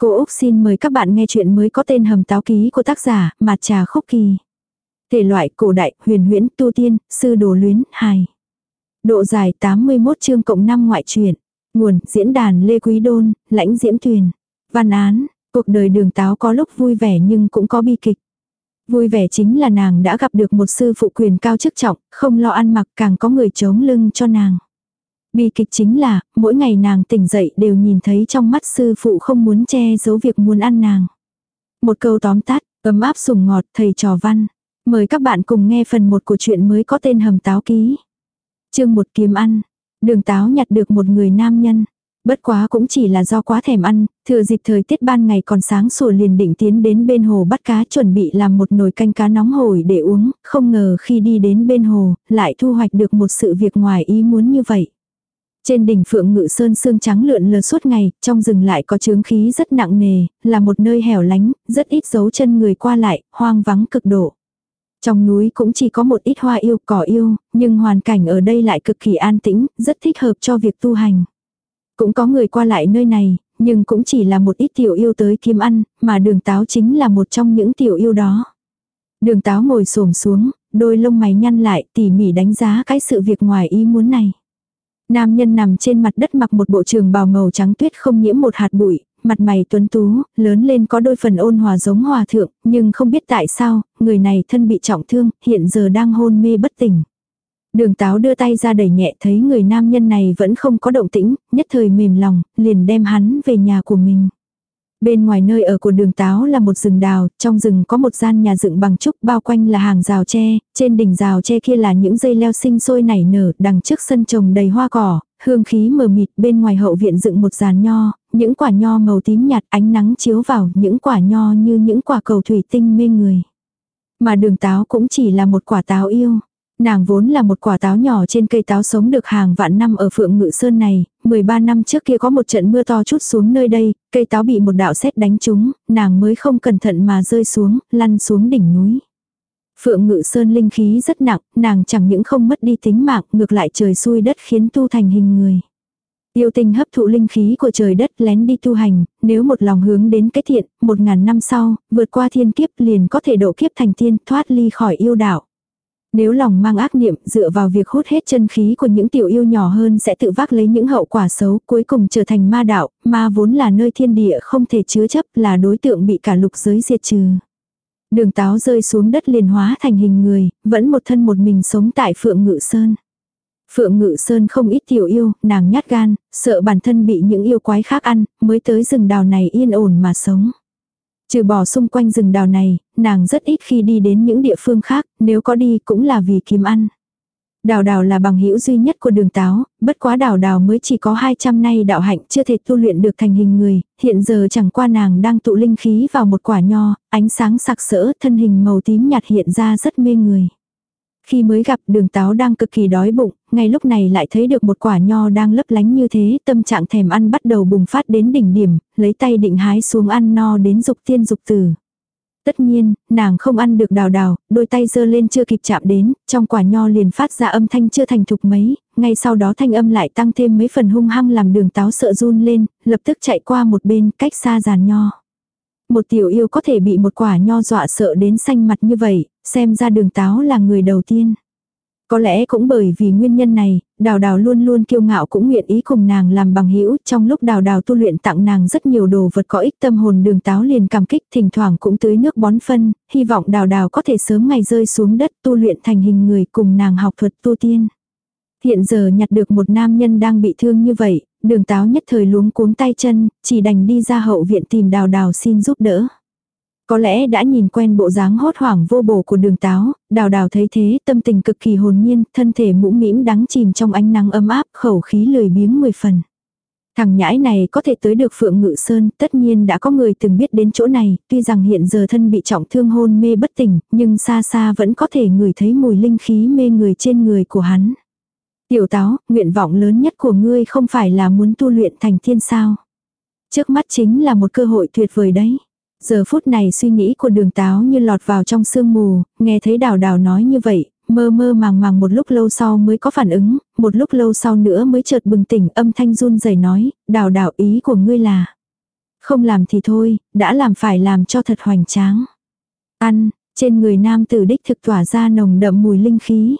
Cô Úc xin mời các bạn nghe chuyện mới có tên Hầm Táo Ký của tác giả Mạt Trà Khúc Kỳ. Thể loại cổ đại, huyền huyễn, tu tiên, sư đồ luyến, hài. Độ dài 81 chương cộng 5 ngoại truyện. Nguồn, diễn đàn Lê Quý Đôn, lãnh diễm tuyền. Văn án, cuộc đời đường táo có lúc vui vẻ nhưng cũng có bi kịch. Vui vẻ chính là nàng đã gặp được một sư phụ quyền cao chức trọng, không lo ăn mặc càng có người chống lưng cho nàng. Bi kịch chính là, mỗi ngày nàng tỉnh dậy đều nhìn thấy trong mắt sư phụ không muốn che giấu việc muốn ăn nàng. Một câu tóm tắt, ấm áp sùng ngọt thầy trò văn. Mời các bạn cùng nghe phần 1 của chuyện mới có tên Hầm Táo Ký. chương một kiếm ăn. Đường táo nhặt được một người nam nhân. Bất quá cũng chỉ là do quá thèm ăn, thừa dịp thời tiết ban ngày còn sáng sủa liền định tiến đến bên hồ bắt cá chuẩn bị làm một nồi canh cá nóng hổi để uống, không ngờ khi đi đến bên hồ, lại thu hoạch được một sự việc ngoài ý muốn như vậy. Trên đỉnh phượng ngự sơn sương trắng lượn lờ suốt ngày, trong rừng lại có chướng khí rất nặng nề, là một nơi hẻo lánh, rất ít dấu chân người qua lại, hoang vắng cực độ. Trong núi cũng chỉ có một ít hoa yêu, cỏ yêu, nhưng hoàn cảnh ở đây lại cực kỳ an tĩnh, rất thích hợp cho việc tu hành. Cũng có người qua lại nơi này, nhưng cũng chỉ là một ít tiểu yêu tới kiếm ăn, mà đường táo chính là một trong những tiểu yêu đó. Đường táo ngồi xổm xuống, đôi lông mày nhăn lại tỉ mỉ đánh giá cái sự việc ngoài ý muốn này. Nam nhân nằm trên mặt đất mặc một bộ trường bào màu trắng tuyết không nhiễm một hạt bụi, mặt mày tuấn tú, lớn lên có đôi phần ôn hòa giống hòa thượng, nhưng không biết tại sao, người này thân bị trọng thương, hiện giờ đang hôn mê bất tỉnh. Đường táo đưa tay ra đẩy nhẹ thấy người nam nhân này vẫn không có động tĩnh, nhất thời mềm lòng, liền đem hắn về nhà của mình. Bên ngoài nơi ở của đường táo là một rừng đào, trong rừng có một gian nhà dựng bằng trúc bao quanh là hàng rào tre, trên đỉnh rào tre kia là những dây leo sinh sôi nảy nở, đằng trước sân trồng đầy hoa cỏ, hương khí mờ mịt, bên ngoài hậu viện dựng một giàn nho, những quả nho màu tím nhạt ánh nắng chiếu vào, những quả nho như những quả cầu thủy tinh mê người. Mà đường táo cũng chỉ là một quả táo yêu. Nàng vốn là một quả táo nhỏ trên cây táo sống được hàng vạn năm ở Phượng Ngự Sơn này, 13 năm trước kia có một trận mưa to chút xuống nơi đây, cây táo bị một đạo sét đánh trúng, nàng mới không cẩn thận mà rơi xuống, lăn xuống đỉnh núi. Phượng Ngự Sơn linh khí rất nặng, nàng chẳng những không mất đi tính mạng, ngược lại trời xui đất khiến tu thành hình người. Yêu tinh hấp thụ linh khí của trời đất lén đi tu hành, nếu một lòng hướng đến cái thiện, một ngàn năm sau, vượt qua thiên kiếp liền có thể độ kiếp thành tiên thoát ly khỏi yêu đạo. Nếu lòng mang ác niệm dựa vào việc hút hết chân khí của những tiểu yêu nhỏ hơn sẽ tự vác lấy những hậu quả xấu cuối cùng trở thành ma đạo, ma vốn là nơi thiên địa không thể chứa chấp là đối tượng bị cả lục giới diệt trừ. Đường táo rơi xuống đất liền hóa thành hình người, vẫn một thân một mình sống tại Phượng Ngự Sơn. Phượng Ngự Sơn không ít tiểu yêu, nàng nhát gan, sợ bản thân bị những yêu quái khác ăn, mới tới rừng đào này yên ổn mà sống. Trừ bỏ xung quanh rừng đào này, nàng rất ít khi đi đến những địa phương khác, nếu có đi cũng là vì kiếm ăn. Đào đào là bằng hữu duy nhất của đường táo, bất quá đào đào mới chỉ có 200 nay đạo hạnh chưa thể tu luyện được thành hình người, hiện giờ chẳng qua nàng đang tụ linh khí vào một quả nho, ánh sáng sặc sỡ, thân hình màu tím nhạt hiện ra rất mê người. Khi mới gặp đường táo đang cực kỳ đói bụng, ngay lúc này lại thấy được một quả nho đang lấp lánh như thế, tâm trạng thèm ăn bắt đầu bùng phát đến đỉnh điểm, lấy tay định hái xuống ăn no đến dục tiên dục tử. Tất nhiên, nàng không ăn được đào đào, đôi tay giơ lên chưa kịp chạm đến, trong quả nho liền phát ra âm thanh chưa thành thục mấy, ngay sau đó thanh âm lại tăng thêm mấy phần hung hăng làm đường táo sợ run lên, lập tức chạy qua một bên cách xa giàn nho. Một tiểu yêu có thể bị một quả nho dọa sợ đến xanh mặt như vậy, xem ra đường táo là người đầu tiên. Có lẽ cũng bởi vì nguyên nhân này, đào đào luôn luôn kiêu ngạo cũng nguyện ý cùng nàng làm bằng hữu trong lúc đào đào tu luyện tặng nàng rất nhiều đồ vật có ích tâm hồn đường táo liền cảm kích thỉnh thoảng cũng tưới nước bón phân, hy vọng đào đào có thể sớm ngày rơi xuống đất tu luyện thành hình người cùng nàng học thuật tu tiên. Hiện giờ nhặt được một nam nhân đang bị thương như vậy, đường táo nhất thời luống cuống tay chân, chỉ đành đi ra hậu viện tìm đào đào xin giúp đỡ. Có lẽ đã nhìn quen bộ dáng hốt hoảng vô bổ của đường táo, đào đào thấy thế tâm tình cực kỳ hồn nhiên, thân thể mũm mĩm đắng chìm trong ánh nắng ấm áp, khẩu khí lười biếng mười phần. Thằng nhãi này có thể tới được Phượng Ngự Sơn, tất nhiên đã có người từng biết đến chỗ này, tuy rằng hiện giờ thân bị trọng thương hôn mê bất tỉnh, nhưng xa xa vẫn có thể ngửi thấy mùi linh khí mê người trên người của hắn. Tiểu táo, nguyện vọng lớn nhất của ngươi không phải là muốn tu luyện thành thiên sao. Trước mắt chính là một cơ hội tuyệt vời đấy. Giờ phút này suy nghĩ của đường táo như lọt vào trong sương mù, nghe thấy đào đào nói như vậy, mơ mơ màng màng một lúc lâu sau mới có phản ứng, một lúc lâu sau nữa mới chợt bừng tỉnh âm thanh run rẩy nói, đào đào ý của ngươi là. Không làm thì thôi, đã làm phải làm cho thật hoành tráng. Ăn, trên người nam tử đích thực tỏa ra nồng đậm mùi linh khí.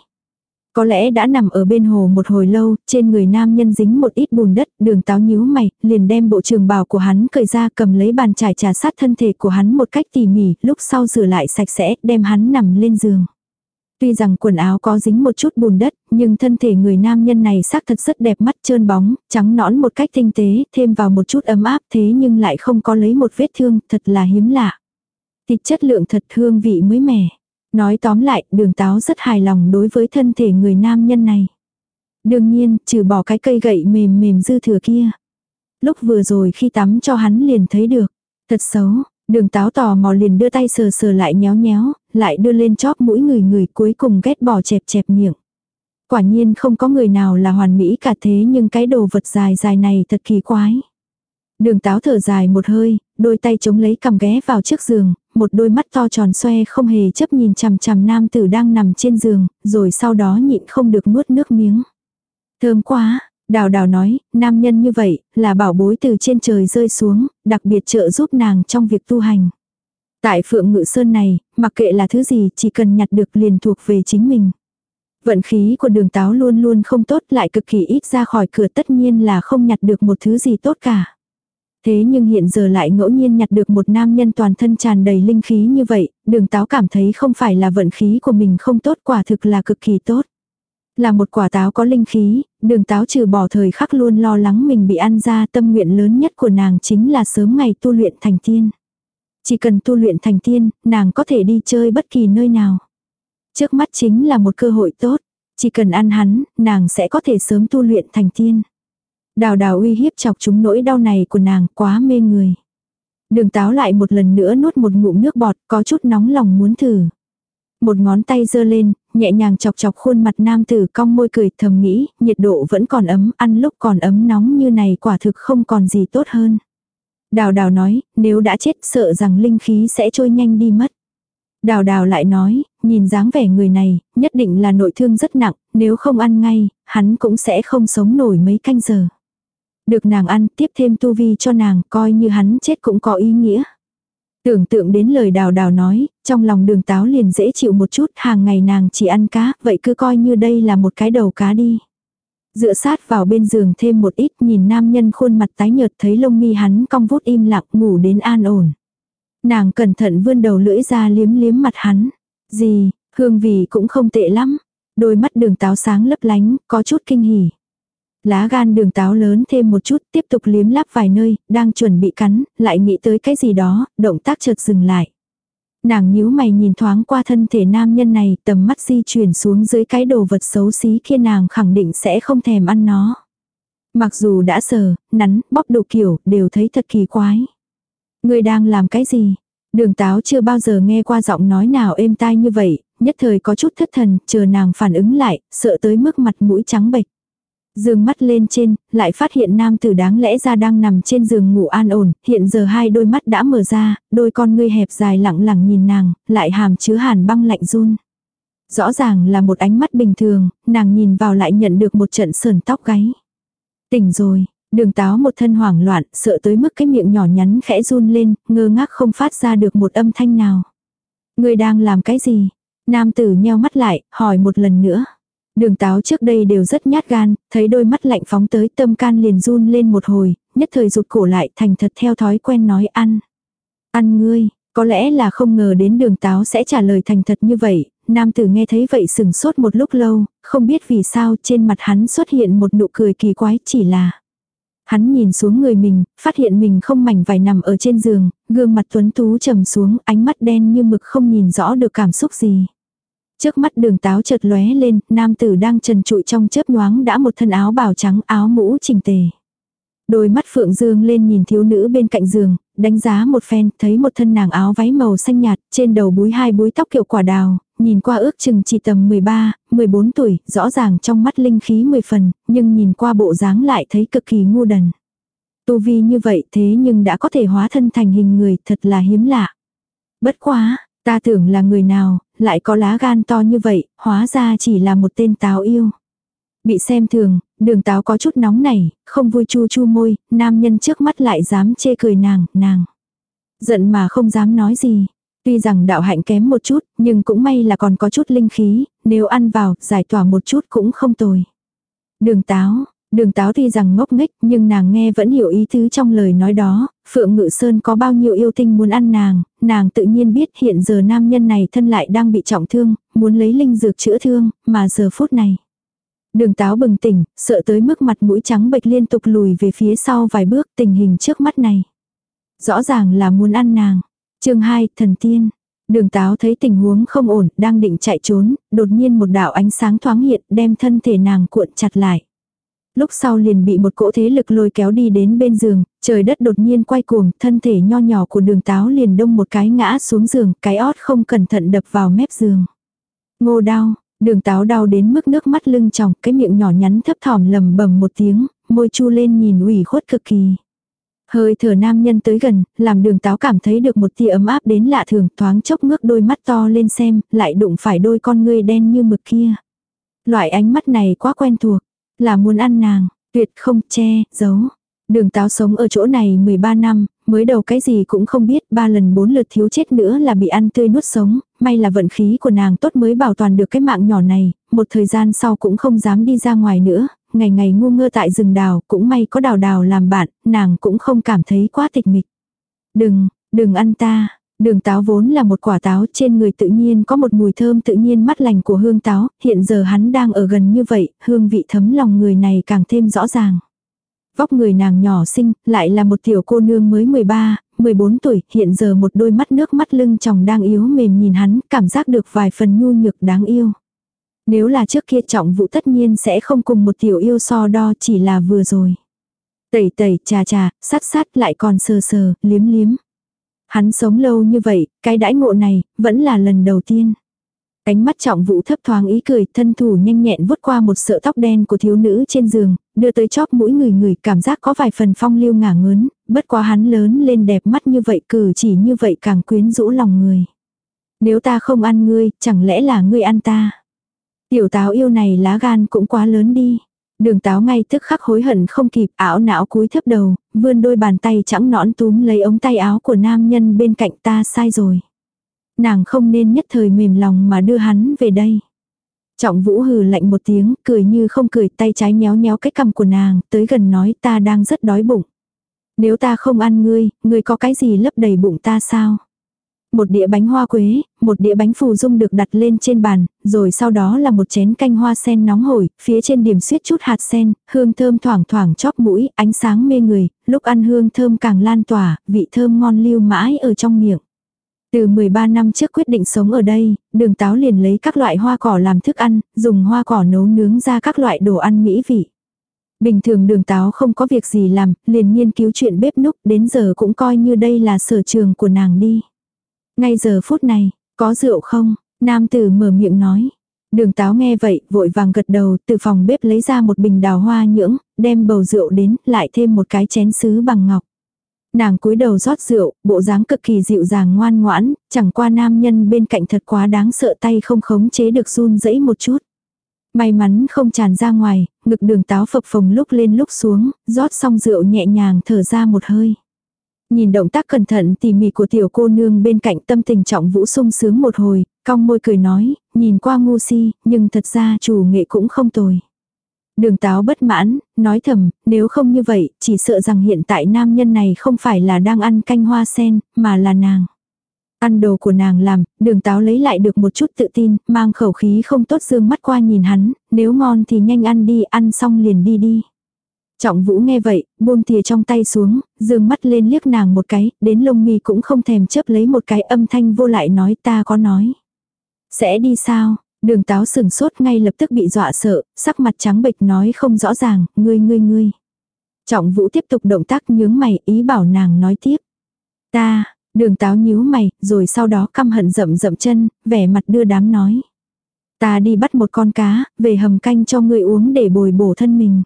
Có lẽ đã nằm ở bên hồ một hồi lâu, trên người nam nhân dính một ít bùn đất, đường táo nhíu mày, liền đem bộ trường bào của hắn cởi ra cầm lấy bàn trải trà sát thân thể của hắn một cách tỉ mỉ, lúc sau rửa lại sạch sẽ, đem hắn nằm lên giường. Tuy rằng quần áo có dính một chút bùn đất, nhưng thân thể người nam nhân này xác thật rất đẹp mắt trơn bóng, trắng nõn một cách tinh tế, thêm vào một chút ấm áp thế nhưng lại không có lấy một vết thương, thật là hiếm lạ. Thịt chất lượng thật hương vị mới mẻ. Nói tóm lại, đường táo rất hài lòng đối với thân thể người nam nhân này. Đương nhiên, trừ bỏ cái cây gậy mềm mềm dư thừa kia. Lúc vừa rồi khi tắm cho hắn liền thấy được. Thật xấu, đường táo tò mò liền đưa tay sờ sờ lại nhéo nhéo, lại đưa lên chóp mũi người người cuối cùng ghét bỏ chẹp chẹp miệng. Quả nhiên không có người nào là hoàn mỹ cả thế nhưng cái đồ vật dài dài này thật kỳ quái. Đường táo thở dài một hơi, đôi tay chống lấy cầm ghé vào trước giường, một đôi mắt to tròn xoe không hề chấp nhìn chằm chằm nam tử đang nằm trên giường, rồi sau đó nhịn không được nuốt nước miếng. Thơm quá, đào đào nói, nam nhân như vậy, là bảo bối từ trên trời rơi xuống, đặc biệt trợ giúp nàng trong việc tu hành. Tại phượng ngự sơn này, mặc kệ là thứ gì, chỉ cần nhặt được liền thuộc về chính mình. Vận khí của đường táo luôn luôn không tốt lại cực kỳ ít ra khỏi cửa tất nhiên là không nhặt được một thứ gì tốt cả. Thế nhưng hiện giờ lại ngẫu nhiên nhặt được một nam nhân toàn thân tràn đầy linh khí như vậy, đường táo cảm thấy không phải là vận khí của mình không tốt quả thực là cực kỳ tốt. Là một quả táo có linh khí, đường táo trừ bỏ thời khắc luôn lo lắng mình bị ăn ra tâm nguyện lớn nhất của nàng chính là sớm ngày tu luyện thành tiên. Chỉ cần tu luyện thành tiên, nàng có thể đi chơi bất kỳ nơi nào. Trước mắt chính là một cơ hội tốt, chỉ cần ăn hắn, nàng sẽ có thể sớm tu luyện thành tiên. Đào đào uy hiếp chọc chúng nỗi đau này của nàng quá mê người. Đường táo lại một lần nữa nuốt một ngụm nước bọt có chút nóng lòng muốn thử. Một ngón tay giơ lên, nhẹ nhàng chọc chọc khuôn mặt nam tử cong môi cười thầm nghĩ, nhiệt độ vẫn còn ấm, ăn lúc còn ấm nóng như này quả thực không còn gì tốt hơn. Đào đào nói, nếu đã chết sợ rằng linh khí sẽ trôi nhanh đi mất. Đào đào lại nói, nhìn dáng vẻ người này, nhất định là nội thương rất nặng, nếu không ăn ngay, hắn cũng sẽ không sống nổi mấy canh giờ. Được nàng ăn, tiếp thêm tu vi cho nàng, coi như hắn chết cũng có ý nghĩa. Tưởng tượng đến lời đào đào nói, trong lòng đường táo liền dễ chịu một chút, hàng ngày nàng chỉ ăn cá, vậy cứ coi như đây là một cái đầu cá đi. Dựa sát vào bên giường thêm một ít nhìn nam nhân khuôn mặt tái nhợt thấy lông mi hắn cong vút im lặng ngủ đến an ổn. Nàng cẩn thận vươn đầu lưỡi ra liếm liếm mặt hắn. Gì, hương vị cũng không tệ lắm. Đôi mắt đường táo sáng lấp lánh, có chút kinh hỉ. Lá gan đường táo lớn thêm một chút, tiếp tục liếm láp vài nơi, đang chuẩn bị cắn, lại nghĩ tới cái gì đó, động tác chợt dừng lại. Nàng nhíu mày nhìn thoáng qua thân thể nam nhân này, tầm mắt di chuyển xuống dưới cái đồ vật xấu xí kia nàng khẳng định sẽ không thèm ăn nó. Mặc dù đã sờ, nắn, bóp đủ kiểu, đều thấy thật kỳ quái. Người đang làm cái gì? Đường táo chưa bao giờ nghe qua giọng nói nào êm tai như vậy, nhất thời có chút thất thần, chờ nàng phản ứng lại, sợ tới mức mặt mũi trắng bệch. Dương mắt lên trên, lại phát hiện nam tử đáng lẽ ra đang nằm trên giường ngủ an ổn, hiện giờ hai đôi mắt đã mở ra, đôi con ngươi hẹp dài lặng lặng nhìn nàng, lại hàm chứa hàn băng lạnh run. Rõ ràng là một ánh mắt bình thường, nàng nhìn vào lại nhận được một trận sờn tóc gáy. Tỉnh rồi, đường táo một thân hoảng loạn, sợ tới mức cái miệng nhỏ nhắn khẽ run lên, ngơ ngác không phát ra được một âm thanh nào. Người đang làm cái gì? Nam tử nheo mắt lại, hỏi một lần nữa. Đường táo trước đây đều rất nhát gan, thấy đôi mắt lạnh phóng tới tâm can liền run lên một hồi, nhất thời rụt cổ lại thành thật theo thói quen nói ăn. Ăn ngươi, có lẽ là không ngờ đến đường táo sẽ trả lời thành thật như vậy, nam tử nghe thấy vậy sừng sốt một lúc lâu, không biết vì sao trên mặt hắn xuất hiện một nụ cười kỳ quái chỉ là. Hắn nhìn xuống người mình, phát hiện mình không mảnh vải nằm ở trên giường, gương mặt tuấn tú trầm xuống, ánh mắt đen như mực không nhìn rõ được cảm xúc gì. Trước mắt đường táo chợt lóe lên, nam tử đang trần trụi trong chớp nhoáng đã một thân áo bào trắng áo mũ chỉnh tề. Đôi mắt phượng dương lên nhìn thiếu nữ bên cạnh giường, đánh giá một phen, thấy một thân nàng áo váy màu xanh nhạt, trên đầu búi hai búi tóc kiểu quả đào, nhìn qua ước chừng chỉ tầm 13, 14 tuổi, rõ ràng trong mắt linh khí 10 phần, nhưng nhìn qua bộ dáng lại thấy cực kỳ ngu đần. Tu vi như vậy thế nhưng đã có thể hóa thân thành hình người thật là hiếm lạ. Bất quá, ta tưởng là người nào, lại có lá gan to như vậy, hóa ra chỉ là một tên táo yêu. Bị xem thường, đường táo có chút nóng nảy, không vui chu chu môi, nam nhân trước mắt lại dám chê cười nàng, nàng. Giận mà không dám nói gì. Tuy rằng đạo hạnh kém một chút, nhưng cũng may là còn có chút linh khí, nếu ăn vào, giải tỏa một chút cũng không tồi. Đường táo, đường táo tuy rằng ngốc nghếch nhưng nàng nghe vẫn hiểu ý tứ trong lời nói đó, Phượng Ngự Sơn có bao nhiêu yêu tinh muốn ăn nàng, nàng tự nhiên biết hiện giờ nam nhân này thân lại đang bị trọng thương, muốn lấy linh dược chữa thương, mà giờ phút này. Đường táo bừng tỉnh, sợ tới mức mặt mũi trắng bệch liên tục lùi về phía sau vài bước tình hình trước mắt này. Rõ ràng là muốn ăn nàng. chương 2, thần tiên. Đường táo thấy tình huống không ổn, đang định chạy trốn, đột nhiên một đạo ánh sáng thoáng hiện, đem thân thể nàng cuộn chặt lại. Lúc sau liền bị một cỗ thế lực lôi kéo đi đến bên giường, trời đất đột nhiên quay cuồng, thân thể nho nhỏ của đường táo liền đông một cái ngã xuống giường, cái ót không cẩn thận đập vào mép giường. Ngô đau, đường táo đau đến mức nước mắt lưng tròng, cái miệng nhỏ nhắn thấp thỏm lầm bầm một tiếng, môi chu lên nhìn ủy khuất cực kỳ. Hơi thở nam nhân tới gần, làm đường táo cảm thấy được một tia ấm áp đến lạ thường, thoáng chốc ngước đôi mắt to lên xem, lại đụng phải đôi con ngươi đen như mực kia. Loại ánh mắt này quá quen thuộc, là muốn ăn nàng, tuyệt không che, giấu. Đường táo sống ở chỗ này 13 năm, mới đầu cái gì cũng không biết, ba lần bốn lượt thiếu chết nữa là bị ăn tươi nuốt sống, may là vận khí của nàng tốt mới bảo toàn được cái mạng nhỏ này, một thời gian sau cũng không dám đi ra ngoài nữa, ngày ngày ngu ngơ tại rừng đào, cũng may có đào đào làm bạn, nàng cũng không cảm thấy quá tịch mịch. Đừng, đừng ăn ta. Đường táo vốn là một quả táo trên người tự nhiên có một mùi thơm tự nhiên mắt lành của hương táo, hiện giờ hắn đang ở gần như vậy, hương vị thấm lòng người này càng thêm rõ ràng. Vóc người nàng nhỏ xinh, lại là một tiểu cô nương mới 13, 14 tuổi, hiện giờ một đôi mắt nước mắt lưng tròng đang yếu mềm nhìn hắn, cảm giác được vài phần nhu nhược đáng yêu. Nếu là trước kia trọng vụ tất nhiên sẽ không cùng một tiểu yêu so đo chỉ là vừa rồi. Tẩy tẩy, trà trà, sát sát lại còn sờ sờ, liếm liếm. Hắn sống lâu như vậy, cái đãi ngộ này, vẫn là lần đầu tiên. Ánh mắt trọng vũ thấp thoáng ý cười, thân thủ nhanh nhẹn vút qua một sợi tóc đen của thiếu nữ trên giường, đưa tới chóp mũi người người cảm giác có vài phần phong lưu ngả ngớn, bất quá hắn lớn lên đẹp mắt như vậy cử chỉ như vậy càng quyến rũ lòng người. Nếu ta không ăn ngươi, chẳng lẽ là ngươi ăn ta? Tiểu táo yêu này lá gan cũng quá lớn đi. Đường táo ngay tức khắc hối hận không kịp ảo não cúi thấp đầu, vươn đôi bàn tay trắng nõn túm lấy ống tay áo của nam nhân bên cạnh ta sai rồi. Nàng không nên nhất thời mềm lòng mà đưa hắn về đây. Trọng vũ hừ lạnh một tiếng, cười như không cười tay trái nhéo nhéo cái cằm của nàng, tới gần nói ta đang rất đói bụng. Nếu ta không ăn ngươi, ngươi có cái gì lấp đầy bụng ta sao? Một đĩa bánh hoa quế, một đĩa bánh phù dung được đặt lên trên bàn, rồi sau đó là một chén canh hoa sen nóng hổi, phía trên điểm suýt chút hạt sen, hương thơm thoảng thoảng chóp mũi, ánh sáng mê người, lúc ăn hương thơm càng lan tỏa, vị thơm ngon lưu mãi ở trong miệng. Từ 13 năm trước quyết định sống ở đây, đường táo liền lấy các loại hoa cỏ làm thức ăn, dùng hoa cỏ nấu nướng ra các loại đồ ăn mỹ vị. Bình thường đường táo không có việc gì làm, liền nghiên cứu chuyện bếp núc, đến giờ cũng coi như đây là sở trường của nàng đi. Ngay giờ phút này, có rượu không? Nam tử mở miệng nói. Đường táo nghe vậy, vội vàng gật đầu, từ phòng bếp lấy ra một bình đào hoa nhưỡng, đem bầu rượu đến, lại thêm một cái chén sứ bằng ngọc. Nàng cúi đầu rót rượu, bộ dáng cực kỳ dịu dàng ngoan ngoãn, chẳng qua nam nhân bên cạnh thật quá đáng sợ tay không khống chế được run rẩy một chút. May mắn không tràn ra ngoài, ngực đường táo phập phồng lúc lên lúc xuống, rót xong rượu nhẹ nhàng thở ra một hơi. Nhìn động tác cẩn thận tỉ mỉ của tiểu cô nương bên cạnh tâm tình trọng vũ sung sướng một hồi, cong môi cười nói, nhìn qua ngu si, nhưng thật ra chủ nghệ cũng không tồi. Đường táo bất mãn, nói thầm, nếu không như vậy, chỉ sợ rằng hiện tại nam nhân này không phải là đang ăn canh hoa sen, mà là nàng. Ăn đồ của nàng làm, đường táo lấy lại được một chút tự tin, mang khẩu khí không tốt dương mắt qua nhìn hắn, nếu ngon thì nhanh ăn đi, ăn xong liền đi đi. Trọng vũ nghe vậy, buông thìa trong tay xuống, dương mắt lên liếc nàng một cái, đến lông mi cũng không thèm chớp lấy một cái âm thanh vô lại nói ta có nói. Sẽ đi sao? Đường táo sừng sốt ngay lập tức bị dọa sợ, sắc mặt trắng bệch nói không rõ ràng, ngươi ngươi ngươi. Trọng vũ tiếp tục động tác nhướng mày ý bảo nàng nói tiếp. Ta, đường táo nhíu mày, rồi sau đó căm hận rậm rậm chân, vẻ mặt đưa đám nói. Ta đi bắt một con cá, về hầm canh cho ngươi uống để bồi bổ thân mình.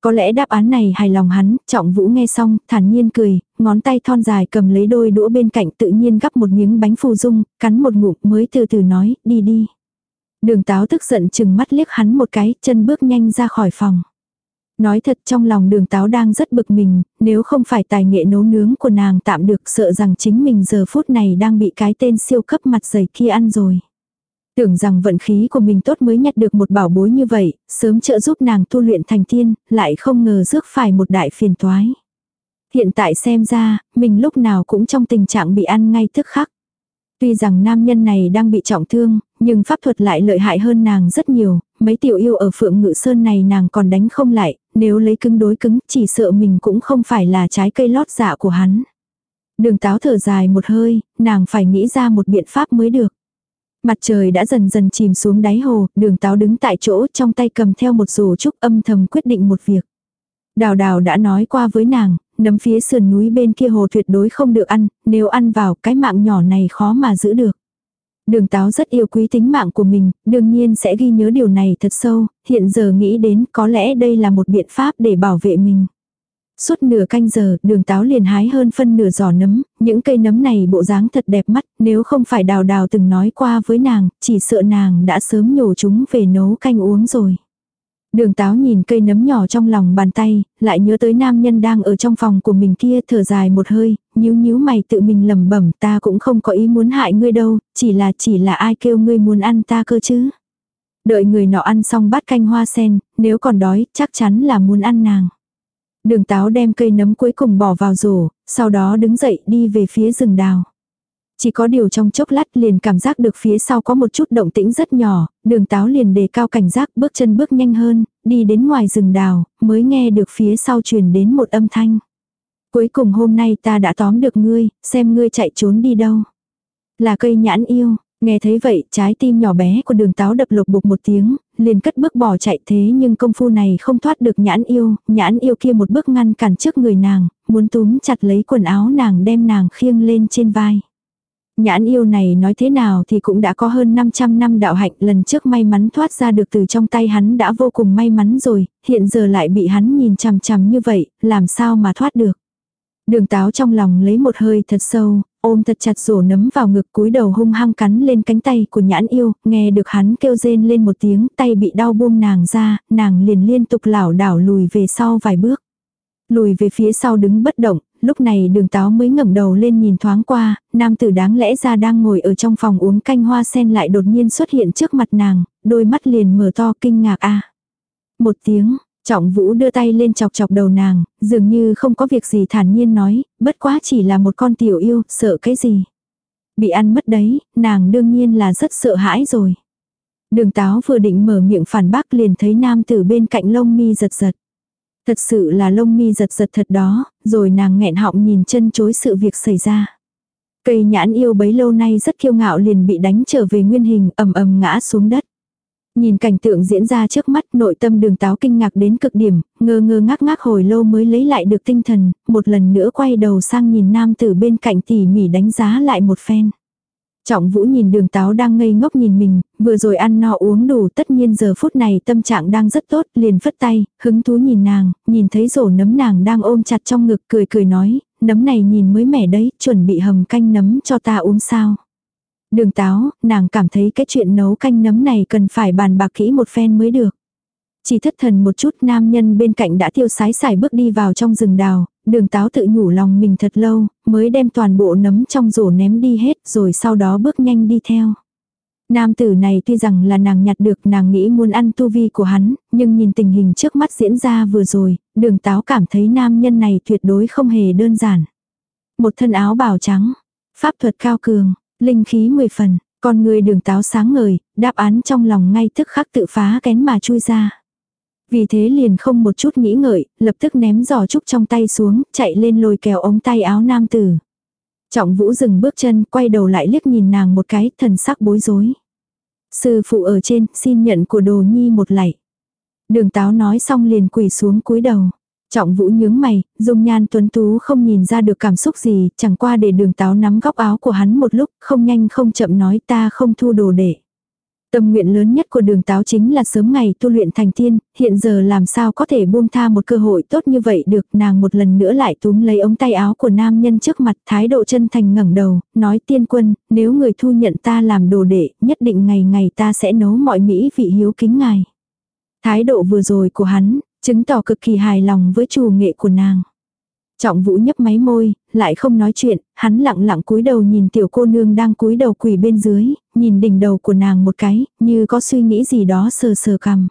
Có lẽ đáp án này hài lòng hắn, trọng vũ nghe xong, thản nhiên cười, ngón tay thon dài cầm lấy đôi đũa bên cạnh tự nhiên gắp một miếng bánh phù dung, cắn một ngụm mới từ từ nói, đi đi. Đường táo tức giận chừng mắt liếc hắn một cái, chân bước nhanh ra khỏi phòng. Nói thật trong lòng đường táo đang rất bực mình, nếu không phải tài nghệ nấu nướng của nàng tạm được sợ rằng chính mình giờ phút này đang bị cái tên siêu cấp mặt dày kia ăn rồi. Tưởng rằng vận khí của mình tốt mới nhặt được một bảo bối như vậy, sớm trợ giúp nàng tu luyện thành tiên, lại không ngờ rước phải một đại phiền toái. Hiện tại xem ra, mình lúc nào cũng trong tình trạng bị ăn ngay tức khắc. Tuy rằng nam nhân này đang bị trọng thương, nhưng pháp thuật lại lợi hại hơn nàng rất nhiều, mấy tiểu yêu ở phượng ngự sơn này nàng còn đánh không lại, nếu lấy cứng đối cứng chỉ sợ mình cũng không phải là trái cây lót dạ của hắn. Đường táo thở dài một hơi, nàng phải nghĩ ra một biện pháp mới được. Mặt trời đã dần dần chìm xuống đáy hồ, đường táo đứng tại chỗ trong tay cầm theo một rổ trúc âm thầm quyết định một việc. Đào đào đã nói qua với nàng, nấm phía sườn núi bên kia hồ tuyệt đối không được ăn, nếu ăn vào cái mạng nhỏ này khó mà giữ được. Đường táo rất yêu quý tính mạng của mình, đương nhiên sẽ ghi nhớ điều này thật sâu, hiện giờ nghĩ đến có lẽ đây là một biện pháp để bảo vệ mình. Suốt nửa canh giờ, đường táo liền hái hơn phân nửa giỏ nấm, những cây nấm này bộ dáng thật đẹp mắt, nếu không phải đào đào từng nói qua với nàng, chỉ sợ nàng đã sớm nhổ chúng về nấu canh uống rồi. Đường táo nhìn cây nấm nhỏ trong lòng bàn tay, lại nhớ tới nam nhân đang ở trong phòng của mình kia thở dài một hơi, nhíu nhíu mày tự mình lẩm bẩm ta cũng không có ý muốn hại ngươi đâu, chỉ là chỉ là ai kêu ngươi muốn ăn ta cơ chứ. Đợi người nọ ăn xong bát canh hoa sen, nếu còn đói chắc chắn là muốn ăn nàng. Đường táo đem cây nấm cuối cùng bỏ vào rổ, sau đó đứng dậy đi về phía rừng đào. Chỉ có điều trong chốc lát liền cảm giác được phía sau có một chút động tĩnh rất nhỏ, đường táo liền đề cao cảnh giác bước chân bước nhanh hơn, đi đến ngoài rừng đào, mới nghe được phía sau truyền đến một âm thanh. Cuối cùng hôm nay ta đã tóm được ngươi, xem ngươi chạy trốn đi đâu. Là cây nhãn yêu, nghe thấy vậy trái tim nhỏ bé của đường táo đập lục bục một tiếng, liền cất bước bỏ chạy thế nhưng công phu này không thoát được nhãn yêu, nhãn yêu kia một bước ngăn cản trước người nàng, muốn túm chặt lấy quần áo nàng đem nàng khiêng lên trên vai. Nhãn yêu này nói thế nào thì cũng đã có hơn 500 năm đạo hạnh lần trước may mắn thoát ra được từ trong tay hắn đã vô cùng may mắn rồi, hiện giờ lại bị hắn nhìn chằm chằm như vậy, làm sao mà thoát được. Đường táo trong lòng lấy một hơi thật sâu, ôm thật chặt rổ nấm vào ngực cúi đầu hung hăng cắn lên cánh tay của nhãn yêu, nghe được hắn kêu rên lên một tiếng, tay bị đau buông nàng ra, nàng liền liên tục lảo đảo lùi về sau vài bước. Lùi về phía sau đứng bất động, lúc này đường táo mới ngẩng đầu lên nhìn thoáng qua, nam tử đáng lẽ ra đang ngồi ở trong phòng uống canh hoa sen lại đột nhiên xuất hiện trước mặt nàng, đôi mắt liền mở to kinh ngạc a Một tiếng, trọng vũ đưa tay lên chọc chọc đầu nàng, dường như không có việc gì thản nhiên nói, bất quá chỉ là một con tiểu yêu, sợ cái gì. Bị ăn mất đấy, nàng đương nhiên là rất sợ hãi rồi. Đường táo vừa định mở miệng phản bác liền thấy nam tử bên cạnh lông mi giật giật. Thật sự là lông mi giật giật thật đó, rồi nàng nghẹn họng nhìn chân chối sự việc xảy ra. Cây nhãn yêu bấy lâu nay rất kiêu ngạo liền bị đánh trở về nguyên hình ầm ầm ngã xuống đất. Nhìn cảnh tượng diễn ra trước mắt nội tâm đường táo kinh ngạc đến cực điểm, ngơ ngơ ngác ngác hồi lâu mới lấy lại được tinh thần, một lần nữa quay đầu sang nhìn nam tử bên cạnh tỉ mỉ đánh giá lại một phen. Trọng vũ nhìn đường táo đang ngây ngốc nhìn mình, vừa rồi ăn no uống đủ tất nhiên giờ phút này tâm trạng đang rất tốt, liền phất tay, hứng thú nhìn nàng, nhìn thấy rổ nấm nàng đang ôm chặt trong ngực cười cười nói, nấm này nhìn mới mẻ đấy, chuẩn bị hầm canh nấm cho ta uống sao. Đường táo, nàng cảm thấy cái chuyện nấu canh nấm này cần phải bàn bạc kỹ một phen mới được. Chỉ thất thần một chút nam nhân bên cạnh đã tiêu sái xài bước đi vào trong rừng đào, đường táo tự nhủ lòng mình thật lâu, mới đem toàn bộ nấm trong rổ ném đi hết rồi sau đó bước nhanh đi theo. Nam tử này tuy rằng là nàng nhặt được nàng nghĩ muốn ăn tu vi của hắn, nhưng nhìn tình hình trước mắt diễn ra vừa rồi, đường táo cảm thấy nam nhân này tuyệt đối không hề đơn giản. Một thân áo bào trắng, pháp thuật cao cường, linh khí mười phần, con người đường táo sáng ngời, đáp án trong lòng ngay tức khắc tự phá kén mà chui ra. Vì thế liền không một chút nghĩ ngợi, lập tức ném giỏ trúc trong tay xuống, chạy lên lôi kéo ống tay áo nam tử. Trọng vũ dừng bước chân, quay đầu lại liếc nhìn nàng một cái, thần sắc bối rối. Sư phụ ở trên, xin nhận của đồ nhi một lạy. Đường táo nói xong liền quỳ xuống cúi đầu. Trọng vũ nhướng mày, dung nhan tuấn tú không nhìn ra được cảm xúc gì, chẳng qua để đường táo nắm góc áo của hắn một lúc, không nhanh không chậm nói ta không thu đồ đệ. Tâm nguyện lớn nhất của đường táo chính là sớm ngày tu luyện thành tiên, hiện giờ làm sao có thể buông tha một cơ hội tốt như vậy được, nàng một lần nữa lại túm lấy ống tay áo của nam nhân trước mặt, thái độ chân thành ngẩng đầu, nói tiên quân, nếu người thu nhận ta làm đồ đệ, nhất định ngày ngày ta sẽ nấu mọi mỹ vị hiếu kính ngài. Thái độ vừa rồi của hắn, chứng tỏ cực kỳ hài lòng với chủ nghệ của nàng. Trọng vũ nhấp máy môi, lại không nói chuyện, hắn lặng lặng cúi đầu nhìn tiểu cô nương đang cúi đầu quỳ bên dưới, nhìn đỉnh đầu của nàng một cái, như có suy nghĩ gì đó sờ sờ cằm.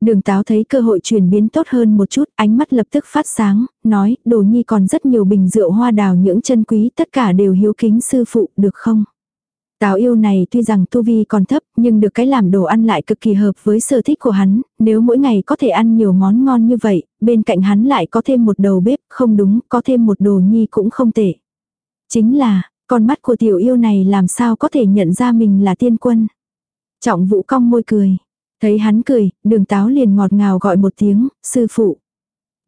Đường táo thấy cơ hội chuyển biến tốt hơn một chút, ánh mắt lập tức phát sáng, nói, đồ nhi còn rất nhiều bình rượu hoa đào những chân quý, tất cả đều hiếu kính sư phụ, được không? Táo yêu này tuy rằng tu vi còn thấp nhưng được cái làm đồ ăn lại cực kỳ hợp với sở thích của hắn, nếu mỗi ngày có thể ăn nhiều món ngon như vậy, bên cạnh hắn lại có thêm một đầu bếp, không đúng, có thêm một đồ nhi cũng không tệ. Chính là, con mắt của tiểu yêu này làm sao có thể nhận ra mình là tiên quân. Trọng vũ cong môi cười. Thấy hắn cười, đường táo liền ngọt ngào gọi một tiếng, sư phụ.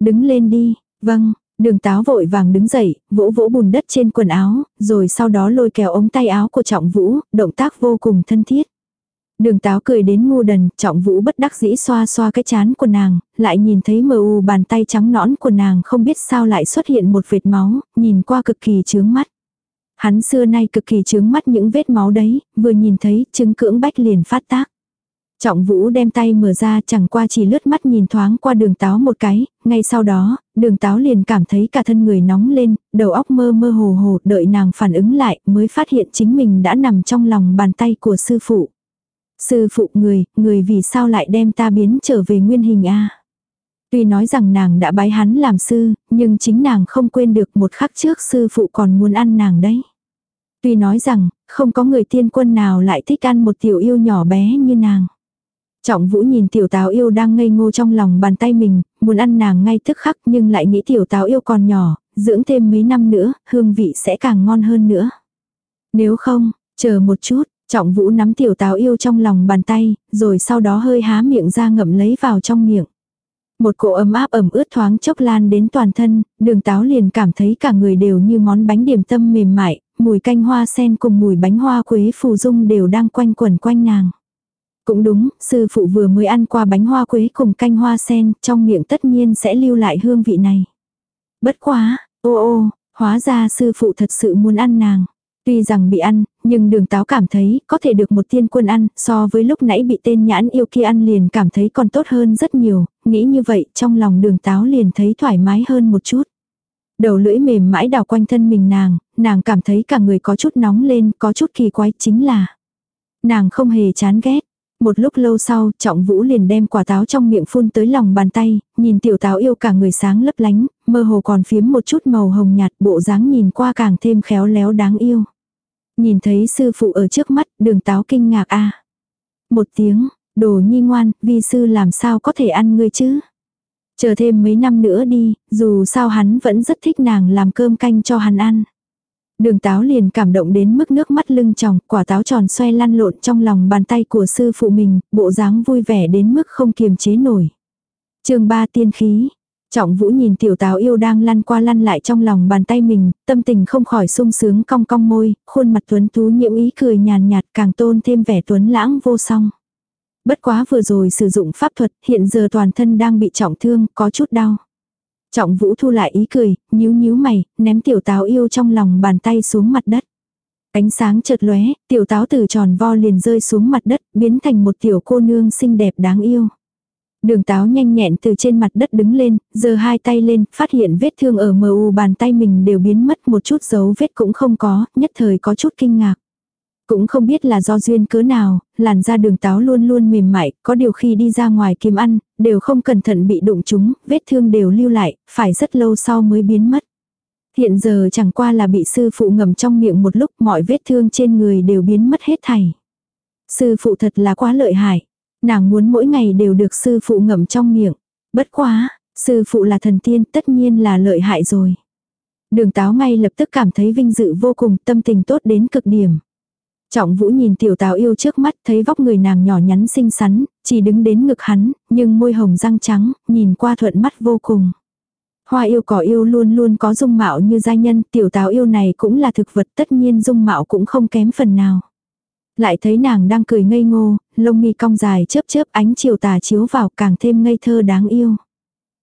Đứng lên đi, vâng, Đường táo vội vàng đứng dậy, vỗ vỗ bùn đất trên quần áo, rồi sau đó lôi kéo ống tay áo của trọng vũ, động tác vô cùng thân thiết. Đường táo cười đến ngu đần, trọng vũ bất đắc dĩ xoa xoa cái chán của nàng, lại nhìn thấy mờ u bàn tay trắng nõn của nàng không biết sao lại xuất hiện một vệt máu, nhìn qua cực kỳ chướng mắt. Hắn xưa nay cực kỳ chướng mắt những vết máu đấy, vừa nhìn thấy chứng cưỡng bách liền phát tác. Trọng vũ đem tay mở ra chẳng qua chỉ lướt mắt nhìn thoáng qua đường táo một cái, ngay sau đó, đường táo liền cảm thấy cả thân người nóng lên, đầu óc mơ mơ hồ hồ, đợi nàng phản ứng lại mới phát hiện chính mình đã nằm trong lòng bàn tay của sư phụ. Sư phụ người, người vì sao lại đem ta biến trở về nguyên hình a Tuy nói rằng nàng đã bái hắn làm sư, nhưng chính nàng không quên được một khắc trước sư phụ còn muốn ăn nàng đấy. Tuy nói rằng, không có người tiên quân nào lại thích ăn một tiểu yêu nhỏ bé như nàng. Trọng Vũ nhìn tiểu táo yêu đang ngây ngô trong lòng bàn tay mình, muốn ăn nàng ngay tức khắc nhưng lại nghĩ tiểu táo yêu còn nhỏ, dưỡng thêm mấy năm nữa, hương vị sẽ càng ngon hơn nữa. Nếu không, chờ một chút, Trọng Vũ nắm tiểu táo yêu trong lòng bàn tay, rồi sau đó hơi há miệng ra ngậm lấy vào trong miệng. Một cỗ ấm áp ẩm ướt thoáng chốc lan đến toàn thân, đường táo liền cảm thấy cả người đều như món bánh điểm tâm mềm mại, mùi canh hoa sen cùng mùi bánh hoa quế phù dung đều đang quanh quẩn quanh nàng. Cũng đúng, sư phụ vừa mới ăn qua bánh hoa quế cùng canh hoa sen, trong miệng tất nhiên sẽ lưu lại hương vị này. Bất quá, ô ô, hóa ra sư phụ thật sự muốn ăn nàng. Tuy rằng bị ăn, nhưng đường táo cảm thấy có thể được một tiên quân ăn so với lúc nãy bị tên nhãn yêu kia ăn liền cảm thấy còn tốt hơn rất nhiều, nghĩ như vậy trong lòng đường táo liền thấy thoải mái hơn một chút. Đầu lưỡi mềm mãi đào quanh thân mình nàng, nàng cảm thấy cả người có chút nóng lên, có chút kỳ quái chính là. Nàng không hề chán ghét, một lúc lâu sau, trọng vũ liền đem quả táo trong miệng phun tới lòng bàn tay, nhìn tiểu táo yêu cả người sáng lấp lánh, mơ hồ còn phiếm một chút màu hồng nhạt bộ dáng nhìn qua càng thêm khéo léo đáng yêu. Nhìn thấy sư phụ ở trước mắt, đường táo kinh ngạc a Một tiếng, đồ nhi ngoan, vi sư làm sao có thể ăn ngươi chứ? Chờ thêm mấy năm nữa đi, dù sao hắn vẫn rất thích nàng làm cơm canh cho hắn ăn. Đường táo liền cảm động đến mức nước mắt lưng tròng, quả táo tròn xoay lăn lộn trong lòng bàn tay của sư phụ mình, bộ dáng vui vẻ đến mức không kiềm chế nổi. chương 3 tiên khí. Trọng vũ nhìn tiểu táo yêu đang lăn qua lăn lại trong lòng bàn tay mình, tâm tình không khỏi sung sướng cong cong môi, khuôn mặt tuấn tú nhiễm ý cười nhàn nhạt càng tôn thêm vẻ tuấn lãng vô song. Bất quá vừa rồi sử dụng pháp thuật, hiện giờ toàn thân đang bị trọng thương, có chút đau. Trọng vũ thu lại ý cười, nhíu nhíu mày, ném tiểu táo yêu trong lòng bàn tay xuống mặt đất. Ánh sáng chợt lóe, tiểu táo từ tròn vo liền rơi xuống mặt đất, biến thành một tiểu cô nương xinh đẹp đáng yêu. Đường táo nhanh nhẹn từ trên mặt đất đứng lên, giơ hai tay lên, phát hiện vết thương ở mờ u bàn tay mình đều biến mất một chút dấu vết cũng không có, nhất thời có chút kinh ngạc. Cũng không biết là do duyên cớ nào, làn da đường táo luôn luôn mềm mại, có điều khi đi ra ngoài kiếm ăn, đều không cẩn thận bị đụng chúng, vết thương đều lưu lại, phải rất lâu sau mới biến mất. Hiện giờ chẳng qua là bị sư phụ ngầm trong miệng một lúc mọi vết thương trên người đều biến mất hết thảy. Sư phụ thật là quá lợi hại. Nàng muốn mỗi ngày đều được sư phụ ngậm trong miệng. Bất quá, sư phụ là thần tiên tất nhiên là lợi hại rồi. Đường táo ngay lập tức cảm thấy vinh dự vô cùng tâm tình tốt đến cực điểm. Trọng vũ nhìn tiểu tào yêu trước mắt thấy vóc người nàng nhỏ nhắn xinh xắn, chỉ đứng đến ngực hắn, nhưng môi hồng răng trắng, nhìn qua thuận mắt vô cùng. Hoa yêu cỏ yêu luôn luôn có dung mạo như giai nhân, tiểu tào yêu này cũng là thực vật tất nhiên dung mạo cũng không kém phần nào. Lại thấy nàng đang cười ngây ngô, lông mi cong dài chớp chớp ánh chiều tà chiếu vào càng thêm ngây thơ đáng yêu.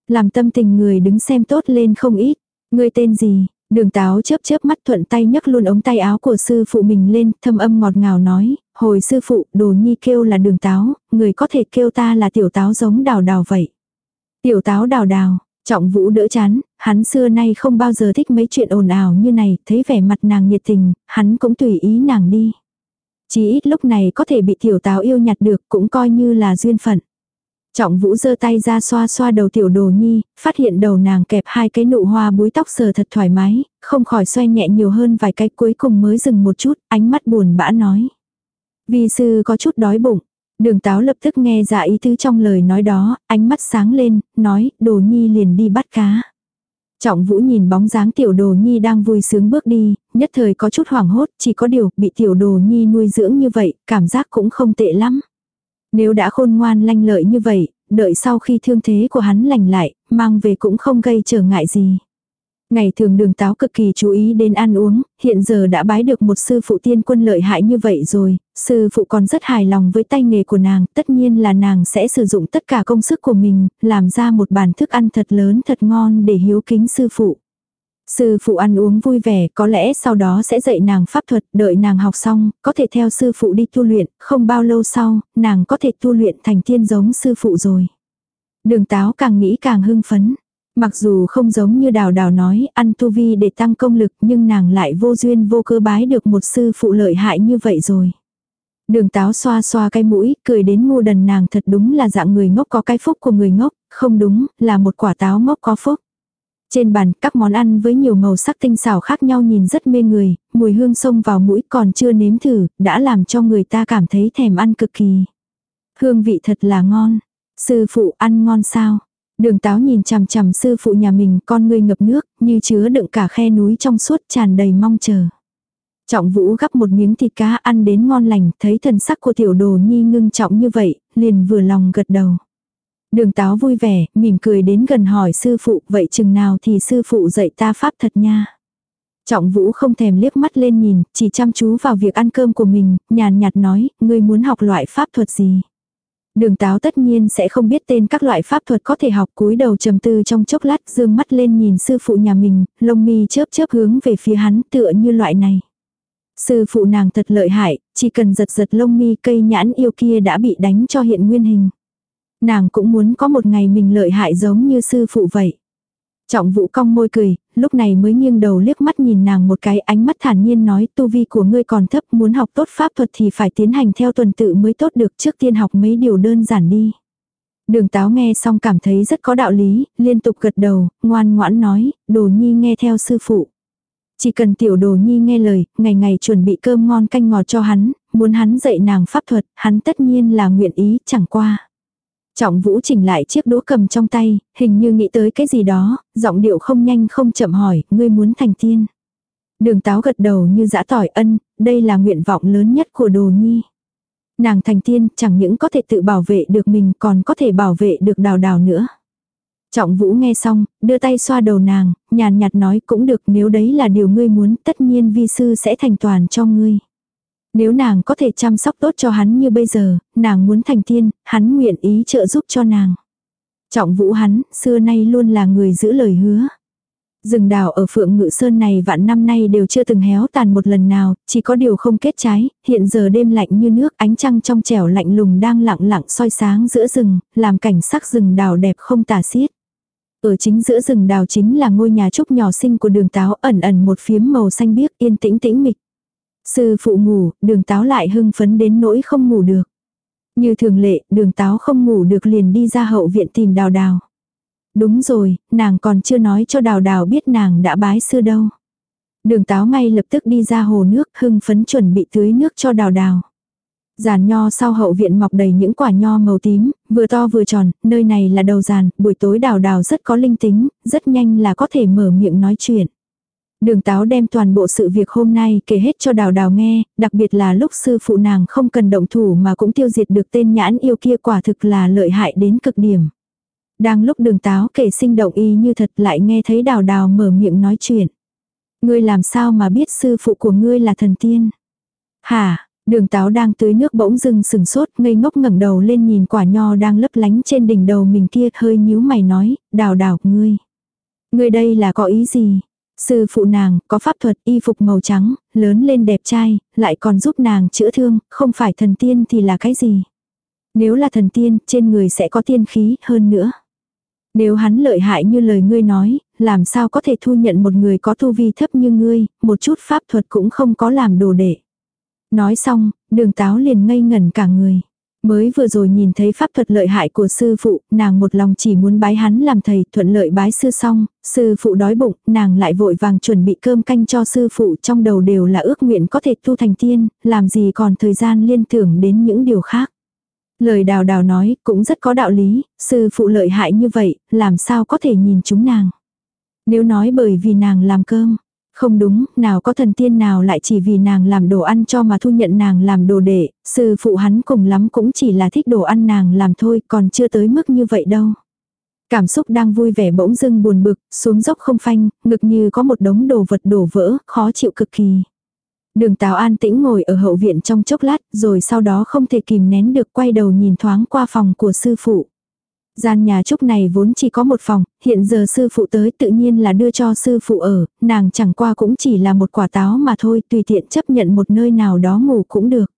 Làm tâm tình người đứng xem tốt lên không ít. Người tên gì? Đường táo chớp chớp mắt thuận tay nhấc luôn ống tay áo của sư phụ mình lên, thâm âm ngọt ngào nói, hồi sư phụ, đồ nhi kêu là đường táo, người có thể kêu ta là tiểu táo giống đào đào vậy. Tiểu táo đào đào, trọng vũ đỡ chán, hắn xưa nay không bao giờ thích mấy chuyện ồn ào như này, thấy vẻ mặt nàng nhiệt tình, hắn cũng tùy ý nàng đi. Chỉ ít lúc này có thể bị tiểu táo yêu nhặt được cũng coi như là duyên phận. Trọng vũ giơ tay ra xoa xoa đầu tiểu đồ nhi, phát hiện đầu nàng kẹp hai cái nụ hoa búi tóc sờ thật thoải mái, không khỏi xoay nhẹ nhiều hơn vài cái cuối cùng mới dừng một chút, ánh mắt buồn bã nói. Vi sư có chút đói bụng. Đường táo lập tức nghe ra ý tứ trong lời nói đó, ánh mắt sáng lên, nói, đồ nhi liền đi bắt cá. Trọng vũ nhìn bóng dáng tiểu đồ nhi đang vui sướng bước đi, nhất thời có chút hoảng hốt, chỉ có điều bị tiểu đồ nhi nuôi dưỡng như vậy, cảm giác cũng không tệ lắm. Nếu đã khôn ngoan lanh lợi như vậy, đợi sau khi thương thế của hắn lành lại, mang về cũng không gây trở ngại gì. Ngày thường đường táo cực kỳ chú ý đến ăn uống, hiện giờ đã bái được một sư phụ tiên quân lợi hại như vậy rồi, sư phụ còn rất hài lòng với tay nghề của nàng, tất nhiên là nàng sẽ sử dụng tất cả công sức của mình, làm ra một bàn thức ăn thật lớn thật ngon để hiếu kính sư phụ. Sư phụ ăn uống vui vẻ, có lẽ sau đó sẽ dạy nàng pháp thuật, đợi nàng học xong, có thể theo sư phụ đi tu luyện, không bao lâu sau, nàng có thể tu luyện thành tiên giống sư phụ rồi. Đường táo càng nghĩ càng hưng phấn. Mặc dù không giống như đào đào nói, ăn tu vi để tăng công lực, nhưng nàng lại vô duyên vô cơ bái được một sư phụ lợi hại như vậy rồi. Đường táo xoa xoa cái mũi, cười đến ngu đần nàng thật đúng là dạng người ngốc có cái phúc của người ngốc, không đúng, là một quả táo ngốc có phúc. Trên bàn, các món ăn với nhiều màu sắc tinh xảo khác nhau nhìn rất mê người, mùi hương xông vào mũi còn chưa nếm thử, đã làm cho người ta cảm thấy thèm ăn cực kỳ. Hương vị thật là ngon. Sư phụ ăn ngon sao? Đường táo nhìn chằm chằm sư phụ nhà mình con người ngập nước, như chứa đựng cả khe núi trong suốt tràn đầy mong chờ. Trọng vũ gắp một miếng thịt cá ăn đến ngon lành, thấy thần sắc của tiểu đồ nhi ngưng trọng như vậy, liền vừa lòng gật đầu. Đường táo vui vẻ, mỉm cười đến gần hỏi sư phụ, vậy chừng nào thì sư phụ dạy ta pháp thật nha. Trọng vũ không thèm liếc mắt lên nhìn, chỉ chăm chú vào việc ăn cơm của mình, nhàn nhạt nói, ngươi muốn học loại pháp thuật gì. Đường táo tất nhiên sẽ không biết tên các loại pháp thuật có thể học cúi đầu trầm tư trong chốc lát dương mắt lên nhìn sư phụ nhà mình, lông mi chớp chớp hướng về phía hắn tựa như loại này. Sư phụ nàng thật lợi hại, chỉ cần giật giật lông mi cây nhãn yêu kia đã bị đánh cho hiện nguyên hình. Nàng cũng muốn có một ngày mình lợi hại giống như sư phụ vậy. Trọng vũ cong môi cười, lúc này mới nghiêng đầu liếc mắt nhìn nàng một cái ánh mắt thản nhiên nói tu vi của ngươi còn thấp muốn học tốt pháp thuật thì phải tiến hành theo tuần tự mới tốt được trước tiên học mấy điều đơn giản đi. Đường táo nghe xong cảm thấy rất có đạo lý, liên tục gật đầu, ngoan ngoãn nói, đồ nhi nghe theo sư phụ. Chỉ cần tiểu đồ nhi nghe lời, ngày ngày chuẩn bị cơm ngon canh ngọt cho hắn, muốn hắn dạy nàng pháp thuật, hắn tất nhiên là nguyện ý, chẳng qua. Trọng vũ chỉnh lại chiếc đũa cầm trong tay, hình như nghĩ tới cái gì đó, giọng điệu không nhanh không chậm hỏi, ngươi muốn thành tiên. Đường táo gật đầu như dã tỏi ân, đây là nguyện vọng lớn nhất của đồ nhi. Nàng thành tiên chẳng những có thể tự bảo vệ được mình còn có thể bảo vệ được đào đào nữa. Trọng vũ nghe xong, đưa tay xoa đầu nàng, nhàn nhạt nói cũng được nếu đấy là điều ngươi muốn tất nhiên vi sư sẽ thành toàn cho ngươi. Nếu nàng có thể chăm sóc tốt cho hắn như bây giờ, nàng muốn thành tiên, hắn nguyện ý trợ giúp cho nàng. Trọng vũ hắn, xưa nay luôn là người giữ lời hứa. Rừng đào ở phượng ngự sơn này vạn năm nay đều chưa từng héo tàn một lần nào, chỉ có điều không kết trái, hiện giờ đêm lạnh như nước ánh trăng trong trẻo lạnh lùng đang lặng lặng soi sáng giữa rừng, làm cảnh sắc rừng đào đẹp không tả xiết. Ở chính giữa rừng đào chính là ngôi nhà trúc nhỏ xinh của đường táo ẩn ẩn một phiếm màu xanh biếc yên tĩnh tĩnh mịch. Sư phụ ngủ, đường táo lại hưng phấn đến nỗi không ngủ được. Như thường lệ, đường táo không ngủ được liền đi ra hậu viện tìm đào đào. Đúng rồi, nàng còn chưa nói cho đào đào biết nàng đã bái sư đâu. Đường táo ngay lập tức đi ra hồ nước hưng phấn chuẩn bị tưới nước cho đào đào. Giàn nho sau hậu viện mọc đầy những quả nho màu tím, vừa to vừa tròn, nơi này là đầu giàn, buổi tối đào đào rất có linh tính, rất nhanh là có thể mở miệng nói chuyện. Đường táo đem toàn bộ sự việc hôm nay kể hết cho đào đào nghe, đặc biệt là lúc sư phụ nàng không cần động thủ mà cũng tiêu diệt được tên nhãn yêu kia quả thực là lợi hại đến cực điểm. Đang lúc đường táo kể sinh động y như thật lại nghe thấy đào đào mở miệng nói chuyện. Ngươi làm sao mà biết sư phụ của ngươi là thần tiên? Hả, Đường táo đang tưới nước bỗng dưng sừng sốt, ngây ngốc ngẩng đầu lên nhìn quả nho đang lấp lánh trên đỉnh đầu mình kia, hơi nhíu mày nói, đào đào, ngươi. Ngươi đây là có ý gì? Sư phụ nàng, có pháp thuật, y phục màu trắng, lớn lên đẹp trai, lại còn giúp nàng chữa thương, không phải thần tiên thì là cái gì? Nếu là thần tiên, trên người sẽ có tiên khí hơn nữa. Nếu hắn lợi hại như lời ngươi nói, làm sao có thể thu nhận một người có tu vi thấp như ngươi, một chút pháp thuật cũng không có làm đồ đệ. Nói xong, đường táo liền ngây ngẩn cả người. Mới vừa rồi nhìn thấy pháp thuật lợi hại của sư phụ, nàng một lòng chỉ muốn bái hắn làm thầy, thuận lợi bái sư xong, sư phụ đói bụng, nàng lại vội vàng chuẩn bị cơm canh cho sư phụ trong đầu đều là ước nguyện có thể tu thành tiên, làm gì còn thời gian liên tưởng đến những điều khác. Lời đào đào nói cũng rất có đạo lý, sư phụ lợi hại như vậy, làm sao có thể nhìn chúng nàng. Nếu nói bởi vì nàng làm cơm, không đúng, nào có thần tiên nào lại chỉ vì nàng làm đồ ăn cho mà thu nhận nàng làm đồ đệ, sư phụ hắn cùng lắm cũng chỉ là thích đồ ăn nàng làm thôi, còn chưa tới mức như vậy đâu. Cảm xúc đang vui vẻ bỗng dưng buồn bực, xuống dốc không phanh, ngực như có một đống đồ vật đổ vỡ, khó chịu cực kỳ. Đường tào an tĩnh ngồi ở hậu viện trong chốc lát, rồi sau đó không thể kìm nén được quay đầu nhìn thoáng qua phòng của sư phụ. Gian nhà trúc này vốn chỉ có một phòng, hiện giờ sư phụ tới tự nhiên là đưa cho sư phụ ở, nàng chẳng qua cũng chỉ là một quả táo mà thôi, tùy tiện chấp nhận một nơi nào đó ngủ cũng được.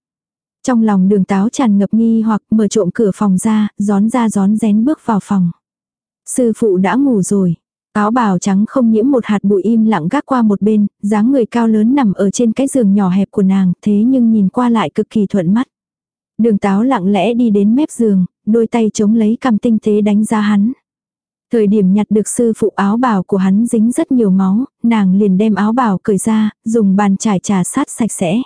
Trong lòng đường táo tràn ngập nghi hoặc mở trộm cửa phòng ra, gión ra gión rén bước vào phòng. Sư phụ đã ngủ rồi. Áo bào trắng không nhiễm một hạt bụi im lặng gác qua một bên, dáng người cao lớn nằm ở trên cái giường nhỏ hẹp của nàng, thế nhưng nhìn qua lại cực kỳ thuận mắt. Đường táo lặng lẽ đi đến mép giường, đôi tay chống lấy cầm tinh tế đánh giá hắn. Thời điểm nhặt được sư phụ áo bào của hắn dính rất nhiều máu, nàng liền đem áo bào cởi ra, dùng bàn chải trà sát sạch sẽ.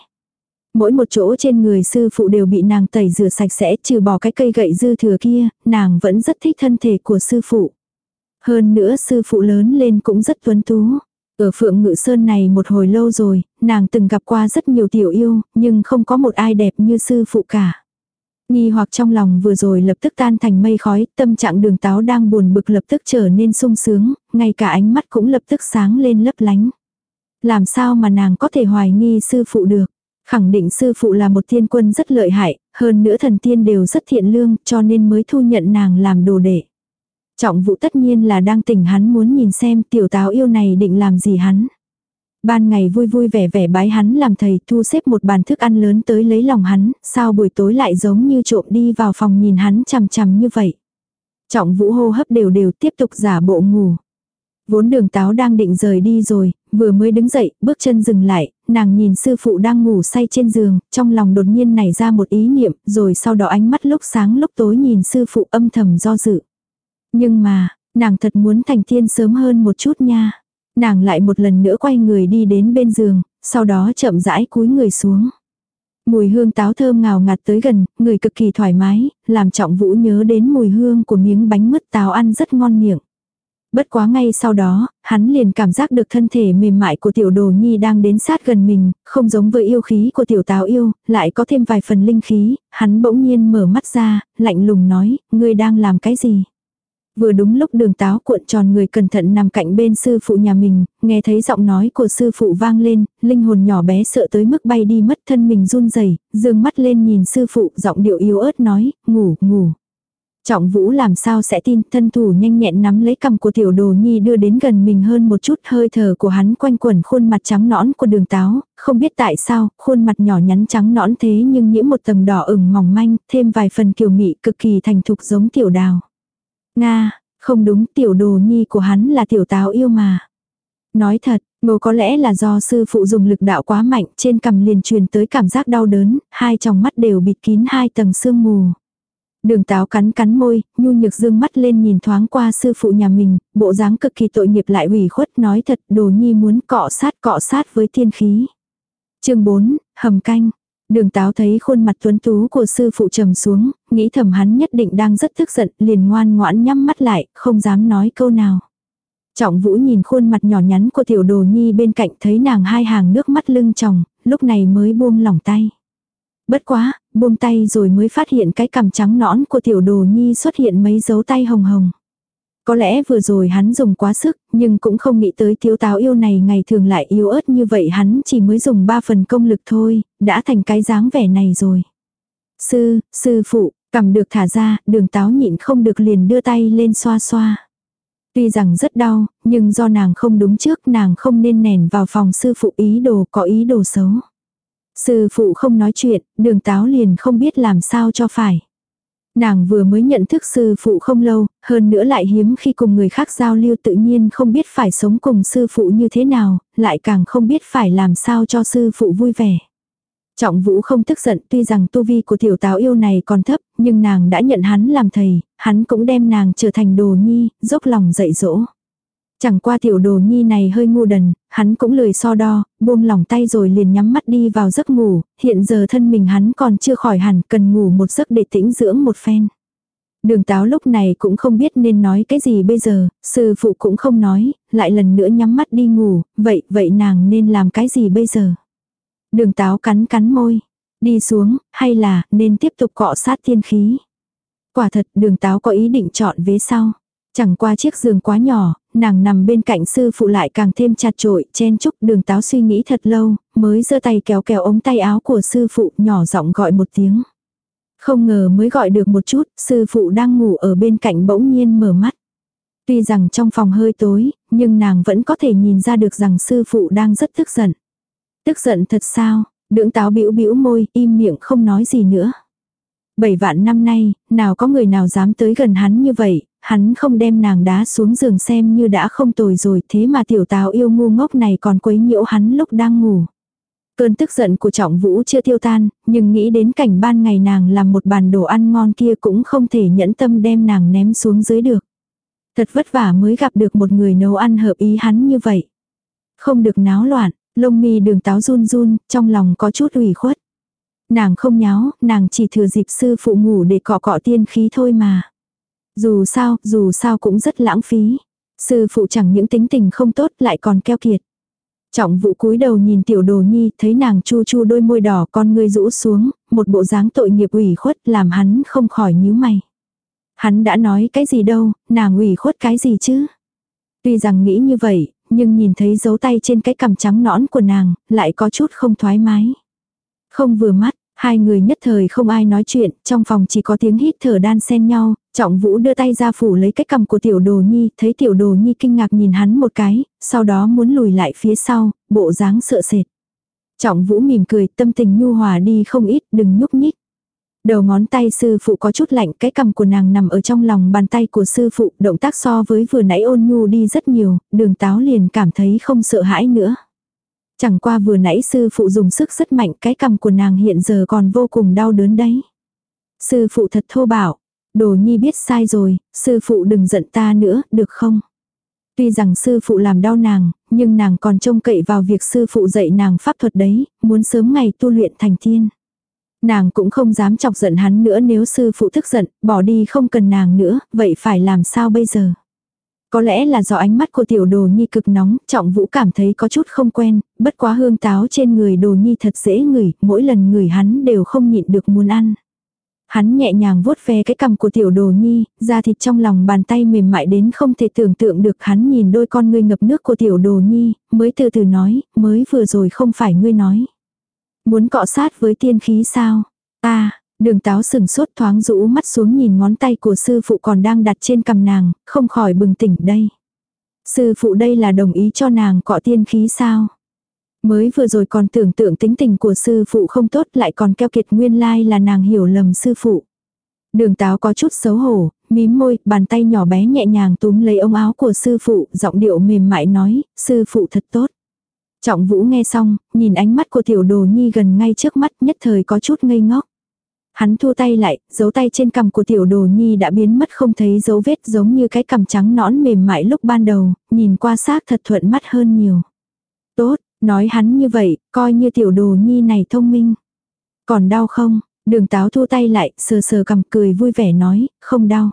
Mỗi một chỗ trên người sư phụ đều bị nàng tẩy rửa sạch sẽ trừ bỏ cái cây gậy dư thừa kia, nàng vẫn rất thích thân thể của sư phụ. Hơn nữa sư phụ lớn lên cũng rất tuấn tú. Ở Phượng Ngự Sơn này một hồi lâu rồi, nàng từng gặp qua rất nhiều tiểu yêu, nhưng không có một ai đẹp như sư phụ cả. Nghi hoặc trong lòng vừa rồi lập tức tan thành mây khói, tâm trạng đường táo đang buồn bực lập tức trở nên sung sướng, ngay cả ánh mắt cũng lập tức sáng lên lấp lánh. Làm sao mà nàng có thể hoài nghi sư phụ được? Khẳng định sư phụ là một tiên quân rất lợi hại, hơn nữa thần tiên đều rất thiện lương cho nên mới thu nhận nàng làm đồ đệ. Trọng vụ tất nhiên là đang tỉnh hắn muốn nhìn xem tiểu táo yêu này định làm gì hắn. Ban ngày vui vui vẻ vẻ bái hắn làm thầy thu xếp một bàn thức ăn lớn tới lấy lòng hắn, sao buổi tối lại giống như trộm đi vào phòng nhìn hắn chằm chằm như vậy. Trọng vũ hô hấp đều đều tiếp tục giả bộ ngủ. Vốn đường táo đang định rời đi rồi, vừa mới đứng dậy, bước chân dừng lại, nàng nhìn sư phụ đang ngủ say trên giường, trong lòng đột nhiên nảy ra một ý niệm, rồi sau đó ánh mắt lúc sáng lúc tối nhìn sư phụ âm thầm do dự. Nhưng mà, nàng thật muốn thành tiên sớm hơn một chút nha. Nàng lại một lần nữa quay người đi đến bên giường, sau đó chậm rãi cúi người xuống. Mùi hương táo thơm ngào ngạt tới gần, người cực kỳ thoải mái, làm trọng vũ nhớ đến mùi hương của miếng bánh mứt táo ăn rất ngon miệng. Bất quá ngay sau đó, hắn liền cảm giác được thân thể mềm mại của tiểu đồ nhi đang đến sát gần mình, không giống với yêu khí của tiểu táo yêu, lại có thêm vài phần linh khí, hắn bỗng nhiên mở mắt ra, lạnh lùng nói, ngươi đang làm cái gì? Vừa đúng lúc đường táo cuộn tròn người cẩn thận nằm cạnh bên sư phụ nhà mình, nghe thấy giọng nói của sư phụ vang lên, linh hồn nhỏ bé sợ tới mức bay đi mất thân mình run rẩy dương mắt lên nhìn sư phụ giọng điệu yếu ớt nói, ngủ, ngủ. Trọng vũ làm sao sẽ tin thân thủ nhanh nhẹn nắm lấy cầm của tiểu đồ nhi đưa đến gần mình hơn một chút hơi thở của hắn quanh quẩn khuôn mặt trắng nõn của đường táo, không biết tại sao, khuôn mặt nhỏ nhắn trắng nõn thế nhưng nhiễm một tầng đỏ ửng mỏng manh, thêm vài phần kiều mị cực kỳ thành thục giống tiểu đào. Nga, không đúng tiểu đồ nhi của hắn là tiểu táo yêu mà. Nói thật, ngô có lẽ là do sư phụ dùng lực đạo quá mạnh trên cằm liền truyền tới cảm giác đau đớn, hai tròng mắt đều bịt kín hai tầng sương mù. Đường táo cắn cắn môi, nhu nhược dương mắt lên nhìn thoáng qua sư phụ nhà mình, bộ dáng cực kỳ tội nghiệp lại ủy khuất nói thật đồ nhi muốn cọ sát cọ sát với tiên khí. chương 4, hầm canh. Đường táo thấy khuôn mặt tuấn tú của sư phụ trầm xuống, nghĩ thầm hắn nhất định đang rất tức giận, liền ngoan ngoãn nhắm mắt lại, không dám nói câu nào. Trọng vũ nhìn khuôn mặt nhỏ nhắn của tiểu đồ nhi bên cạnh thấy nàng hai hàng nước mắt lưng tròng, lúc này mới buông lỏng tay. Bất quá, buông tay rồi mới phát hiện cái cằm trắng nõn của tiểu đồ nhi xuất hiện mấy dấu tay hồng hồng. Có lẽ vừa rồi hắn dùng quá sức, nhưng cũng không nghĩ tới thiếu táo yêu này ngày thường lại yếu ớt như vậy hắn chỉ mới dùng 3 phần công lực thôi, đã thành cái dáng vẻ này rồi. Sư, sư phụ, cầm được thả ra, đường táo nhịn không được liền đưa tay lên xoa xoa. Tuy rằng rất đau, nhưng do nàng không đúng trước nàng không nên nèn vào phòng sư phụ ý đồ có ý đồ xấu. Sư phụ không nói chuyện, đường táo liền không biết làm sao cho phải. Nàng vừa mới nhận thức sư phụ không lâu, hơn nữa lại hiếm khi cùng người khác giao lưu tự nhiên không biết phải sống cùng sư phụ như thế nào, lại càng không biết phải làm sao cho sư phụ vui vẻ. Trọng vũ không tức giận tuy rằng tu vi của tiểu táo yêu này còn thấp, nhưng nàng đã nhận hắn làm thầy, hắn cũng đem nàng trở thành đồ nhi, dốc lòng dạy dỗ. Chẳng qua tiểu đồ nhi này hơi ngu đần, hắn cũng lười so đo, buông lòng tay rồi liền nhắm mắt đi vào giấc ngủ, hiện giờ thân mình hắn còn chưa khỏi hẳn, cần ngủ một giấc để tĩnh dưỡng một phen. Đường táo lúc này cũng không biết nên nói cái gì bây giờ, sư phụ cũng không nói, lại lần nữa nhắm mắt đi ngủ, vậy, vậy nàng nên làm cái gì bây giờ? Đường táo cắn cắn môi, đi xuống, hay là nên tiếp tục cọ sát tiên khí? Quả thật đường táo có ý định chọn vế sau. Chẳng qua chiếc giường quá nhỏ, nàng nằm bên cạnh sư phụ lại càng thêm chặt trội, chen chúc đường táo suy nghĩ thật lâu, mới giơ tay kéo kéo ống tay áo của sư phụ nhỏ giọng gọi một tiếng. Không ngờ mới gọi được một chút, sư phụ đang ngủ ở bên cạnh bỗng nhiên mở mắt. Tuy rằng trong phòng hơi tối, nhưng nàng vẫn có thể nhìn ra được rằng sư phụ đang rất tức giận. Tức giận thật sao, đưỡng táo bĩu bĩu môi, im miệng không nói gì nữa. Bảy vạn năm nay, nào có người nào dám tới gần hắn như vậy, hắn không đem nàng đá xuống giường xem như đã không tồi rồi thế mà tiểu tào yêu ngu ngốc này còn quấy nhiễu hắn lúc đang ngủ. Cơn tức giận của trọng vũ chưa tiêu tan, nhưng nghĩ đến cảnh ban ngày nàng làm một bàn đồ ăn ngon kia cũng không thể nhẫn tâm đem nàng ném xuống dưới được. Thật vất vả mới gặp được một người nấu ăn hợp ý hắn như vậy. Không được náo loạn, lông mi đường táo run run, trong lòng có chút ủy khuất. Nàng không nháo, nàng chỉ thừa dịp sư phụ ngủ để cọ cọ tiên khí thôi mà. Dù sao, dù sao cũng rất lãng phí. Sư phụ chẳng những tính tình không tốt lại còn keo kiệt. Trọng vụ cúi đầu nhìn tiểu đồ nhi, thấy nàng chu chu đôi môi đỏ con ngươi rũ xuống, một bộ dáng tội nghiệp ủy khuất làm hắn không khỏi nhíu mày. Hắn đã nói cái gì đâu, nàng ủy khuất cái gì chứ? Tuy rằng nghĩ như vậy, nhưng nhìn thấy dấu tay trên cái cằm trắng nõn của nàng, lại có chút không thoải mái. Không vừa mắt, Hai người nhất thời không ai nói chuyện, trong phòng chỉ có tiếng hít thở đan xen nhau, trọng vũ đưa tay ra phủ lấy cái cầm của tiểu đồ nhi, thấy tiểu đồ nhi kinh ngạc nhìn hắn một cái, sau đó muốn lùi lại phía sau, bộ dáng sợ sệt. Trọng vũ mỉm cười, tâm tình nhu hòa đi không ít, đừng nhúc nhích. Đầu ngón tay sư phụ có chút lạnh, cái cầm của nàng nằm ở trong lòng bàn tay của sư phụ, động tác so với vừa nãy ôn nhu đi rất nhiều, đường táo liền cảm thấy không sợ hãi nữa. Chẳng qua vừa nãy sư phụ dùng sức rất mạnh cái cầm của nàng hiện giờ còn vô cùng đau đớn đấy. Sư phụ thật thô bạo. Đồ nhi biết sai rồi, sư phụ đừng giận ta nữa, được không? Tuy rằng sư phụ làm đau nàng, nhưng nàng còn trông cậy vào việc sư phụ dạy nàng pháp thuật đấy, muốn sớm ngày tu luyện thành tiên. Nàng cũng không dám chọc giận hắn nữa nếu sư phụ tức giận, bỏ đi không cần nàng nữa, vậy phải làm sao bây giờ? Có lẽ là do ánh mắt của tiểu đồ nhi cực nóng, trọng vũ cảm thấy có chút không quen, bất quá hương táo trên người đồ nhi thật dễ ngửi, mỗi lần ngửi hắn đều không nhịn được muốn ăn. Hắn nhẹ nhàng vuốt ve cái cằm của tiểu đồ nhi, da thịt trong lòng bàn tay mềm mại đến không thể tưởng tượng được hắn nhìn đôi con ngươi ngập nước của tiểu đồ nhi, mới từ từ nói, mới vừa rồi không phải ngươi nói. Muốn cọ sát với tiên khí sao? ta Đường táo sừng sốt thoáng rũ mắt xuống nhìn ngón tay của sư phụ còn đang đặt trên cầm nàng, không khỏi bừng tỉnh đây. Sư phụ đây là đồng ý cho nàng cọ tiên khí sao? Mới vừa rồi còn tưởng tượng tính tình của sư phụ không tốt lại còn keo kiệt nguyên lai là nàng hiểu lầm sư phụ. Đường táo có chút xấu hổ, mím môi, bàn tay nhỏ bé nhẹ nhàng túm lấy ống áo của sư phụ, giọng điệu mềm mại nói, sư phụ thật tốt. Trọng vũ nghe xong, nhìn ánh mắt của tiểu đồ nhi gần ngay trước mắt nhất thời có chút ngây ngốc. Hắn thua tay lại, dấu tay trên cằm của tiểu đồ nhi đã biến mất không thấy dấu vết giống như cái cằm trắng nõn mềm mại lúc ban đầu, nhìn qua xác thật thuận mắt hơn nhiều. Tốt, nói hắn như vậy, coi như tiểu đồ nhi này thông minh. Còn đau không? Đường táo thua tay lại, sờ sờ cầm cười vui vẻ nói, không đau.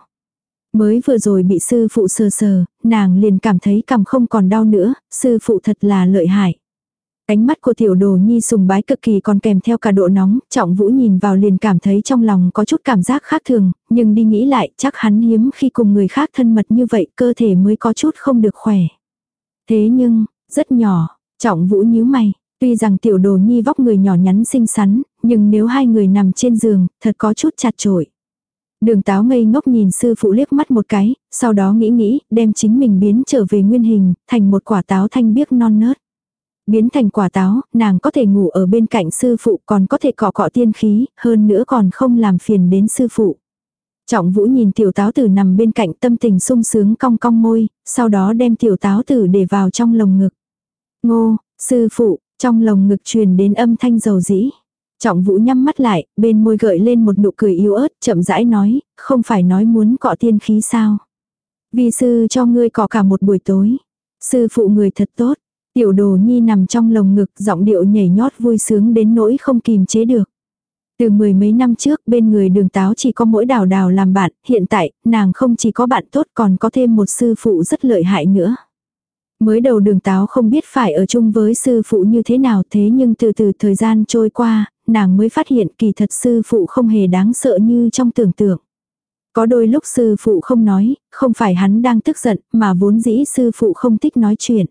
Mới vừa rồi bị sư phụ sờ sờ, nàng liền cảm thấy cầm không còn đau nữa, sư phụ thật là lợi hại. Ánh mắt của tiểu đồ nhi sùng bái cực kỳ còn kèm theo cả độ nóng, trọng vũ nhìn vào liền cảm thấy trong lòng có chút cảm giác khác thường, nhưng đi nghĩ lại chắc hắn hiếm khi cùng người khác thân mật như vậy cơ thể mới có chút không được khỏe. Thế nhưng, rất nhỏ, trọng vũ nhíu mày, tuy rằng tiểu đồ nhi vóc người nhỏ nhắn xinh xắn, nhưng nếu hai người nằm trên giường, thật có chút chặt trội. Đường táo ngây ngốc nhìn sư phụ liếc mắt một cái, sau đó nghĩ nghĩ, đem chính mình biến trở về nguyên hình, thành một quả táo thanh biếc non nớt. Biến thành quả táo, nàng có thể ngủ ở bên cạnh sư phụ còn có thể cọ cọ tiên khí, hơn nữa còn không làm phiền đến sư phụ. Trọng vũ nhìn tiểu táo tử nằm bên cạnh tâm tình sung sướng cong cong môi, sau đó đem tiểu táo tử để vào trong lồng ngực. Ngô, sư phụ, trong lồng ngực truyền đến âm thanh dầu dĩ. Trọng vũ nhắm mắt lại, bên môi gợi lên một nụ cười yếu ớt, chậm rãi nói, không phải nói muốn cọ tiên khí sao. Vì sư cho ngươi cọ cả một buổi tối. Sư phụ người thật tốt. Tiểu đồ nhi nằm trong lồng ngực, giọng điệu nhảy nhót vui sướng đến nỗi không kìm chế được. Từ mười mấy năm trước bên người đường táo chỉ có mỗi đào đào làm bạn, hiện tại, nàng không chỉ có bạn tốt còn có thêm một sư phụ rất lợi hại nữa. Mới đầu đường táo không biết phải ở chung với sư phụ như thế nào thế nhưng từ từ thời gian trôi qua, nàng mới phát hiện kỳ thật sư phụ không hề đáng sợ như trong tưởng tượng. Có đôi lúc sư phụ không nói, không phải hắn đang tức giận, mà vốn dĩ sư phụ không thích nói chuyện.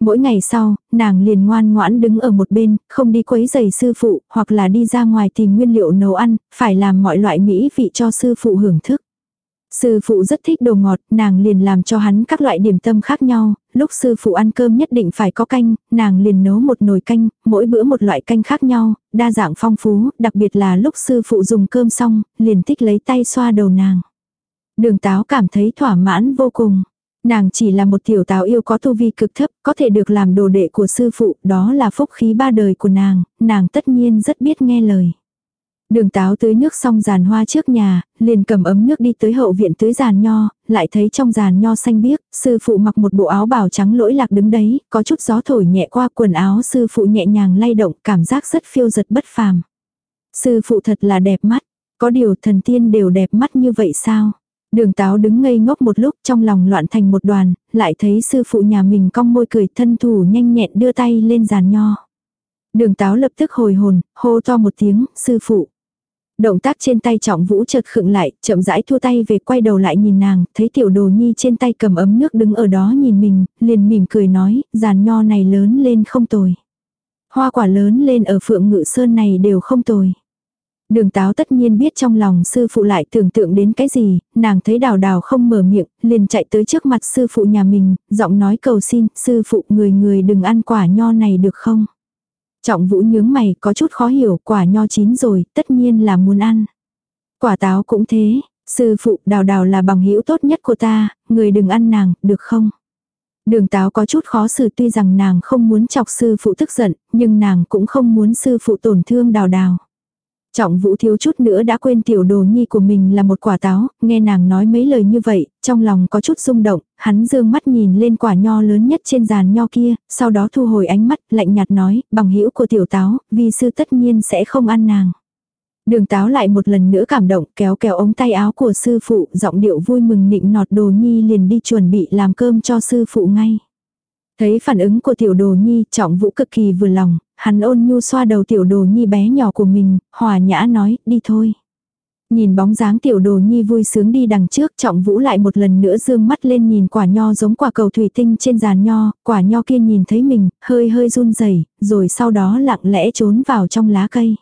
Mỗi ngày sau, nàng liền ngoan ngoãn đứng ở một bên, không đi quấy giày sư phụ, hoặc là đi ra ngoài tìm nguyên liệu nấu ăn, phải làm mọi loại mỹ vị cho sư phụ hưởng thức. Sư phụ rất thích đồ ngọt, nàng liền làm cho hắn các loại điểm tâm khác nhau, lúc sư phụ ăn cơm nhất định phải có canh, nàng liền nấu một nồi canh, mỗi bữa một loại canh khác nhau, đa dạng phong phú, đặc biệt là lúc sư phụ dùng cơm xong, liền thích lấy tay xoa đầu nàng. Đường táo cảm thấy thỏa mãn vô cùng. Nàng chỉ là một tiểu táo yêu có tu vi cực thấp, có thể được làm đồ đệ của sư phụ, đó là phúc khí ba đời của nàng, nàng tất nhiên rất biết nghe lời. Đường táo tưới nước xong giàn hoa trước nhà, liền cầm ấm nước đi tới hậu viện tưới giàn nho, lại thấy trong giàn nho xanh biếc, sư phụ mặc một bộ áo bào trắng lỗi lạc đứng đấy, có chút gió thổi nhẹ qua quần áo sư phụ nhẹ nhàng lay động, cảm giác rất phiêu giật bất phàm. Sư phụ thật là đẹp mắt, có điều thần tiên đều đẹp mắt như vậy sao? Đường táo đứng ngây ngốc một lúc trong lòng loạn thành một đoàn, lại thấy sư phụ nhà mình cong môi cười thân thủ nhanh nhẹn đưa tay lên giàn nho. Đường táo lập tức hồi hồn, hô to một tiếng, sư phụ. Động tác trên tay trọng vũ chợt khựng lại, chậm rãi thua tay về quay đầu lại nhìn nàng, thấy tiểu đồ nhi trên tay cầm ấm nước đứng ở đó nhìn mình, liền mỉm cười nói, giàn nho này lớn lên không tồi. Hoa quả lớn lên ở phượng ngự sơn này đều không tồi. Đường táo tất nhiên biết trong lòng sư phụ lại tưởng tượng đến cái gì, nàng thấy đào đào không mở miệng, liền chạy tới trước mặt sư phụ nhà mình, giọng nói cầu xin, sư phụ người người đừng ăn quả nho này được không? Trọng vũ nhướng mày có chút khó hiểu quả nho chín rồi, tất nhiên là muốn ăn. Quả táo cũng thế, sư phụ đào đào là bằng hữu tốt nhất của ta, người đừng ăn nàng, được không? Đường táo có chút khó xử tuy rằng nàng không muốn chọc sư phụ tức giận, nhưng nàng cũng không muốn sư phụ tổn thương đào đào. Trọng vũ thiếu chút nữa đã quên tiểu đồ nhi của mình là một quả táo, nghe nàng nói mấy lời như vậy, trong lòng có chút rung động, hắn dương mắt nhìn lên quả nho lớn nhất trên giàn nho kia, sau đó thu hồi ánh mắt, lạnh nhạt nói, bằng hữu của tiểu táo, vi sư tất nhiên sẽ không ăn nàng. Đường táo lại một lần nữa cảm động, kéo kéo ống tay áo của sư phụ, giọng điệu vui mừng nịnh nọt đồ nhi liền đi chuẩn bị làm cơm cho sư phụ ngay. Thấy phản ứng của tiểu đồ nhi, trọng vũ cực kỳ vừa lòng, hắn ôn nhu xoa đầu tiểu đồ nhi bé nhỏ của mình, hòa nhã nói, đi thôi. Nhìn bóng dáng tiểu đồ nhi vui sướng đi đằng trước trọng vũ lại một lần nữa dương mắt lên nhìn quả nho giống quả cầu thủy tinh trên giàn nho, quả nho kia nhìn thấy mình, hơi hơi run rẩy rồi sau đó lặng lẽ trốn vào trong lá cây.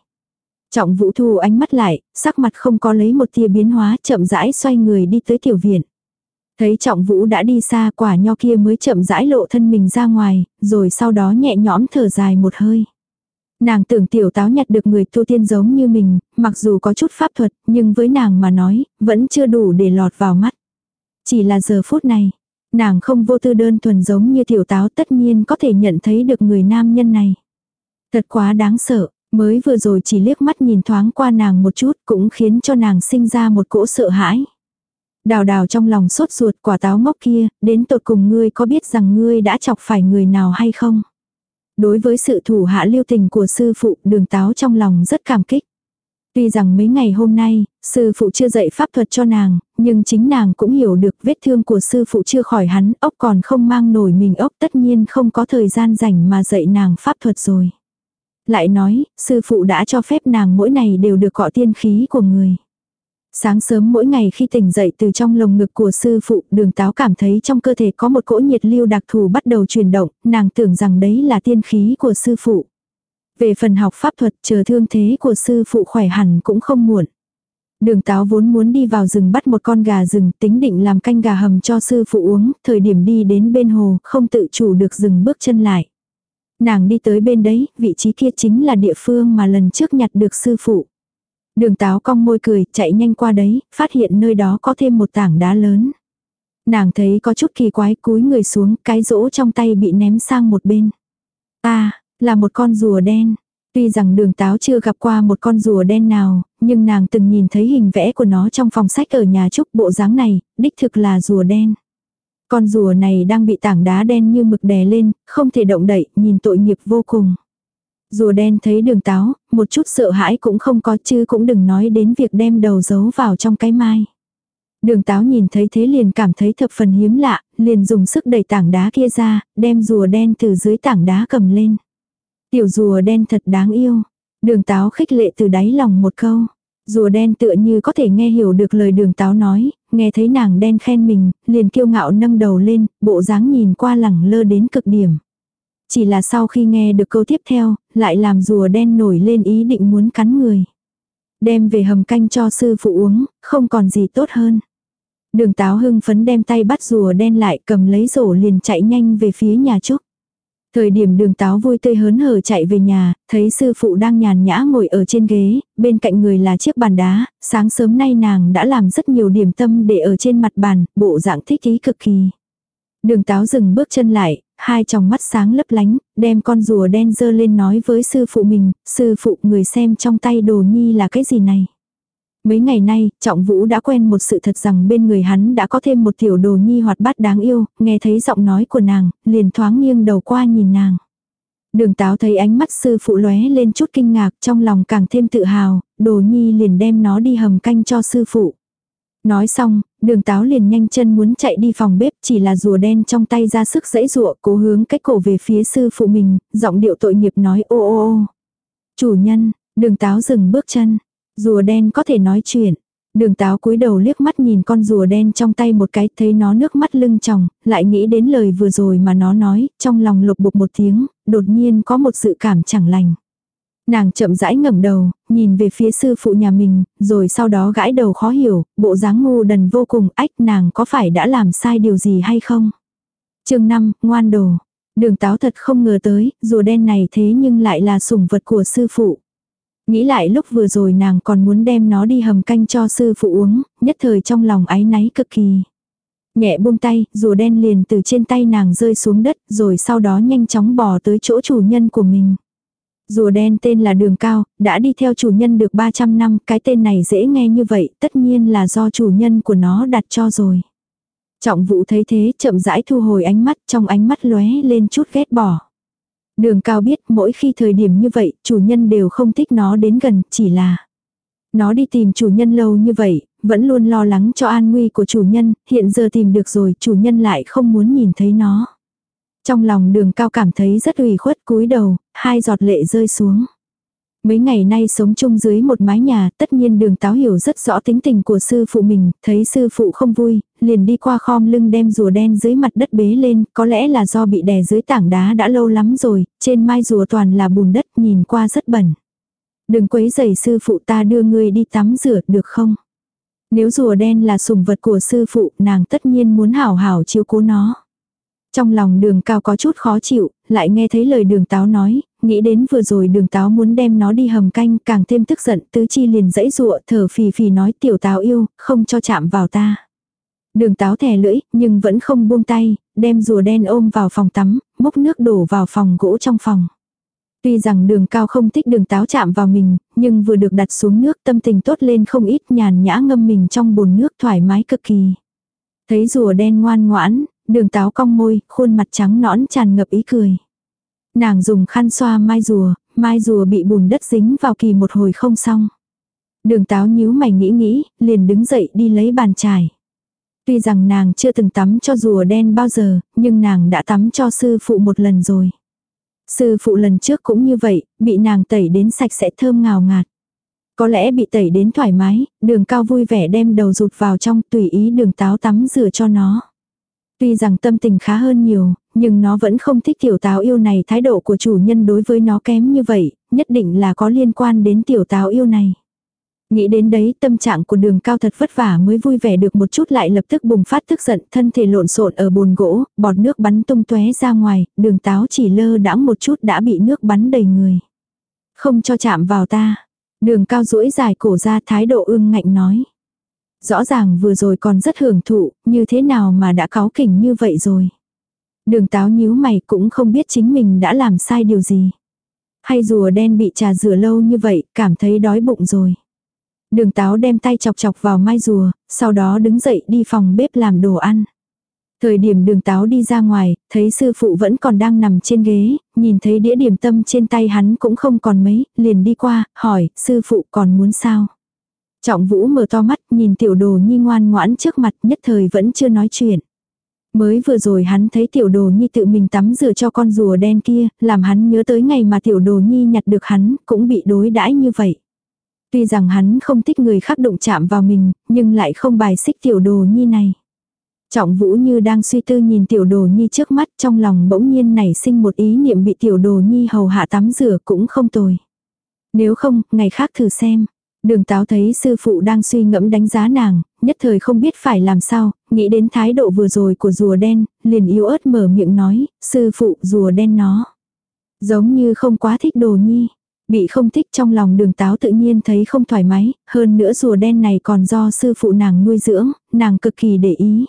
Trọng vũ thu ánh mắt lại, sắc mặt không có lấy một tia biến hóa chậm rãi xoay người đi tới tiểu viện. Thấy trọng vũ đã đi xa quả nho kia mới chậm rãi lộ thân mình ra ngoài, rồi sau đó nhẹ nhõm thở dài một hơi. Nàng tưởng tiểu táo nhặt được người tu tiên giống như mình, mặc dù có chút pháp thuật, nhưng với nàng mà nói, vẫn chưa đủ để lọt vào mắt. Chỉ là giờ phút này, nàng không vô tư đơn thuần giống như tiểu táo tất nhiên có thể nhận thấy được người nam nhân này. Thật quá đáng sợ, mới vừa rồi chỉ liếc mắt nhìn thoáng qua nàng một chút cũng khiến cho nàng sinh ra một cỗ sợ hãi. Đào đào trong lòng sốt ruột quả táo ngốc kia, đến tột cùng ngươi có biết rằng ngươi đã chọc phải người nào hay không? Đối với sự thủ hạ lưu tình của sư phụ đường táo trong lòng rất cảm kích. Tuy rằng mấy ngày hôm nay, sư phụ chưa dạy pháp thuật cho nàng, nhưng chính nàng cũng hiểu được vết thương của sư phụ chưa khỏi hắn, ốc còn không mang nổi mình ốc tất nhiên không có thời gian rảnh mà dạy nàng pháp thuật rồi. Lại nói, sư phụ đã cho phép nàng mỗi ngày đều được cọ tiên khí của người. Sáng sớm mỗi ngày khi tỉnh dậy từ trong lồng ngực của sư phụ, đường táo cảm thấy trong cơ thể có một cỗ nhiệt lưu đặc thù bắt đầu chuyển động, nàng tưởng rằng đấy là tiên khí của sư phụ. Về phần học pháp thuật chờ thương thế của sư phụ khỏe hẳn cũng không muộn. Đường táo vốn muốn đi vào rừng bắt một con gà rừng tính định làm canh gà hầm cho sư phụ uống, thời điểm đi đến bên hồ không tự chủ được dừng bước chân lại. Nàng đi tới bên đấy, vị trí kia chính là địa phương mà lần trước nhặt được sư phụ. Đường táo cong môi cười, chạy nhanh qua đấy, phát hiện nơi đó có thêm một tảng đá lớn. Nàng thấy có chút kỳ quái cúi người xuống, cái rỗ trong tay bị ném sang một bên. À, là một con rùa đen. Tuy rằng đường táo chưa gặp qua một con rùa đen nào, nhưng nàng từng nhìn thấy hình vẽ của nó trong phòng sách ở nhà trúc bộ dáng này, đích thực là rùa đen. Con rùa này đang bị tảng đá đen như mực đè lên, không thể động đậy, nhìn tội nghiệp vô cùng. Rùa đen thấy đường táo, một chút sợ hãi cũng không có chứ cũng đừng nói đến việc đem đầu giấu vào trong cái mai. Đường táo nhìn thấy thế liền cảm thấy thập phần hiếm lạ, liền dùng sức đẩy tảng đá kia ra, đem rùa đen từ dưới tảng đá cầm lên. Tiểu rùa đen thật đáng yêu. Đường táo khích lệ từ đáy lòng một câu. Rùa đen tựa như có thể nghe hiểu được lời đường táo nói, nghe thấy nàng đen khen mình, liền kiêu ngạo nâng đầu lên, bộ dáng nhìn qua lẳng lơ đến cực điểm. Chỉ là sau khi nghe được câu tiếp theo, lại làm rùa đen nổi lên ý định muốn cắn người. Đem về hầm canh cho sư phụ uống, không còn gì tốt hơn. Đường táo hưng phấn đem tay bắt rùa đen lại cầm lấy rổ liền chạy nhanh về phía nhà Trúc. Thời điểm đường táo vui tươi hớn hở chạy về nhà, thấy sư phụ đang nhàn nhã ngồi ở trên ghế, bên cạnh người là chiếc bàn đá, sáng sớm nay nàng đã làm rất nhiều điểm tâm để ở trên mặt bàn, bộ dạng thích ý cực kỳ. Đường táo dừng bước chân lại, hai tròng mắt sáng lấp lánh, đem con rùa đen dơ lên nói với sư phụ mình, sư phụ người xem trong tay đồ nhi là cái gì này. Mấy ngày nay, Trọng Vũ đã quen một sự thật rằng bên người hắn đã có thêm một tiểu đồ nhi hoạt bát đáng yêu, nghe thấy giọng nói của nàng, liền thoáng nghiêng đầu qua nhìn nàng. Đường táo thấy ánh mắt sư phụ lóe lên chút kinh ngạc trong lòng càng thêm tự hào, đồ nhi liền đem nó đi hầm canh cho sư phụ. Nói xong, đường táo liền nhanh chân muốn chạy đi phòng bếp chỉ là rùa đen trong tay ra sức dãy rụa cố hướng cách cổ về phía sư phụ mình, giọng điệu tội nghiệp nói ô ô ô. Chủ nhân, đường táo dừng bước chân, Rùa đen có thể nói chuyện. Đường táo cúi đầu liếc mắt nhìn con rùa đen trong tay một cái, thấy nó nước mắt lưng tròng, lại nghĩ đến lời vừa rồi mà nó nói, trong lòng lục bục một tiếng, đột nhiên có một sự cảm chẳng lành. Nàng chậm rãi ngẩng đầu, nhìn về phía sư phụ nhà mình, rồi sau đó gãi đầu khó hiểu, bộ dáng ngu đần vô cùng, ách nàng có phải đã làm sai điều gì hay không? chương 5, ngoan đồ. Đường táo thật không ngờ tới, rùa đen này thế nhưng lại là sủng vật của sư phụ. Nghĩ lại lúc vừa rồi nàng còn muốn đem nó đi hầm canh cho sư phụ uống, nhất thời trong lòng áy náy cực kỳ. Nhẹ buông tay, rùa đen liền từ trên tay nàng rơi xuống đất, rồi sau đó nhanh chóng bò tới chỗ chủ nhân của mình. Rùa đen tên là Đường Cao, đã đi theo chủ nhân được 300 năm, cái tên này dễ nghe như vậy, tất nhiên là do chủ nhân của nó đặt cho rồi. Trọng vụ thấy thế, chậm rãi thu hồi ánh mắt, trong ánh mắt lóe lên chút ghét bỏ. Đường cao biết mỗi khi thời điểm như vậy, chủ nhân đều không thích nó đến gần, chỉ là nó đi tìm chủ nhân lâu như vậy, vẫn luôn lo lắng cho an nguy của chủ nhân, hiện giờ tìm được rồi, chủ nhân lại không muốn nhìn thấy nó. Trong lòng đường cao cảm thấy rất ủy khuất cúi đầu, hai giọt lệ rơi xuống. Mấy ngày nay sống chung dưới một mái nhà, tất nhiên đường táo hiểu rất rõ tính tình của sư phụ mình, thấy sư phụ không vui, liền đi qua khom lưng đem rùa đen dưới mặt đất bế lên, có lẽ là do bị đè dưới tảng đá đã lâu lắm rồi, trên mai rùa toàn là bùn đất nhìn qua rất bẩn. Đừng quấy giày sư phụ ta đưa ngươi đi tắm rửa được không? Nếu rùa đen là sủng vật của sư phụ, nàng tất nhiên muốn hảo hảo chiếu cố nó. Trong lòng đường cao có chút khó chịu, lại nghe thấy lời đường táo nói, nghĩ đến vừa rồi đường táo muốn đem nó đi hầm canh, càng thêm tức giận, tứ chi liền dãy dụa thở phì phì nói tiểu táo yêu, không cho chạm vào ta. Đường táo thè lưỡi, nhưng vẫn không buông tay, đem rùa đen ôm vào phòng tắm, múc nước đổ vào phòng gỗ trong phòng. Tuy rằng đường cao không thích đường táo chạm vào mình, nhưng vừa được đặt xuống nước tâm tình tốt lên không ít nhàn nhã ngâm mình trong bồn nước thoải mái cực kỳ. Thấy rùa đen ngoan ngoãn, đường táo cong môi, khuôn mặt trắng nõn tràn ngập ý cười. Nàng dùng khăn xoa mai rùa, mai rùa bị bùn đất dính vào kỳ một hồi không xong. Đường táo nhíu mày nghĩ nghĩ, liền đứng dậy đi lấy bàn chải. Tuy rằng nàng chưa từng tắm cho rùa đen bao giờ, nhưng nàng đã tắm cho sư phụ một lần rồi. Sư phụ lần trước cũng như vậy, bị nàng tẩy đến sạch sẽ thơm ngào ngạt. Có lẽ bị tẩy đến thoải mái, đường cao vui vẻ đem đầu rụt vào trong tùy ý đường táo tắm rửa cho nó. Tuy rằng tâm tình khá hơn nhiều, nhưng nó vẫn không thích tiểu táo yêu này thái độ của chủ nhân đối với nó kém như vậy, nhất định là có liên quan đến tiểu táo yêu này. Nghĩ đến đấy tâm trạng của đường cao thật vất vả mới vui vẻ được một chút lại lập tức bùng phát tức giận thân thể lộn xộn ở bồn gỗ, bọt nước bắn tung tóe ra ngoài, đường táo chỉ lơ đãng một chút đã bị nước bắn đầy người. Không cho chạm vào ta. Đường cao duỗi dài cổ ra thái độ ương ngạnh nói. Rõ ràng vừa rồi còn rất hưởng thụ, như thế nào mà đã cáu kỉnh như vậy rồi. Đường táo nhíu mày cũng không biết chính mình đã làm sai điều gì. Hay rùa đen bị trà rửa lâu như vậy, cảm thấy đói bụng rồi. Đường táo đem tay chọc chọc vào mai rùa, sau đó đứng dậy đi phòng bếp làm đồ ăn. Thời điểm đường táo đi ra ngoài, thấy sư phụ vẫn còn đang nằm trên ghế, nhìn thấy đĩa điểm tâm trên tay hắn cũng không còn mấy, liền đi qua, hỏi, sư phụ còn muốn sao? Trọng vũ mở to mắt, nhìn tiểu đồ nhi ngoan ngoãn trước mặt nhất thời vẫn chưa nói chuyện. Mới vừa rồi hắn thấy tiểu đồ nhi tự mình tắm rửa cho con rùa đen kia, làm hắn nhớ tới ngày mà tiểu đồ nhi nhặt được hắn, cũng bị đối đãi như vậy. Tuy rằng hắn không thích người khác động chạm vào mình, nhưng lại không bài xích tiểu đồ nhi này. Trọng vũ như đang suy tư nhìn tiểu đồ nhi trước mắt trong lòng bỗng nhiên nảy sinh một ý niệm bị tiểu đồ nhi hầu hạ tắm rửa cũng không tồi. Nếu không, ngày khác thử xem. Đường táo thấy sư phụ đang suy ngẫm đánh giá nàng, nhất thời không biết phải làm sao, nghĩ đến thái độ vừa rồi của rùa đen, liền yếu ớt mở miệng nói, sư phụ rùa đen nó. Giống như không quá thích đồ nhi. Bị không thích trong lòng đường táo tự nhiên thấy không thoải mái, hơn nữa rùa đen này còn do sư phụ nàng nuôi dưỡng, nàng cực kỳ để ý.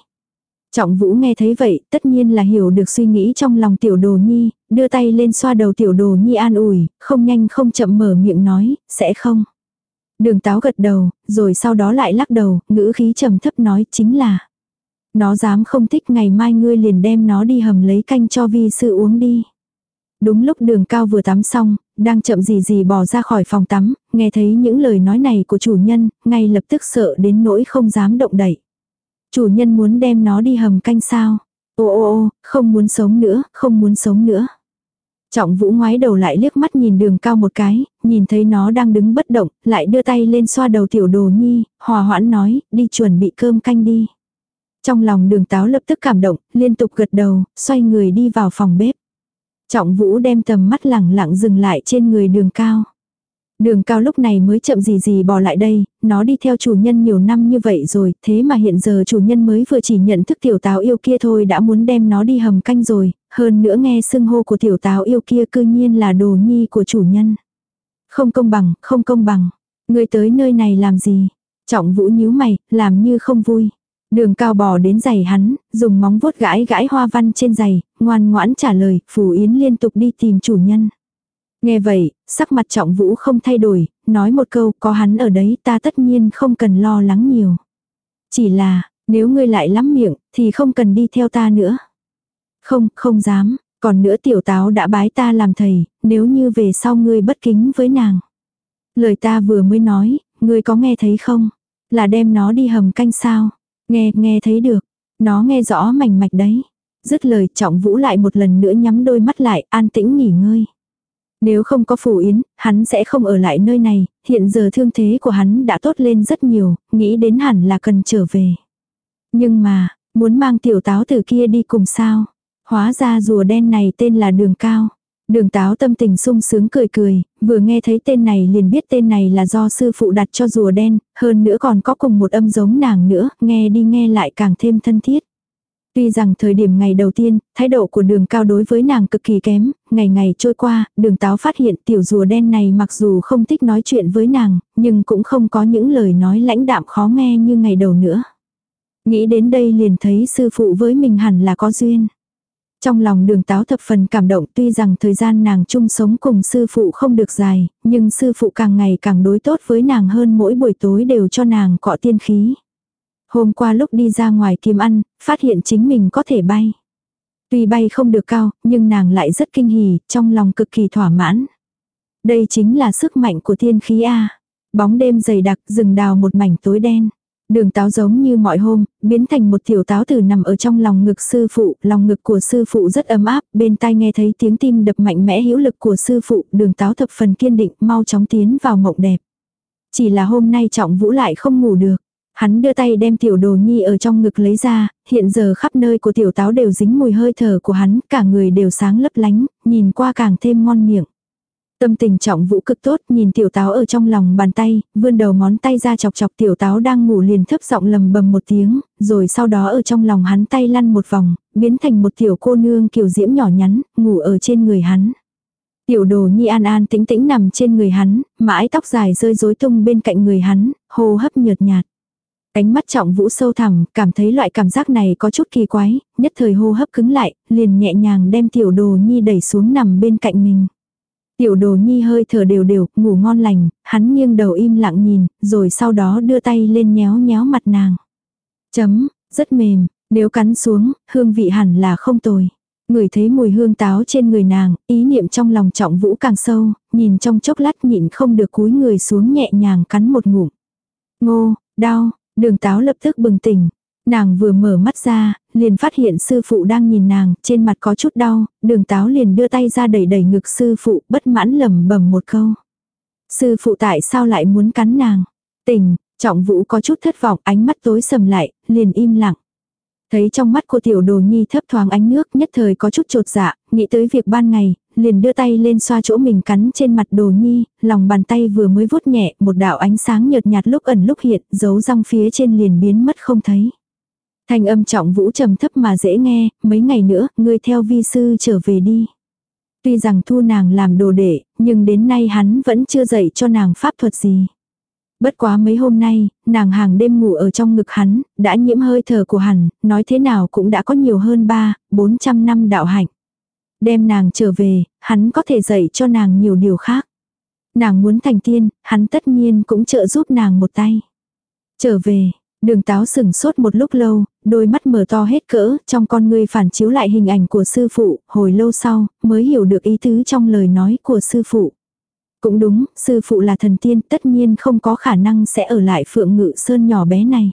Trọng vũ nghe thấy vậy, tất nhiên là hiểu được suy nghĩ trong lòng tiểu đồ nhi, đưa tay lên xoa đầu tiểu đồ nhi an ủi, không nhanh không chậm mở miệng nói, sẽ không. Đường táo gật đầu, rồi sau đó lại lắc đầu, ngữ khí trầm thấp nói chính là. Nó dám không thích ngày mai ngươi liền đem nó đi hầm lấy canh cho vi sư uống đi. Đúng lúc đường cao vừa tắm xong, đang chậm gì gì bỏ ra khỏi phòng tắm, nghe thấy những lời nói này của chủ nhân, ngay lập tức sợ đến nỗi không dám động đậy. Chủ nhân muốn đem nó đi hầm canh sao? Ô ô ô, không muốn sống nữa, không muốn sống nữa. Trọng vũ ngoái đầu lại liếc mắt nhìn đường cao một cái, nhìn thấy nó đang đứng bất động, lại đưa tay lên xoa đầu tiểu đồ nhi, hòa hoãn nói, đi chuẩn bị cơm canh đi. Trong lòng đường táo lập tức cảm động, liên tục gật đầu, xoay người đi vào phòng bếp. Trọng vũ đem tầm mắt lẳng lặng dừng lại trên người đường cao. Đường cao lúc này mới chậm gì gì bỏ lại đây, nó đi theo chủ nhân nhiều năm như vậy rồi, thế mà hiện giờ chủ nhân mới vừa chỉ nhận thức tiểu táo yêu kia thôi đã muốn đem nó đi hầm canh rồi, hơn nữa nghe xưng hô của tiểu táo yêu kia cư nhiên là đồ nhi của chủ nhân. Không công bằng, không công bằng. Người tới nơi này làm gì? Trọng vũ nhíu mày, làm như không vui. Đường cao bò đến giày hắn, dùng móng vuốt gãi gãi hoa văn trên giày, ngoan ngoãn trả lời, Phù Yến liên tục đi tìm chủ nhân. Nghe vậy, sắc mặt trọng vũ không thay đổi, nói một câu, có hắn ở đấy ta tất nhiên không cần lo lắng nhiều. Chỉ là, nếu ngươi lại lắm miệng, thì không cần đi theo ta nữa. Không, không dám, còn nữa tiểu táo đã bái ta làm thầy, nếu như về sau ngươi bất kính với nàng. Lời ta vừa mới nói, ngươi có nghe thấy không? Là đem nó đi hầm canh sao? Nghe, nghe thấy được. Nó nghe rõ mảnh mạch đấy. Dứt lời trọng vũ lại một lần nữa nhắm đôi mắt lại, an tĩnh nghỉ ngơi. Nếu không có phù yến, hắn sẽ không ở lại nơi này, hiện giờ thương thế của hắn đã tốt lên rất nhiều, nghĩ đến hẳn là cần trở về. Nhưng mà, muốn mang tiểu táo từ kia đi cùng sao? Hóa ra rùa đen này tên là đường cao. Đường táo tâm tình sung sướng cười cười, vừa nghe thấy tên này liền biết tên này là do sư phụ đặt cho rùa đen, hơn nữa còn có cùng một âm giống nàng nữa, nghe đi nghe lại càng thêm thân thiết. Tuy rằng thời điểm ngày đầu tiên, thái độ của đường cao đối với nàng cực kỳ kém, ngày ngày trôi qua, đường táo phát hiện tiểu rùa đen này mặc dù không thích nói chuyện với nàng, nhưng cũng không có những lời nói lãnh đạm khó nghe như ngày đầu nữa. Nghĩ đến đây liền thấy sư phụ với mình hẳn là có duyên. Trong lòng đường táo thập phần cảm động tuy rằng thời gian nàng chung sống cùng sư phụ không được dài, nhưng sư phụ càng ngày càng đối tốt với nàng hơn mỗi buổi tối đều cho nàng cọ tiên khí. Hôm qua lúc đi ra ngoài kiếm ăn, phát hiện chính mình có thể bay. Tuy bay không được cao, nhưng nàng lại rất kinh hỉ, trong lòng cực kỳ thỏa mãn. Đây chính là sức mạnh của tiên khí A. Bóng đêm dày đặc, rừng đào một mảnh tối đen. Đường táo giống như mọi hôm, biến thành một tiểu táo tử nằm ở trong lòng ngực sư phụ, lòng ngực của sư phụ rất ấm áp, bên tai nghe thấy tiếng tim đập mạnh mẽ hữu lực của sư phụ, đường táo thập phần kiên định, mau chóng tiến vào mộng đẹp. Chỉ là hôm nay trọng vũ lại không ngủ được. Hắn đưa tay đem tiểu đồ nhi ở trong ngực lấy ra, hiện giờ khắp nơi của tiểu táo đều dính mùi hơi thở của hắn, cả người đều sáng lấp lánh, nhìn qua càng thêm ngon miệng. Tâm tình trọng vũ cực tốt, nhìn tiểu táo ở trong lòng bàn tay, vươn đầu ngón tay ra chọc chọc tiểu táo đang ngủ liền thấp giọng lầm bầm một tiếng, rồi sau đó ở trong lòng hắn tay lăn một vòng, biến thành một tiểu cô nương kiểu diễm nhỏ nhắn, ngủ ở trên người hắn. Tiểu đồ nhi an an tĩnh tĩnh nằm trên người hắn, mãi tóc dài rơi rối tung bên cạnh người hắn, hô hấp nhợt nhạt. Ánh mắt trọng vũ sâu thẳm, cảm thấy loại cảm giác này có chút kỳ quái, nhất thời hô hấp cứng lại, liền nhẹ nhàng đem tiểu đồ nhi đẩy xuống nằm bên cạnh mình. Tiểu đồ nhi hơi thở đều đều, ngủ ngon lành, hắn nghiêng đầu im lặng nhìn, rồi sau đó đưa tay lên nhéo nhéo mặt nàng. Chấm, rất mềm, nếu cắn xuống, hương vị hẳn là không tồi. Người thấy mùi hương táo trên người nàng, ý niệm trong lòng trọng vũ càng sâu, nhìn trong chốc lát nhịn không được cúi người xuống nhẹ nhàng cắn một ngụm. Ngô, đau, đường táo lập tức bừng tỉnh, Nàng vừa mở mắt ra, liền phát hiện sư phụ đang nhìn nàng, trên mặt có chút đau, đường táo liền đưa tay ra đẩy đẩy ngực sư phụ, bất mãn lầm bầm một câu. Sư phụ tại sao lại muốn cắn nàng? Tình, trọng vũ có chút thất vọng, ánh mắt tối sầm lại, liền im lặng. Thấy trong mắt cô tiểu đồ nhi thấp thoáng ánh nước nhất thời có chút trột dạ, nghĩ tới việc ban ngày, liền đưa tay lên xoa chỗ mình cắn trên mặt đồ nhi, lòng bàn tay vừa mới vuốt nhẹ, một đạo ánh sáng nhợt nhạt lúc ẩn lúc hiện, dấu răng phía trên liền biến mất không thấy. Thanh âm trọng vũ trầm thấp mà dễ nghe, mấy ngày nữa, ngươi theo vi sư trở về đi. Tuy rằng thu nàng làm đồ đệ, nhưng đến nay hắn vẫn chưa dạy cho nàng pháp thuật gì. Bất quá mấy hôm nay, nàng hàng đêm ngủ ở trong ngực hắn, đã nhiễm hơi thở của hắn, nói thế nào cũng đã có nhiều hơn ba, bốn trăm năm đạo hạnh. Đem nàng trở về, hắn có thể dạy cho nàng nhiều điều khác. Nàng muốn thành tiên, hắn tất nhiên cũng trợ giúp nàng một tay. Trở về, Đường táo sừng sốt một lúc lâu, đôi mắt mở to hết cỡ, trong con người phản chiếu lại hình ảnh của sư phụ, hồi lâu sau, mới hiểu được ý tứ trong lời nói của sư phụ. Cũng đúng, sư phụ là thần tiên, tất nhiên không có khả năng sẽ ở lại phượng ngự sơn nhỏ bé này.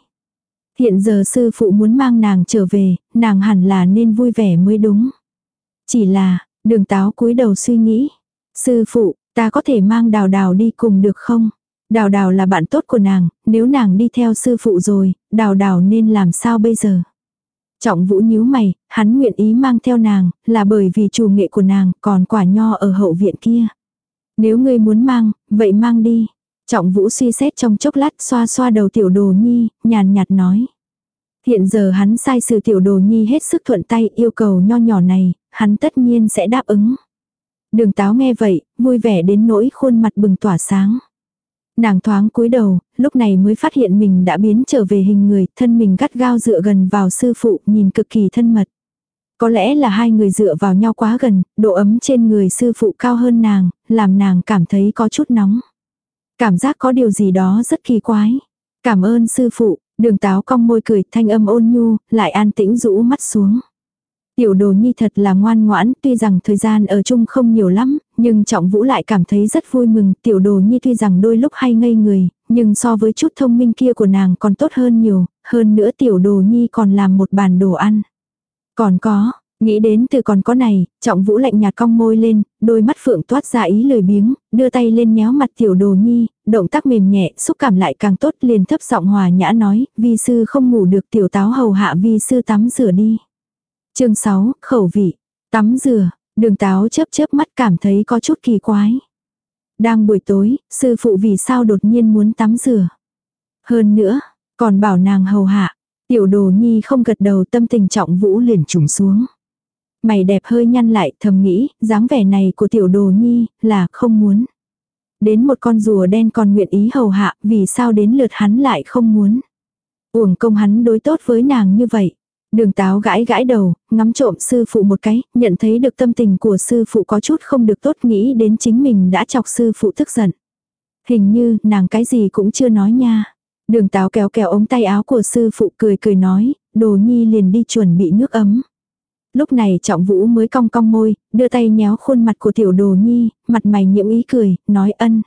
Hiện giờ sư phụ muốn mang nàng trở về, nàng hẳn là nên vui vẻ mới đúng. Chỉ là, đường táo cúi đầu suy nghĩ. Sư phụ, ta có thể mang đào đào đi cùng được không? Đào đào là bạn tốt của nàng, nếu nàng đi theo sư phụ rồi, đào đào nên làm sao bây giờ? Trọng vũ nhíu mày, hắn nguyện ý mang theo nàng, là bởi vì chủ nghệ của nàng, còn quả nho ở hậu viện kia. Nếu ngươi muốn mang, vậy mang đi. Trọng vũ suy xét trong chốc lát xoa xoa đầu tiểu đồ nhi, nhàn nhạt nói. Hiện giờ hắn sai sự tiểu đồ nhi hết sức thuận tay yêu cầu nho nhỏ này, hắn tất nhiên sẽ đáp ứng. Đường táo nghe vậy, vui vẻ đến nỗi khuôn mặt bừng tỏa sáng. Nàng thoáng cúi đầu, lúc này mới phát hiện mình đã biến trở về hình người, thân mình gắt gao dựa gần vào sư phụ, nhìn cực kỳ thân mật. Có lẽ là hai người dựa vào nhau quá gần, độ ấm trên người sư phụ cao hơn nàng, làm nàng cảm thấy có chút nóng. Cảm giác có điều gì đó rất kỳ quái. Cảm ơn sư phụ, đường táo cong môi cười thanh âm ôn nhu, lại an tĩnh rũ mắt xuống. Tiểu đồ nhi thật là ngoan ngoãn, tuy rằng thời gian ở chung không nhiều lắm, nhưng trọng vũ lại cảm thấy rất vui mừng. Tiểu đồ nhi tuy rằng đôi lúc hay ngây người, nhưng so với chút thông minh kia của nàng còn tốt hơn nhiều, hơn nữa tiểu đồ nhi còn làm một bàn đồ ăn. Còn có, nghĩ đến từ còn có này, trọng vũ lạnh nhạt cong môi lên, đôi mắt phượng toát ra ý lời biếng, đưa tay lên nhéo mặt tiểu đồ nhi, động tác mềm nhẹ, xúc cảm lại càng tốt liền thấp giọng hòa nhã nói, vi sư không ngủ được tiểu táo hầu hạ vi sư tắm rửa đi chương 6, khẩu vị. Tắm rửa, đường táo chớp chớp mắt cảm thấy có chút kỳ quái. Đang buổi tối, sư phụ vì sao đột nhiên muốn tắm rửa. Hơn nữa, còn bảo nàng hầu hạ. Tiểu đồ nhi không gật đầu tâm tình trọng vũ liền trùng xuống. Mày đẹp hơi nhăn lại thầm nghĩ, dáng vẻ này của tiểu đồ nhi là không muốn. Đến một con rùa đen còn nguyện ý hầu hạ, vì sao đến lượt hắn lại không muốn. Uổng công hắn đối tốt với nàng như vậy. Đường táo gãi gãi đầu, ngắm trộm sư phụ một cái, nhận thấy được tâm tình của sư phụ có chút không được tốt nghĩ đến chính mình đã chọc sư phụ tức giận. Hình như nàng cái gì cũng chưa nói nha. Đường táo kéo kéo ống tay áo của sư phụ cười cười nói, đồ nhi liền đi chuẩn bị nước ấm. Lúc này trọng vũ mới cong cong môi, đưa tay nhéo khuôn mặt của tiểu đồ nhi, mặt mày nhiễm ý cười, nói ân.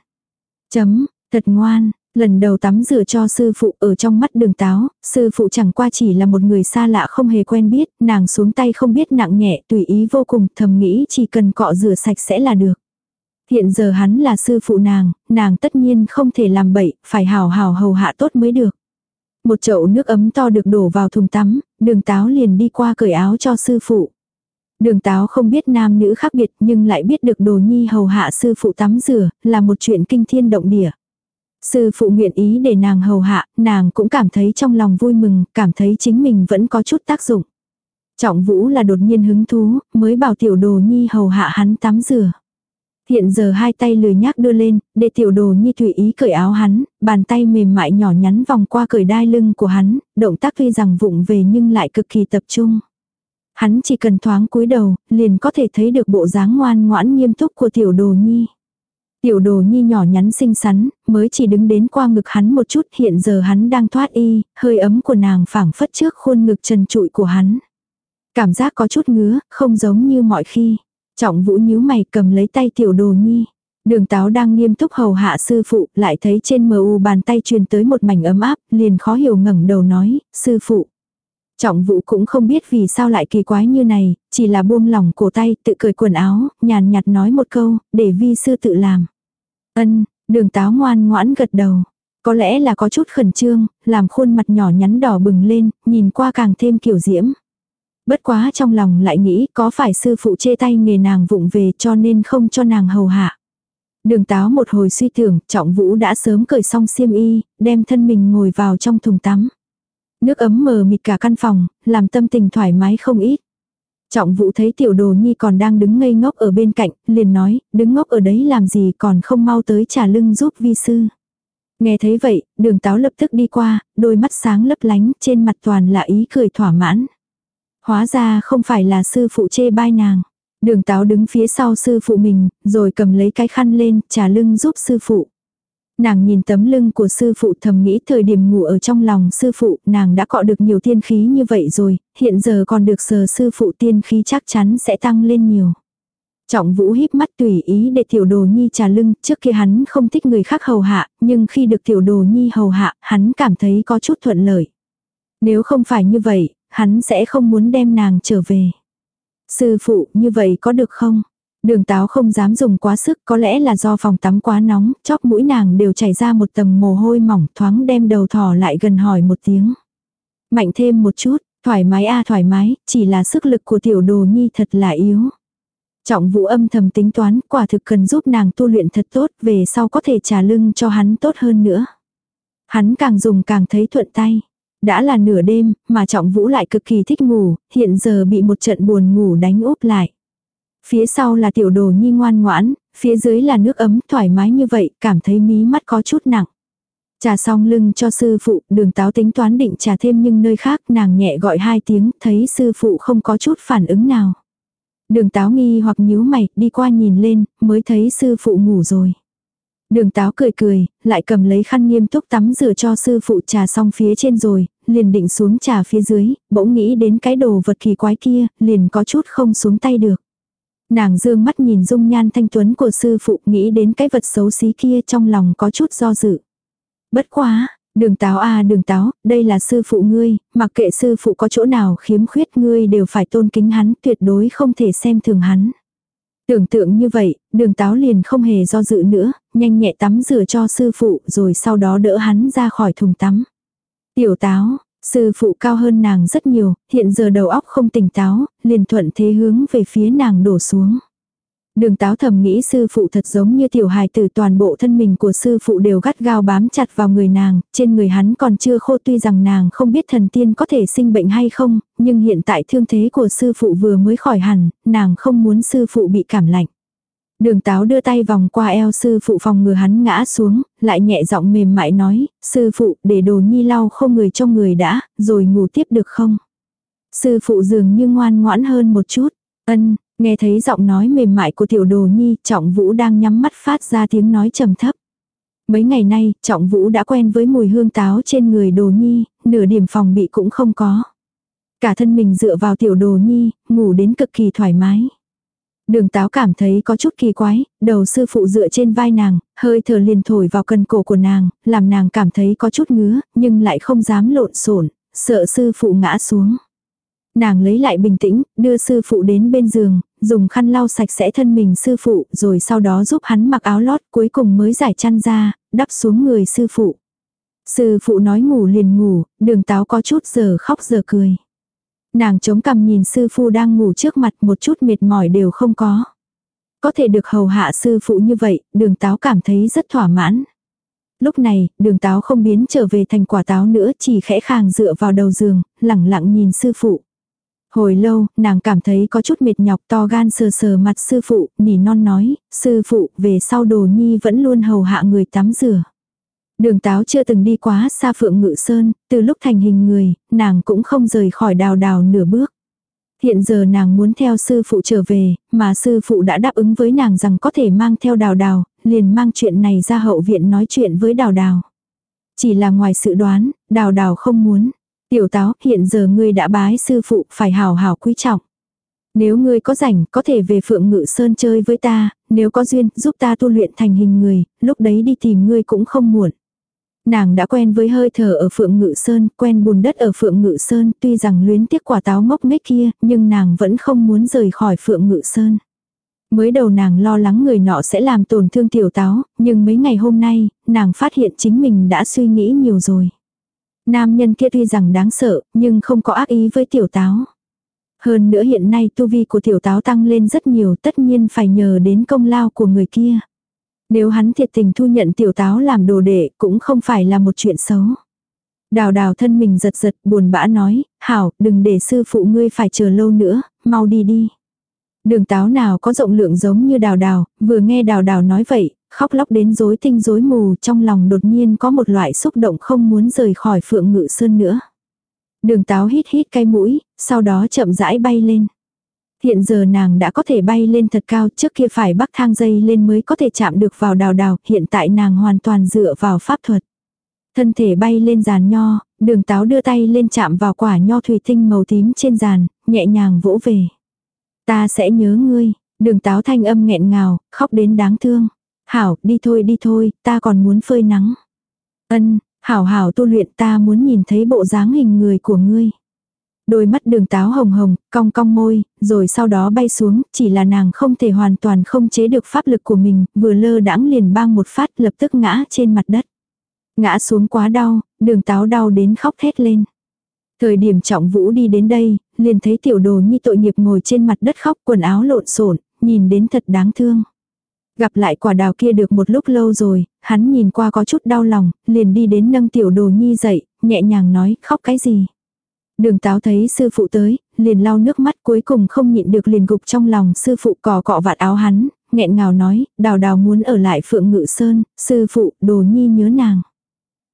Chấm, Thật ngoan, lần đầu tắm rửa cho sư phụ ở trong mắt đường táo, sư phụ chẳng qua chỉ là một người xa lạ không hề quen biết, nàng xuống tay không biết nặng nhẹ, tùy ý vô cùng, thầm nghĩ chỉ cần cọ rửa sạch sẽ là được. Hiện giờ hắn là sư phụ nàng, nàng tất nhiên không thể làm bậy, phải hào hào hầu hạ tốt mới được. Một chậu nước ấm to được đổ vào thùng tắm, đường táo liền đi qua cởi áo cho sư phụ. Đường táo không biết nam nữ khác biệt nhưng lại biết được đồ nhi hầu hạ sư phụ tắm rửa, là một chuyện kinh thiên động địa. Sư phụ nguyện ý để nàng hầu hạ, nàng cũng cảm thấy trong lòng vui mừng, cảm thấy chính mình vẫn có chút tác dụng. Trọng vũ là đột nhiên hứng thú, mới bảo tiểu đồ nhi hầu hạ hắn tắm rửa. Hiện giờ hai tay lười nhác đưa lên, để tiểu đồ nhi tùy ý cởi áo hắn, bàn tay mềm mại nhỏ nhắn vòng qua cởi đai lưng của hắn, động tác tuy rằng vụng về nhưng lại cực kỳ tập trung. Hắn chỉ cần thoáng cúi đầu, liền có thể thấy được bộ dáng ngoan ngoãn nghiêm túc của tiểu đồ nhi. Tiểu đồ nhi nhỏ nhắn xinh xắn, mới chỉ đứng đến qua ngực hắn một chút hiện giờ hắn đang thoát y, hơi ấm của nàng phảng phất trước khuôn ngực trần trụi của hắn. Cảm giác có chút ngứa, không giống như mọi khi. Trọng vũ nhíu mày cầm lấy tay tiểu đồ nhi. Đường táo đang nghiêm túc hầu hạ sư phụ, lại thấy trên mờ u bàn tay truyền tới một mảnh ấm áp, liền khó hiểu ngẩng đầu nói, sư phụ. Trọng vũ cũng không biết vì sao lại kỳ quái như này, chỉ là buông lỏng cổ tay, tự cởi quần áo, nhàn nhạt nói một câu, để vi sư tự làm. Ân, đường táo ngoan ngoãn gật đầu. Có lẽ là có chút khẩn trương, làm khuôn mặt nhỏ nhắn đỏ bừng lên, nhìn qua càng thêm kiểu diễm. Bất quá trong lòng lại nghĩ có phải sư phụ chê tay nghề nàng vụng về cho nên không cho nàng hầu hạ. Đường táo một hồi suy tưởng, trọng vũ đã sớm cởi xong xiêm y, đem thân mình ngồi vào trong thùng tắm. Nước ấm mờ mịt cả căn phòng, làm tâm tình thoải mái không ít. Trọng vũ thấy tiểu đồ nhi còn đang đứng ngây ngốc ở bên cạnh, liền nói, đứng ngốc ở đấy làm gì còn không mau tới trả lưng giúp vi sư. Nghe thấy vậy, đường táo lập tức đi qua, đôi mắt sáng lấp lánh, trên mặt toàn là ý cười thỏa mãn. Hóa ra không phải là sư phụ chê bai nàng. Đường táo đứng phía sau sư phụ mình, rồi cầm lấy cái khăn lên, trả lưng giúp sư phụ. Nàng nhìn tấm lưng của sư phụ thầm nghĩ thời điểm ngủ ở trong lòng sư phụ, nàng đã cọ được nhiều tiên khí như vậy rồi, hiện giờ còn được sờ sư phụ tiên khí chắc chắn sẽ tăng lên nhiều. Trọng vũ híp mắt tùy ý để tiểu đồ nhi trà lưng, trước kia hắn không thích người khác hầu hạ, nhưng khi được tiểu đồ nhi hầu hạ, hắn cảm thấy có chút thuận lợi. Nếu không phải như vậy, hắn sẽ không muốn đem nàng trở về. Sư phụ, như vậy có được không? Đường táo không dám dùng quá sức, có lẽ là do phòng tắm quá nóng, chóp mũi nàng đều chảy ra một tầng mồ hôi mỏng thoáng đem đầu thỏ lại gần hỏi một tiếng. Mạnh thêm một chút, thoải mái a thoải mái, chỉ là sức lực của tiểu đồ nhi thật là yếu. Trọng vũ âm thầm tính toán, quả thực cần giúp nàng tu luyện thật tốt, về sau có thể trả lưng cho hắn tốt hơn nữa. Hắn càng dùng càng thấy thuận tay. Đã là nửa đêm, mà trọng vũ lại cực kỳ thích ngủ, hiện giờ bị một trận buồn ngủ đánh úp lại. Phía sau là tiểu đồ nhi ngoan ngoãn, phía dưới là nước ấm thoải mái như vậy, cảm thấy mí mắt có chút nặng. Trà xong lưng cho sư phụ, đường táo tính toán định trà thêm nhưng nơi khác nàng nhẹ gọi hai tiếng, thấy sư phụ không có chút phản ứng nào. Đường táo nghi hoặc nhíu mày, đi qua nhìn lên, mới thấy sư phụ ngủ rồi. Đường táo cười cười, lại cầm lấy khăn nghiêm túc tắm rửa cho sư phụ trà xong phía trên rồi, liền định xuống trà phía dưới, bỗng nghĩ đến cái đồ vật kỳ quái kia, liền có chút không xuống tay được. Nàng dương mắt nhìn dung nhan thanh tuấn của sư phụ nghĩ đến cái vật xấu xí kia trong lòng có chút do dự. Bất quá, đường táo a đường táo, đây là sư phụ ngươi, mặc kệ sư phụ có chỗ nào khiếm khuyết ngươi đều phải tôn kính hắn, tuyệt đối không thể xem thường hắn. Tưởng tượng như vậy, đường táo liền không hề do dự nữa, nhanh nhẹ tắm rửa cho sư phụ rồi sau đó đỡ hắn ra khỏi thùng tắm. Tiểu táo, sư phụ cao hơn nàng rất nhiều, hiện giờ đầu óc không tỉnh táo, liền thuận thế hướng về phía nàng đổ xuống. Đường táo thầm nghĩ sư phụ thật giống như tiểu hài tử toàn bộ thân mình của sư phụ đều gắt gao bám chặt vào người nàng, trên người hắn còn chưa khô tuy rằng nàng không biết thần tiên có thể sinh bệnh hay không, nhưng hiện tại thương thế của sư phụ vừa mới khỏi hẳn, nàng không muốn sư phụ bị cảm lạnh. Đường táo đưa tay vòng qua eo sư phụ phòng ngừa hắn ngã xuống, lại nhẹ giọng mềm mại nói, sư phụ để đồ nhi lau không người trong người đã, rồi ngủ tiếp được không? Sư phụ dường như ngoan ngoãn hơn một chút, ân, nghe thấy giọng nói mềm mại của tiểu đồ nhi, trọng vũ đang nhắm mắt phát ra tiếng nói trầm thấp. Mấy ngày nay, trọng vũ đã quen với mùi hương táo trên người đồ nhi, nửa điểm phòng bị cũng không có. Cả thân mình dựa vào tiểu đồ nhi, ngủ đến cực kỳ thoải mái. Đường táo cảm thấy có chút kỳ quái, đầu sư phụ dựa trên vai nàng, hơi thở liền thổi vào cần cổ của nàng, làm nàng cảm thấy có chút ngứa, nhưng lại không dám lộn xộn sợ sư phụ ngã xuống. Nàng lấy lại bình tĩnh, đưa sư phụ đến bên giường, dùng khăn lau sạch sẽ thân mình sư phụ, rồi sau đó giúp hắn mặc áo lót, cuối cùng mới giải chăn ra, đắp xuống người sư phụ. Sư phụ nói ngủ liền ngủ, đường táo có chút giờ khóc giờ cười. Nàng chống cằm nhìn sư phụ đang ngủ trước mặt một chút mệt mỏi đều không có. Có thể được hầu hạ sư phụ như vậy, đường táo cảm thấy rất thỏa mãn. Lúc này, đường táo không biến trở về thành quả táo nữa chỉ khẽ khàng dựa vào đầu giường, lẳng lặng nhìn sư phụ. Hồi lâu, nàng cảm thấy có chút mệt nhọc to gan sờ sờ mặt sư phụ, nỉ non nói, sư phụ về sau đồ nhi vẫn luôn hầu hạ người tắm rửa. Đường táo chưa từng đi quá xa phượng ngự sơn, từ lúc thành hình người, nàng cũng không rời khỏi đào đào nửa bước. Hiện giờ nàng muốn theo sư phụ trở về, mà sư phụ đã đáp ứng với nàng rằng có thể mang theo đào đào, liền mang chuyện này ra hậu viện nói chuyện với đào đào. Chỉ là ngoài sự đoán, đào đào không muốn. Tiểu táo, hiện giờ ngươi đã bái sư phụ, phải hào hào quý trọng. Nếu ngươi có rảnh, có thể về Phượng Ngự Sơn chơi với ta, nếu có duyên, giúp ta tu luyện thành hình người, lúc đấy đi tìm ngươi cũng không muộn. Nàng đã quen với hơi thở ở Phượng Ngự Sơn, quen bùn đất ở Phượng Ngự Sơn, tuy rằng luyến tiếc quả táo ngốc nghếch kia, nhưng nàng vẫn không muốn rời khỏi Phượng Ngự Sơn. Mới đầu nàng lo lắng người nọ sẽ làm tổn thương tiểu táo, nhưng mấy ngày hôm nay, nàng phát hiện chính mình đã suy nghĩ nhiều rồi. Nam nhân kia tuy rằng đáng sợ, nhưng không có ác ý với tiểu táo. Hơn nữa hiện nay tu vi của tiểu táo tăng lên rất nhiều tất nhiên phải nhờ đến công lao của người kia. Nếu hắn thiệt tình thu nhận tiểu táo làm đồ đệ cũng không phải là một chuyện xấu. Đào đào thân mình giật giật buồn bã nói, hảo, đừng để sư phụ ngươi phải chờ lâu nữa, mau đi đi. Đường táo nào có rộng lượng giống như đào đào, vừa nghe đào đào nói vậy, khóc lóc đến rối tinh rối mù trong lòng đột nhiên có một loại xúc động không muốn rời khỏi phượng ngự sơn nữa. Đường táo hít hít cái mũi, sau đó chậm rãi bay lên. Hiện giờ nàng đã có thể bay lên thật cao trước kia phải bắc thang dây lên mới có thể chạm được vào đào đào, hiện tại nàng hoàn toàn dựa vào pháp thuật. Thân thể bay lên giàn nho, đường táo đưa tay lên chạm vào quả nho thủy tinh màu tím trên giàn, nhẹ nhàng vỗ về. Ta sẽ nhớ ngươi, đường táo thanh âm nghẹn ngào, khóc đến đáng thương. Hảo, đi thôi đi thôi, ta còn muốn phơi nắng. Ân, hảo hảo tu luyện ta muốn nhìn thấy bộ dáng hình người của ngươi. Đôi mắt đường táo hồng hồng, cong cong môi, rồi sau đó bay xuống, chỉ là nàng không thể hoàn toàn không chế được pháp lực của mình, vừa lơ đãng liền bang một phát lập tức ngã trên mặt đất. Ngã xuống quá đau, đường táo đau đến khóc thét lên. Thời điểm trọng vũ đi đến đây, liền thấy tiểu đồ nhi tội nghiệp ngồi trên mặt đất khóc quần áo lộn xộn nhìn đến thật đáng thương. Gặp lại quả đào kia được một lúc lâu rồi, hắn nhìn qua có chút đau lòng, liền đi đến nâng tiểu đồ nhi dậy, nhẹ nhàng nói, khóc cái gì. Đường táo thấy sư phụ tới, liền lau nước mắt cuối cùng không nhịn được liền gục trong lòng sư phụ cò cọ vạt áo hắn, nghẹn ngào nói, đào đào muốn ở lại phượng ngự sơn, sư phụ, đồ nhi nhớ nàng.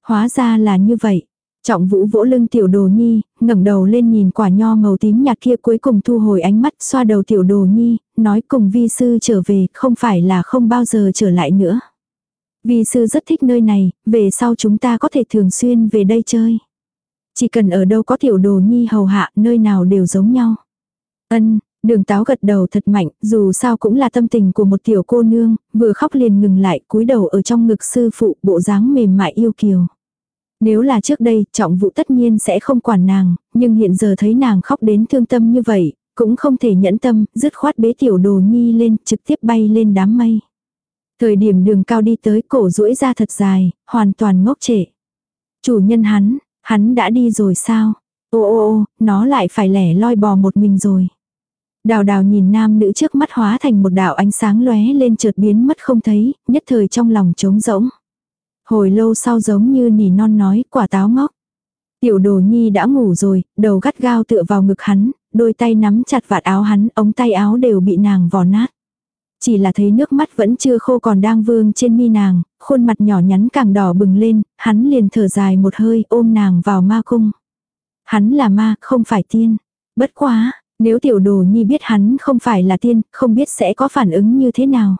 Hóa ra là như vậy. Trọng vũ vỗ lưng tiểu đồ nhi, ngẩng đầu lên nhìn quả nho màu tím nhạt kia cuối cùng thu hồi ánh mắt xoa đầu tiểu đồ nhi, nói cùng vi sư trở về, không phải là không bao giờ trở lại nữa. Vi sư rất thích nơi này, về sau chúng ta có thể thường xuyên về đây chơi. Chỉ cần ở đâu có tiểu đồ nhi hầu hạ, nơi nào đều giống nhau. Ân, đường táo gật đầu thật mạnh, dù sao cũng là tâm tình của một tiểu cô nương, vừa khóc liền ngừng lại, cúi đầu ở trong ngực sư phụ, bộ dáng mềm mại yêu kiều. Nếu là trước đây, trọng vụ tất nhiên sẽ không quản nàng, nhưng hiện giờ thấy nàng khóc đến thương tâm như vậy, cũng không thể nhẫn tâm, dứt khoát bế tiểu đồ nhi lên, trực tiếp bay lên đám mây. Thời điểm đường cao đi tới cổ duỗi ra thật dài, hoàn toàn ngốc trệ. Chủ nhân hắn, hắn đã đi rồi sao? Ô ô ô, nó lại phải lẻ loi bò một mình rồi. Đào đào nhìn nam nữ trước mắt hóa thành một đạo ánh sáng lóe lên chợt biến mất không thấy, nhất thời trong lòng trống rỗng. Hồi lâu sau giống như nỉ non nói, quả táo ngốc. Tiểu đồ nhi đã ngủ rồi, đầu gắt gao tựa vào ngực hắn, đôi tay nắm chặt vạt áo hắn, ống tay áo đều bị nàng vò nát. Chỉ là thấy nước mắt vẫn chưa khô còn đang vương trên mi nàng, khuôn mặt nhỏ nhắn càng đỏ bừng lên, hắn liền thở dài một hơi ôm nàng vào ma cung. Hắn là ma, không phải tiên. Bất quá, nếu tiểu đồ nhi biết hắn không phải là tiên, không biết sẽ có phản ứng như thế nào.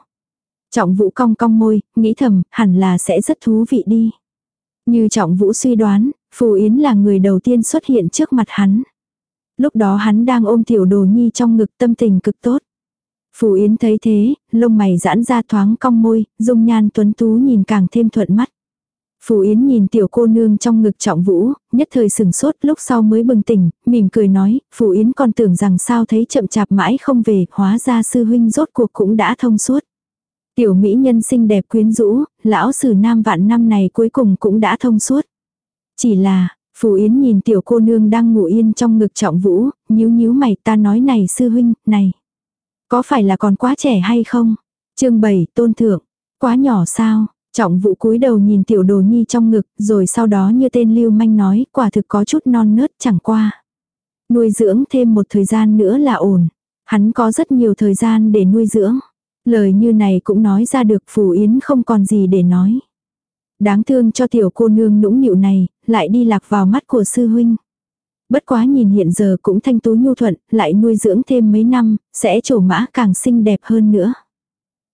Trọng vũ cong cong môi, nghĩ thầm, hẳn là sẽ rất thú vị đi. Như trọng vũ suy đoán, Phù Yến là người đầu tiên xuất hiện trước mặt hắn. Lúc đó hắn đang ôm tiểu đồ nhi trong ngực tâm tình cực tốt. Phù Yến thấy thế, lông mày giãn ra thoáng cong môi, dung nhan tuấn tú nhìn càng thêm thuận mắt. Phù Yến nhìn tiểu cô nương trong ngực trọng vũ, nhất thời sừng sốt lúc sau mới bừng tỉnh, mỉm cười nói, Phù Yến còn tưởng rằng sao thấy chậm chạp mãi không về, hóa ra sư huynh rốt cuộc cũng đã thông suốt. Tiểu mỹ nhân xinh đẹp quyến rũ, lão sử nam vạn năm này cuối cùng cũng đã thông suốt. Chỉ là, Phù Yến nhìn tiểu cô nương đang ngủ yên trong ngực trọng vũ, nhíu nhíu mày ta nói này sư huynh, này. Có phải là còn quá trẻ hay không? chương 7 tôn thượng. Quá nhỏ sao? Trọng vụ cúi đầu nhìn tiểu đồ nhi trong ngực, rồi sau đó như tên lưu manh nói, quả thực có chút non nớt chẳng qua. Nuôi dưỡng thêm một thời gian nữa là ổn. Hắn có rất nhiều thời gian để nuôi dưỡng. Lời như này cũng nói ra được Phù Yến không còn gì để nói. Đáng thương cho tiểu cô nương nũng nịu này, lại đi lạc vào mắt của sư huynh. Bất quá nhìn hiện giờ cũng thanh tú nhu thuận, lại nuôi dưỡng thêm mấy năm, sẽ trổ mã càng xinh đẹp hơn nữa.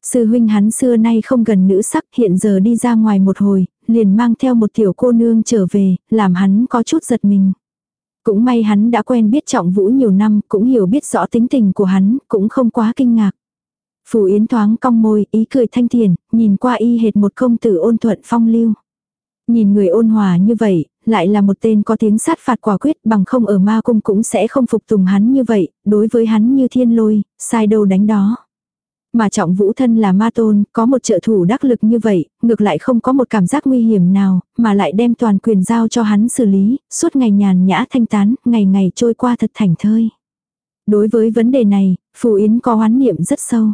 Sư huynh hắn xưa nay không gần nữ sắc hiện giờ đi ra ngoài một hồi, liền mang theo một tiểu cô nương trở về, làm hắn có chút giật mình. Cũng may hắn đã quen biết trọng vũ nhiều năm, cũng hiểu biết rõ tính tình của hắn, cũng không quá kinh ngạc. Phù Yến thoáng cong môi, ý cười thanh thiền, nhìn qua y hệt một công tử ôn thuận phong lưu. Nhìn người ôn hòa như vậy, lại là một tên có tiếng sát phạt quả quyết bằng không ở ma cung cũng sẽ không phục tùng hắn như vậy, đối với hắn như thiên lôi, sai đâu đánh đó. Mà trọng vũ thân là ma tôn, có một trợ thủ đắc lực như vậy, ngược lại không có một cảm giác nguy hiểm nào, mà lại đem toàn quyền giao cho hắn xử lý, suốt ngày nhàn nhã thanh tán, ngày ngày trôi qua thật thảnh thơi. Đối với vấn đề này, Phù Yến có hoán niệm rất sâu.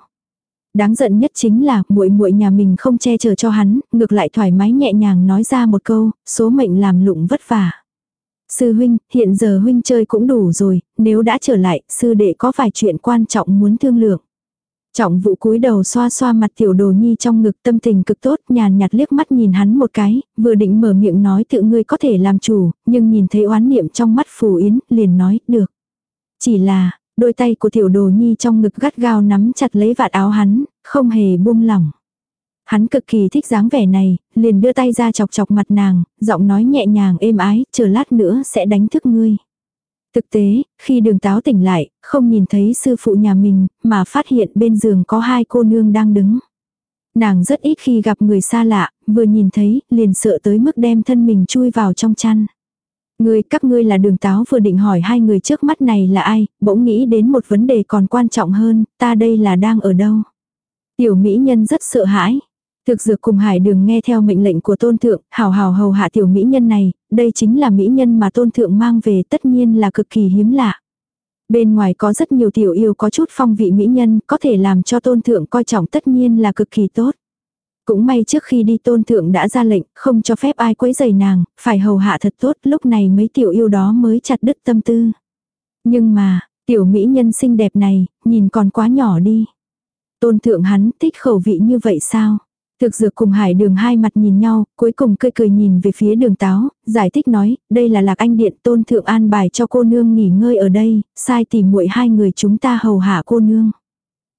Đáng giận nhất chính là muội muội nhà mình không che chở cho hắn, ngược lại thoải mái nhẹ nhàng nói ra một câu, số mệnh làm lụng vất vả. Sư huynh, hiện giờ huynh chơi cũng đủ rồi, nếu đã trở lại, sư đệ có vài chuyện quan trọng muốn thương lượng. Trọng vụ cúi đầu xoa xoa mặt tiểu đồ nhi trong ngực tâm tình cực tốt nhàn nhạt liếc mắt nhìn hắn một cái, vừa định mở miệng nói tự ngươi có thể làm chủ, nhưng nhìn thấy oán niệm trong mắt phù yến, liền nói, được. Chỉ là, đôi tay của tiểu đồ nhi trong ngực gắt gao nắm chặt lấy vạt áo hắn, không hề buông lỏng. Hắn cực kỳ thích dáng vẻ này, liền đưa tay ra chọc chọc mặt nàng, giọng nói nhẹ nhàng êm ái, chờ lát nữa sẽ đánh thức ngươi. Thực tế, khi đường táo tỉnh lại, không nhìn thấy sư phụ nhà mình, mà phát hiện bên giường có hai cô nương đang đứng. Nàng rất ít khi gặp người xa lạ, vừa nhìn thấy, liền sợ tới mức đem thân mình chui vào trong chăn. Ngươi, các ngươi là đường táo vừa định hỏi hai người trước mắt này là ai, bỗng nghĩ đến một vấn đề còn quan trọng hơn, ta đây là đang ở đâu. Tiểu mỹ nhân rất sợ hãi, Thực dược cùng hải đường nghe theo mệnh lệnh của tôn thượng, hào hào hầu hạ tiểu mỹ nhân này, đây chính là mỹ nhân mà tôn thượng mang về tất nhiên là cực kỳ hiếm lạ. Bên ngoài có rất nhiều tiểu yêu có chút phong vị mỹ nhân, có thể làm cho tôn thượng coi trọng tất nhiên là cực kỳ tốt. Cũng may trước khi đi tôn thượng đã ra lệnh, không cho phép ai quấy rầy nàng, phải hầu hạ thật tốt, lúc này mấy tiểu yêu đó mới chặt đứt tâm tư. Nhưng mà, tiểu mỹ nhân xinh đẹp này, nhìn còn quá nhỏ đi. Tôn thượng hắn thích khẩu vị như vậy sao? Thực dược cùng hải đường hai mặt nhìn nhau, cuối cùng cười cười nhìn về phía đường táo, giải thích nói, đây là lạc anh điện tôn thượng an bài cho cô nương nghỉ ngơi ở đây, sai tìm muội hai người chúng ta hầu hạ cô nương.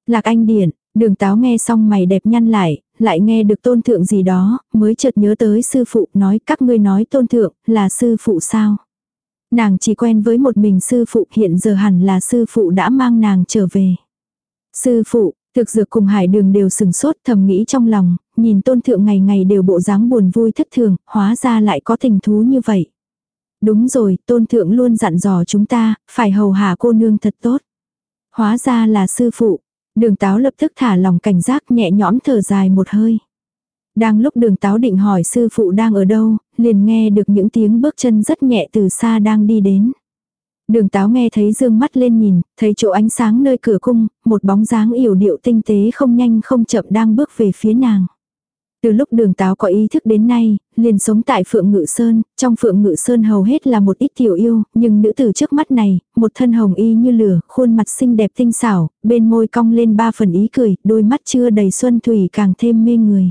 Lạc anh điện, đường táo nghe xong mày đẹp nhăn lại, lại nghe được tôn thượng gì đó, mới chợt nhớ tới sư phụ nói các ngươi nói tôn thượng là sư phụ sao. Nàng chỉ quen với một mình sư phụ hiện giờ hẳn là sư phụ đã mang nàng trở về. Sư phụ, Thực dược cùng hải đường đều sừng sốt thầm nghĩ trong lòng, nhìn tôn thượng ngày ngày đều bộ dáng buồn vui thất thường, hóa ra lại có tình thú như vậy. Đúng rồi, tôn thượng luôn dặn dò chúng ta, phải hầu hạ cô nương thật tốt. Hóa ra là sư phụ. Đường táo lập tức thả lòng cảnh giác nhẹ nhõm thở dài một hơi. Đang lúc đường táo định hỏi sư phụ đang ở đâu, liền nghe được những tiếng bước chân rất nhẹ từ xa đang đi đến. Đường táo nghe thấy dương mắt lên nhìn, thấy chỗ ánh sáng nơi cửa cung, một bóng dáng yểu điệu tinh tế không nhanh không chậm đang bước về phía nàng. Từ lúc đường táo có ý thức đến nay, liền sống tại Phượng Ngự Sơn, trong Phượng Ngự Sơn hầu hết là một ít tiểu yêu, nhưng nữ tử trước mắt này, một thân hồng y như lửa, khuôn mặt xinh đẹp tinh xảo, bên môi cong lên ba phần ý cười, đôi mắt chưa đầy xuân thủy càng thêm mê người.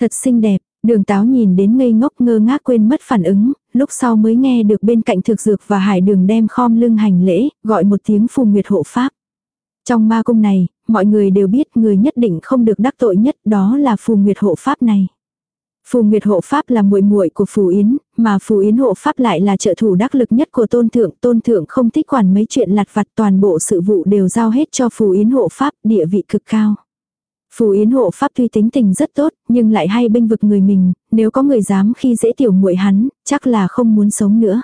Thật xinh đẹp, Đường táo nhìn đến ngây ngốc ngơ ngác quên mất phản ứng, lúc sau mới nghe được bên cạnh thực dược và hải đường đem khom lưng hành lễ, gọi một tiếng phù nguyệt hộ pháp. Trong ma cung này, mọi người đều biết người nhất định không được đắc tội nhất đó là phù nguyệt hộ pháp này. Phù Nguyệt hộ pháp là muội muội của Phù Yến, mà Phù Yến hộ pháp lại là trợ thủ đắc lực nhất của Tôn thượng, Tôn thượng không thích quản mấy chuyện lặt vặt, toàn bộ sự vụ đều giao hết cho Phù Yến hộ pháp, địa vị cực cao. Phù Yến hộ pháp tuy tính tình rất tốt, nhưng lại hay bênh vực người mình, nếu có người dám khi dễ tiểu muội hắn, chắc là không muốn sống nữa.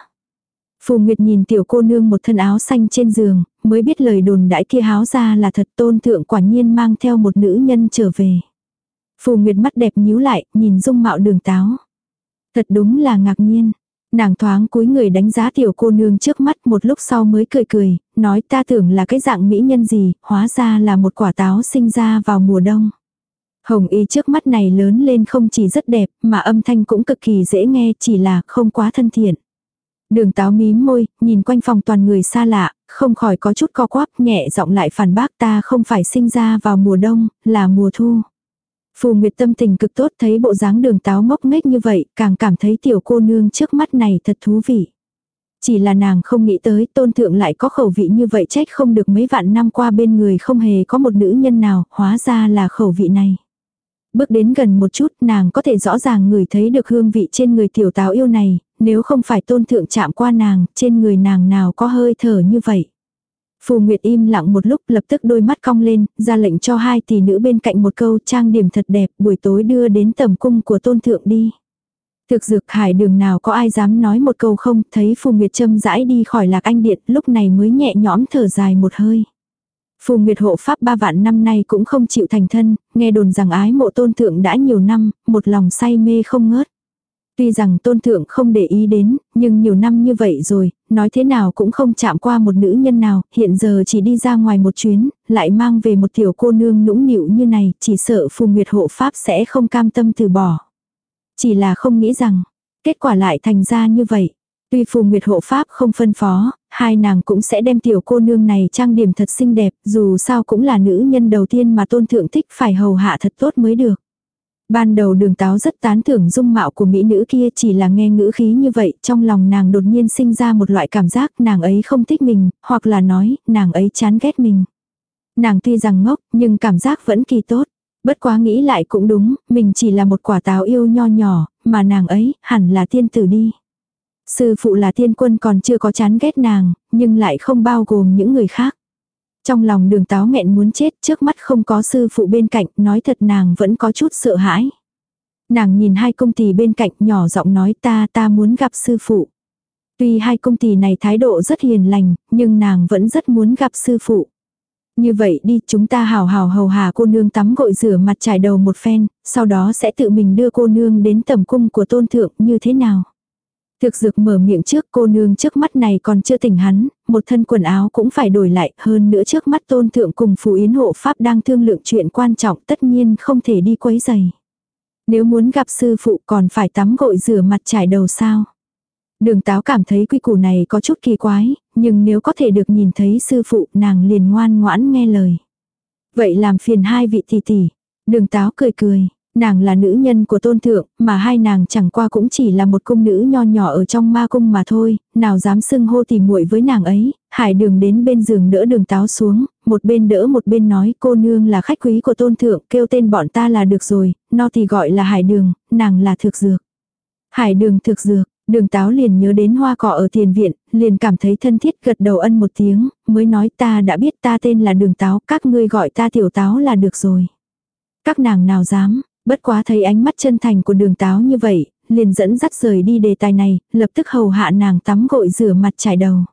Phù Nguyệt nhìn tiểu cô nương một thân áo xanh trên giường, mới biết lời đồn đãi kia háo ra là thật tôn thượng quả nhiên mang theo một nữ nhân trở về. Phù Nguyệt mắt đẹp nhíu lại, nhìn dung mạo đường táo. Thật đúng là ngạc nhiên. Nàng thoáng cúi người đánh giá tiểu cô nương trước mắt một lúc sau mới cười cười, nói ta tưởng là cái dạng mỹ nhân gì, hóa ra là một quả táo sinh ra vào mùa đông. Hồng y trước mắt này lớn lên không chỉ rất đẹp, mà âm thanh cũng cực kỳ dễ nghe, chỉ là không quá thân thiện. Đường táo mím môi, nhìn quanh phòng toàn người xa lạ, không khỏi có chút co quắp, nhẹ giọng lại phản bác ta không phải sinh ra vào mùa đông, là mùa thu. Phù Nguyệt tâm tình cực tốt thấy bộ dáng đường táo ngốc nghếch như vậy, càng cảm thấy tiểu cô nương trước mắt này thật thú vị. Chỉ là nàng không nghĩ tới tôn thượng lại có khẩu vị như vậy trách không được mấy vạn năm qua bên người không hề có một nữ nhân nào, hóa ra là khẩu vị này. Bước đến gần một chút nàng có thể rõ ràng người thấy được hương vị trên người tiểu táo yêu này, nếu không phải tôn thượng chạm qua nàng, trên người nàng nào có hơi thở như vậy. Phù Nguyệt im lặng một lúc lập tức đôi mắt cong lên, ra lệnh cho hai tỷ nữ bên cạnh một câu trang điểm thật đẹp buổi tối đưa đến tầm cung của tôn thượng đi. Thực dược hải đường nào có ai dám nói một câu không, thấy Phù Nguyệt châm rãi đi khỏi lạc anh điện, lúc này mới nhẹ nhõm thở dài một hơi. Phù Nguyệt hộ pháp ba vạn năm nay cũng không chịu thành thân, nghe đồn rằng ái mộ tôn thượng đã nhiều năm, một lòng say mê không ngớt. Tuy rằng tôn thượng không để ý đến, nhưng nhiều năm như vậy rồi, nói thế nào cũng không chạm qua một nữ nhân nào, hiện giờ chỉ đi ra ngoài một chuyến, lại mang về một tiểu cô nương nũng nịu như này, chỉ sợ phù nguyệt hộ pháp sẽ không cam tâm từ bỏ. Chỉ là không nghĩ rằng, kết quả lại thành ra như vậy. Tuy phù nguyệt hộ pháp không phân phó, hai nàng cũng sẽ đem tiểu cô nương này trang điểm thật xinh đẹp, dù sao cũng là nữ nhân đầu tiên mà tôn thượng thích phải hầu hạ thật tốt mới được. Ban đầu đường táo rất tán thưởng dung mạo của mỹ nữ kia chỉ là nghe ngữ khí như vậy, trong lòng nàng đột nhiên sinh ra một loại cảm giác nàng ấy không thích mình, hoặc là nói, nàng ấy chán ghét mình. Nàng tuy rằng ngốc, nhưng cảm giác vẫn kỳ tốt. Bất quá nghĩ lại cũng đúng, mình chỉ là một quả táo yêu nho nhỏ, mà nàng ấy, hẳn là tiên tử đi. Sư phụ là tiên quân còn chưa có chán ghét nàng, nhưng lại không bao gồm những người khác. Trong lòng đường táo nghẹn muốn chết trước mắt không có sư phụ bên cạnh, nói thật nàng vẫn có chút sợ hãi. Nàng nhìn hai công tỷ bên cạnh nhỏ giọng nói ta ta muốn gặp sư phụ. Tuy hai công tỷ này thái độ rất hiền lành, nhưng nàng vẫn rất muốn gặp sư phụ. Như vậy đi chúng ta hào hào hầu hà cô nương tắm gội rửa mặt trải đầu một phen, sau đó sẽ tự mình đưa cô nương đến tầm cung của tôn thượng như thế nào. Thực dược mở miệng trước cô nương trước mắt này còn chưa tỉnh hắn, một thân quần áo cũng phải đổi lại, hơn nữa trước mắt tôn thượng cùng phù yến hộ pháp đang thương lượng chuyện quan trọng tất nhiên không thể đi quấy giày. Nếu muốn gặp sư phụ còn phải tắm gội rửa mặt trải đầu sao. Đường táo cảm thấy quy củ này có chút kỳ quái, nhưng nếu có thể được nhìn thấy sư phụ nàng liền ngoan ngoãn nghe lời. Vậy làm phiền hai vị tỷ tỷ. Đường táo cười cười, Nàng là nữ nhân của tôn thượng, mà hai nàng chẳng qua cũng chỉ là một cung nữ nho nhỏ ở trong ma cung mà thôi, nào dám xưng hô tìm muội với nàng ấy, hải đường đến bên giường đỡ đường táo xuống, một bên đỡ một bên nói cô nương là khách quý của tôn thượng, kêu tên bọn ta là được rồi, no thì gọi là hải đường, nàng là thực dược. Hải đường thực dược, đường táo liền nhớ đến hoa cỏ ở tiền viện, liền cảm thấy thân thiết gật đầu ân một tiếng, mới nói ta đã biết ta tên là đường táo, các ngươi gọi ta tiểu táo là được rồi. Các nàng nào dám, Bất quá thấy ánh mắt chân thành của đường táo như vậy, liền dẫn dắt rời đi đề tài này, lập tức hầu hạ nàng tắm gội rửa mặt trải đầu.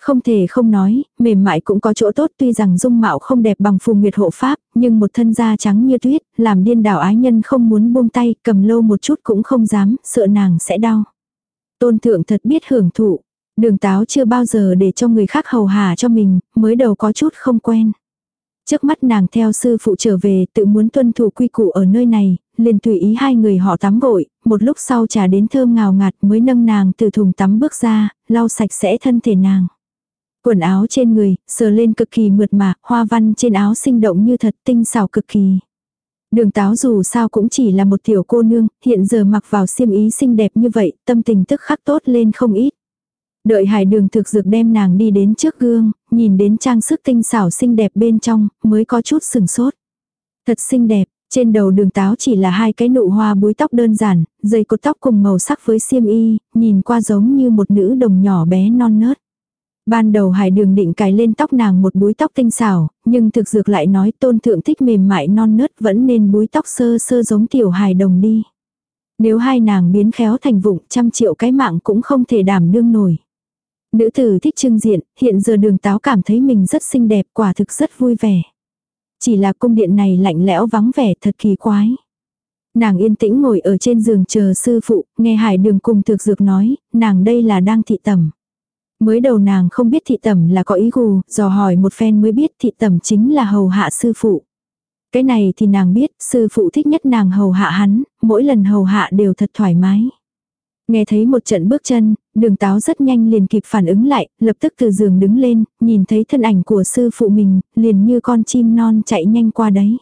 Không thể không nói, mềm mại cũng có chỗ tốt tuy rằng dung mạo không đẹp bằng phù nguyệt hộ pháp, nhưng một thân da trắng như tuyết, làm điên đảo ái nhân không muốn buông tay, cầm lâu một chút cũng không dám, sợ nàng sẽ đau. Tôn thượng thật biết hưởng thụ, đường táo chưa bao giờ để cho người khác hầu hạ cho mình, mới đầu có chút không quen. Trước mắt nàng theo sư phụ trở về tự muốn tuân thủ quy củ ở nơi này, liền tùy ý hai người họ tắm gội, một lúc sau trà đến thơm ngào ngạt mới nâng nàng từ thùng tắm bước ra, lau sạch sẽ thân thể nàng. Quần áo trên người, sờ lên cực kỳ mượt mà, hoa văn trên áo sinh động như thật tinh xảo cực kỳ. Đường táo dù sao cũng chỉ là một tiểu cô nương, hiện giờ mặc vào xiêm ý xinh đẹp như vậy, tâm tình tức khắc tốt lên không ít. Đợi hải đường thực dược đem nàng đi đến trước gương, nhìn đến trang sức tinh xảo xinh đẹp bên trong, mới có chút sừng sốt. Thật xinh đẹp, Trên đầu đường táo chỉ là hai cái nụ hoa búi tóc đơn giản, dây cột tóc cùng màu sắc với xiêm y, nhìn qua giống như một nữ đồng nhỏ bé non nớt. Ban đầu hải đường định cài lên tóc nàng một búi tóc tinh xảo, nhưng thực dược lại nói tôn thượng thích mềm mại non nớt vẫn nên búi tóc sơ sơ giống tiểu hài đồng đi. Nếu hai nàng biến khéo thành vụng trăm triệu cái mạng cũng không thể đảm đương nổi. Nữ tử thích trưng diện, hiện giờ đường táo cảm thấy mình rất xinh đẹp quả thực rất vui vẻ. Chỉ là cung điện này lạnh lẽo vắng vẻ thật kỳ quái. Nàng yên tĩnh ngồi ở trên giường chờ sư phụ, nghe hải đường cùng thực dược nói, nàng đây là đang thị tẩm. Mới đầu nàng không biết thị tẩm là có ý gù, dò hỏi một phen mới biết thị tẩm chính là hầu hạ sư phụ. Cái này thì nàng biết, sư phụ thích nhất nàng hầu hạ hắn, mỗi lần hầu hạ đều thật thoải mái. Nghe thấy một trận bước chân, đường táo rất nhanh liền kịp phản ứng lại, lập tức từ giường đứng lên, nhìn thấy thân ảnh của sư phụ mình, liền như con chim non chạy nhanh qua đấy.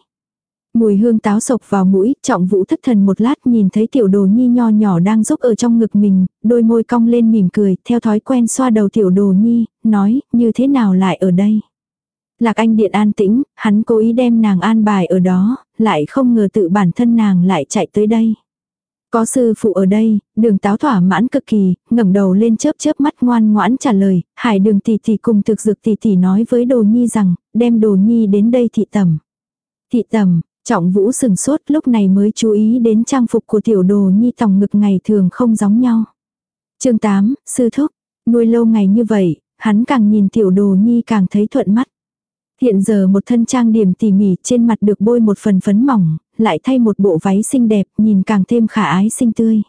Mùi hương táo sộc vào mũi, trọng vũ thất thần một lát nhìn thấy tiểu đồ nhi nho nhỏ đang giúp ở trong ngực mình, đôi môi cong lên mỉm cười, theo thói quen xoa đầu tiểu đồ nhi, nói, như thế nào lại ở đây. Lạc anh điện an tĩnh, hắn cố ý đem nàng an bài ở đó, lại không ngờ tự bản thân nàng lại chạy tới đây. Có sư phụ ở đây, đường táo thỏa mãn cực kỳ, ngẩng đầu lên chớp chớp mắt ngoan ngoãn trả lời, hải đường tỷ tỷ cùng thực dược tỷ tỷ nói với đồ nhi rằng, đem đồ nhi đến đây thị tầm. Thị tầm, trọng vũ sừng sốt lúc này mới chú ý đến trang phục của tiểu đồ nhi tòng ngực ngày thường không giống nhau. chương 8, sư thúc, nuôi lâu ngày như vậy, hắn càng nhìn tiểu đồ nhi càng thấy thuận mắt. Hiện giờ một thân trang điểm tỉ mỉ trên mặt được bôi một phần phấn mỏng, lại thay một bộ váy xinh đẹp nhìn càng thêm khả ái xinh tươi.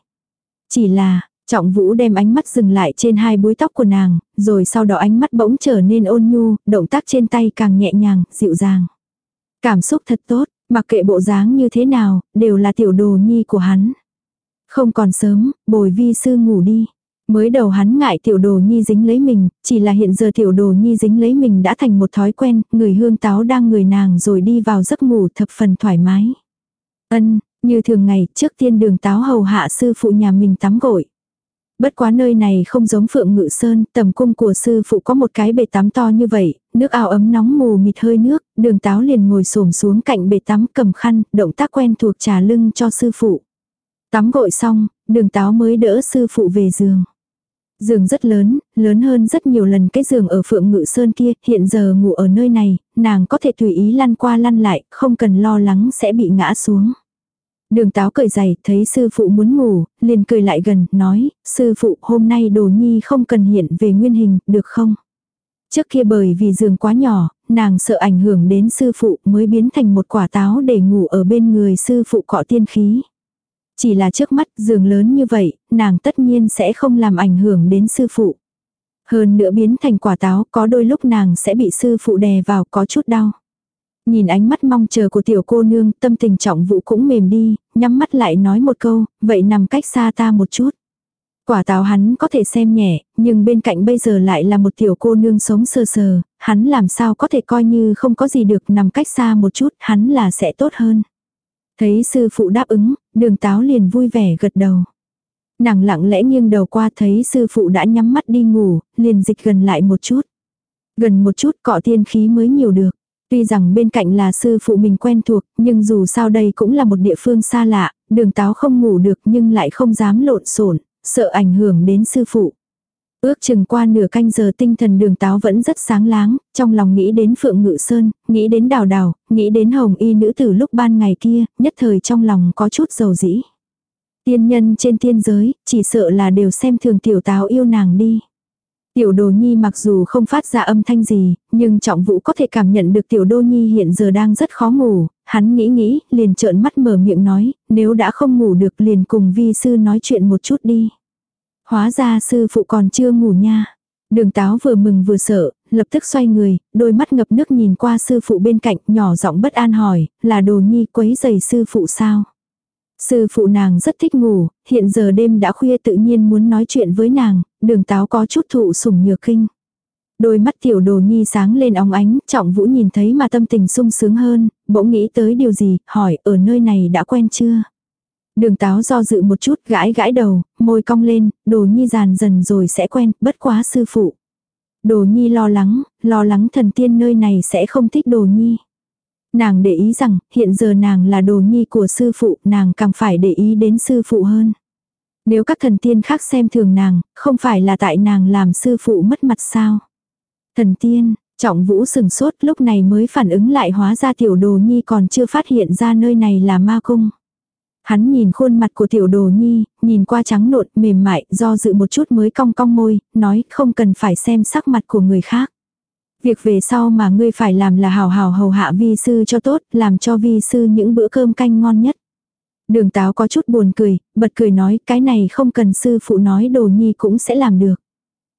Chỉ là, trọng vũ đem ánh mắt dừng lại trên hai búi tóc của nàng, rồi sau đó ánh mắt bỗng trở nên ôn nhu, động tác trên tay càng nhẹ nhàng, dịu dàng. Cảm xúc thật tốt, mặc kệ bộ dáng như thế nào, đều là tiểu đồ nhi của hắn. Không còn sớm, bồi vi sư ngủ đi. Mới đầu hắn ngại tiểu đồ nhi dính lấy mình, chỉ là hiện giờ tiểu đồ nhi dính lấy mình đã thành một thói quen, người hương táo đang người nàng rồi đi vào giấc ngủ thập phần thoải mái. Ân, như thường ngày, trước tiên đường táo hầu hạ sư phụ nhà mình tắm gội. Bất quá nơi này không giống phượng ngự sơn, tầm cung của sư phụ có một cái bể tắm to như vậy, nước ao ấm nóng mù mịt hơi nước, đường táo liền ngồi xổm xuống cạnh bể tắm cầm khăn, động tác quen thuộc trà lưng cho sư phụ. Tắm gội xong, đường táo mới đỡ sư phụ về giường. Giường rất lớn, lớn hơn rất nhiều lần cái giường ở Phượng Ngự Sơn kia, hiện giờ ngủ ở nơi này, nàng có thể tùy ý lăn qua lăn lại, không cần lo lắng sẽ bị ngã xuống. Đường táo cởi giày, thấy sư phụ muốn ngủ, liền cười lại gần, nói, sư phụ hôm nay đồ nhi không cần hiện về nguyên hình, được không? Trước kia bởi vì giường quá nhỏ, nàng sợ ảnh hưởng đến sư phụ mới biến thành một quả táo để ngủ ở bên người sư phụ cọ tiên khí. Chỉ là trước mắt giường lớn như vậy, nàng tất nhiên sẽ không làm ảnh hưởng đến sư phụ. Hơn nữa biến thành quả táo có đôi lúc nàng sẽ bị sư phụ đè vào có chút đau. Nhìn ánh mắt mong chờ của tiểu cô nương tâm tình trọng vụ cũng mềm đi, nhắm mắt lại nói một câu, vậy nằm cách xa ta một chút. Quả táo hắn có thể xem nhẹ, nhưng bên cạnh bây giờ lại là một tiểu cô nương sống sờ sờ, hắn làm sao có thể coi như không có gì được nằm cách xa một chút, hắn là sẽ tốt hơn. Thấy sư phụ đáp ứng, đường táo liền vui vẻ gật đầu. Nàng lặng lẽ nghiêng đầu qua thấy sư phụ đã nhắm mắt đi ngủ, liền dịch gần lại một chút. Gần một chút cọ tiên khí mới nhiều được. Tuy rằng bên cạnh là sư phụ mình quen thuộc, nhưng dù sao đây cũng là một địa phương xa lạ, đường táo không ngủ được nhưng lại không dám lộn xộn sợ ảnh hưởng đến sư phụ. Ước chừng qua nửa canh giờ tinh thần đường táo vẫn rất sáng láng, trong lòng nghĩ đến Phượng Ngự Sơn, nghĩ đến đào đào, nghĩ đến hồng y nữ tử lúc ban ngày kia, nhất thời trong lòng có chút dầu dĩ. Tiên nhân trên tiên giới, chỉ sợ là đều xem thường tiểu táo yêu nàng đi. Tiểu đồ nhi mặc dù không phát ra âm thanh gì, nhưng trọng vũ có thể cảm nhận được tiểu đô nhi hiện giờ đang rất khó ngủ, hắn nghĩ nghĩ, liền trợn mắt mở miệng nói, nếu đã không ngủ được liền cùng vi sư nói chuyện một chút đi. Hóa ra sư phụ còn chưa ngủ nha. Đường táo vừa mừng vừa sợ, lập tức xoay người, đôi mắt ngập nước nhìn qua sư phụ bên cạnh, nhỏ giọng bất an hỏi, là đồ nhi quấy giày sư phụ sao? Sư phụ nàng rất thích ngủ, hiện giờ đêm đã khuya tự nhiên muốn nói chuyện với nàng, đường táo có chút thụ sủng nhược kinh. Đôi mắt tiểu đồ nhi sáng lên óng ánh, trọng vũ nhìn thấy mà tâm tình sung sướng hơn, bỗng nghĩ tới điều gì, hỏi ở nơi này đã quen chưa? Đường táo do dự một chút gãi gãi đầu, môi cong lên, đồ nhi giàn dần rồi sẽ quen, bất quá sư phụ. Đồ nhi lo lắng, lo lắng thần tiên nơi này sẽ không thích đồ nhi. Nàng để ý rằng, hiện giờ nàng là đồ nhi của sư phụ, nàng càng phải để ý đến sư phụ hơn. Nếu các thần tiên khác xem thường nàng, không phải là tại nàng làm sư phụ mất mặt sao? Thần tiên, trọng vũ sừng sốt lúc này mới phản ứng lại hóa ra tiểu đồ nhi còn chưa phát hiện ra nơi này là ma cung. Hắn nhìn khuôn mặt của tiểu đồ nhi, nhìn qua trắng nộn mềm mại, do dự một chút mới cong cong môi, nói không cần phải xem sắc mặt của người khác. Việc về sau mà ngươi phải làm là hào hào hầu hạ vi sư cho tốt, làm cho vi sư những bữa cơm canh ngon nhất. Đường táo có chút buồn cười, bật cười nói cái này không cần sư phụ nói đồ nhi cũng sẽ làm được.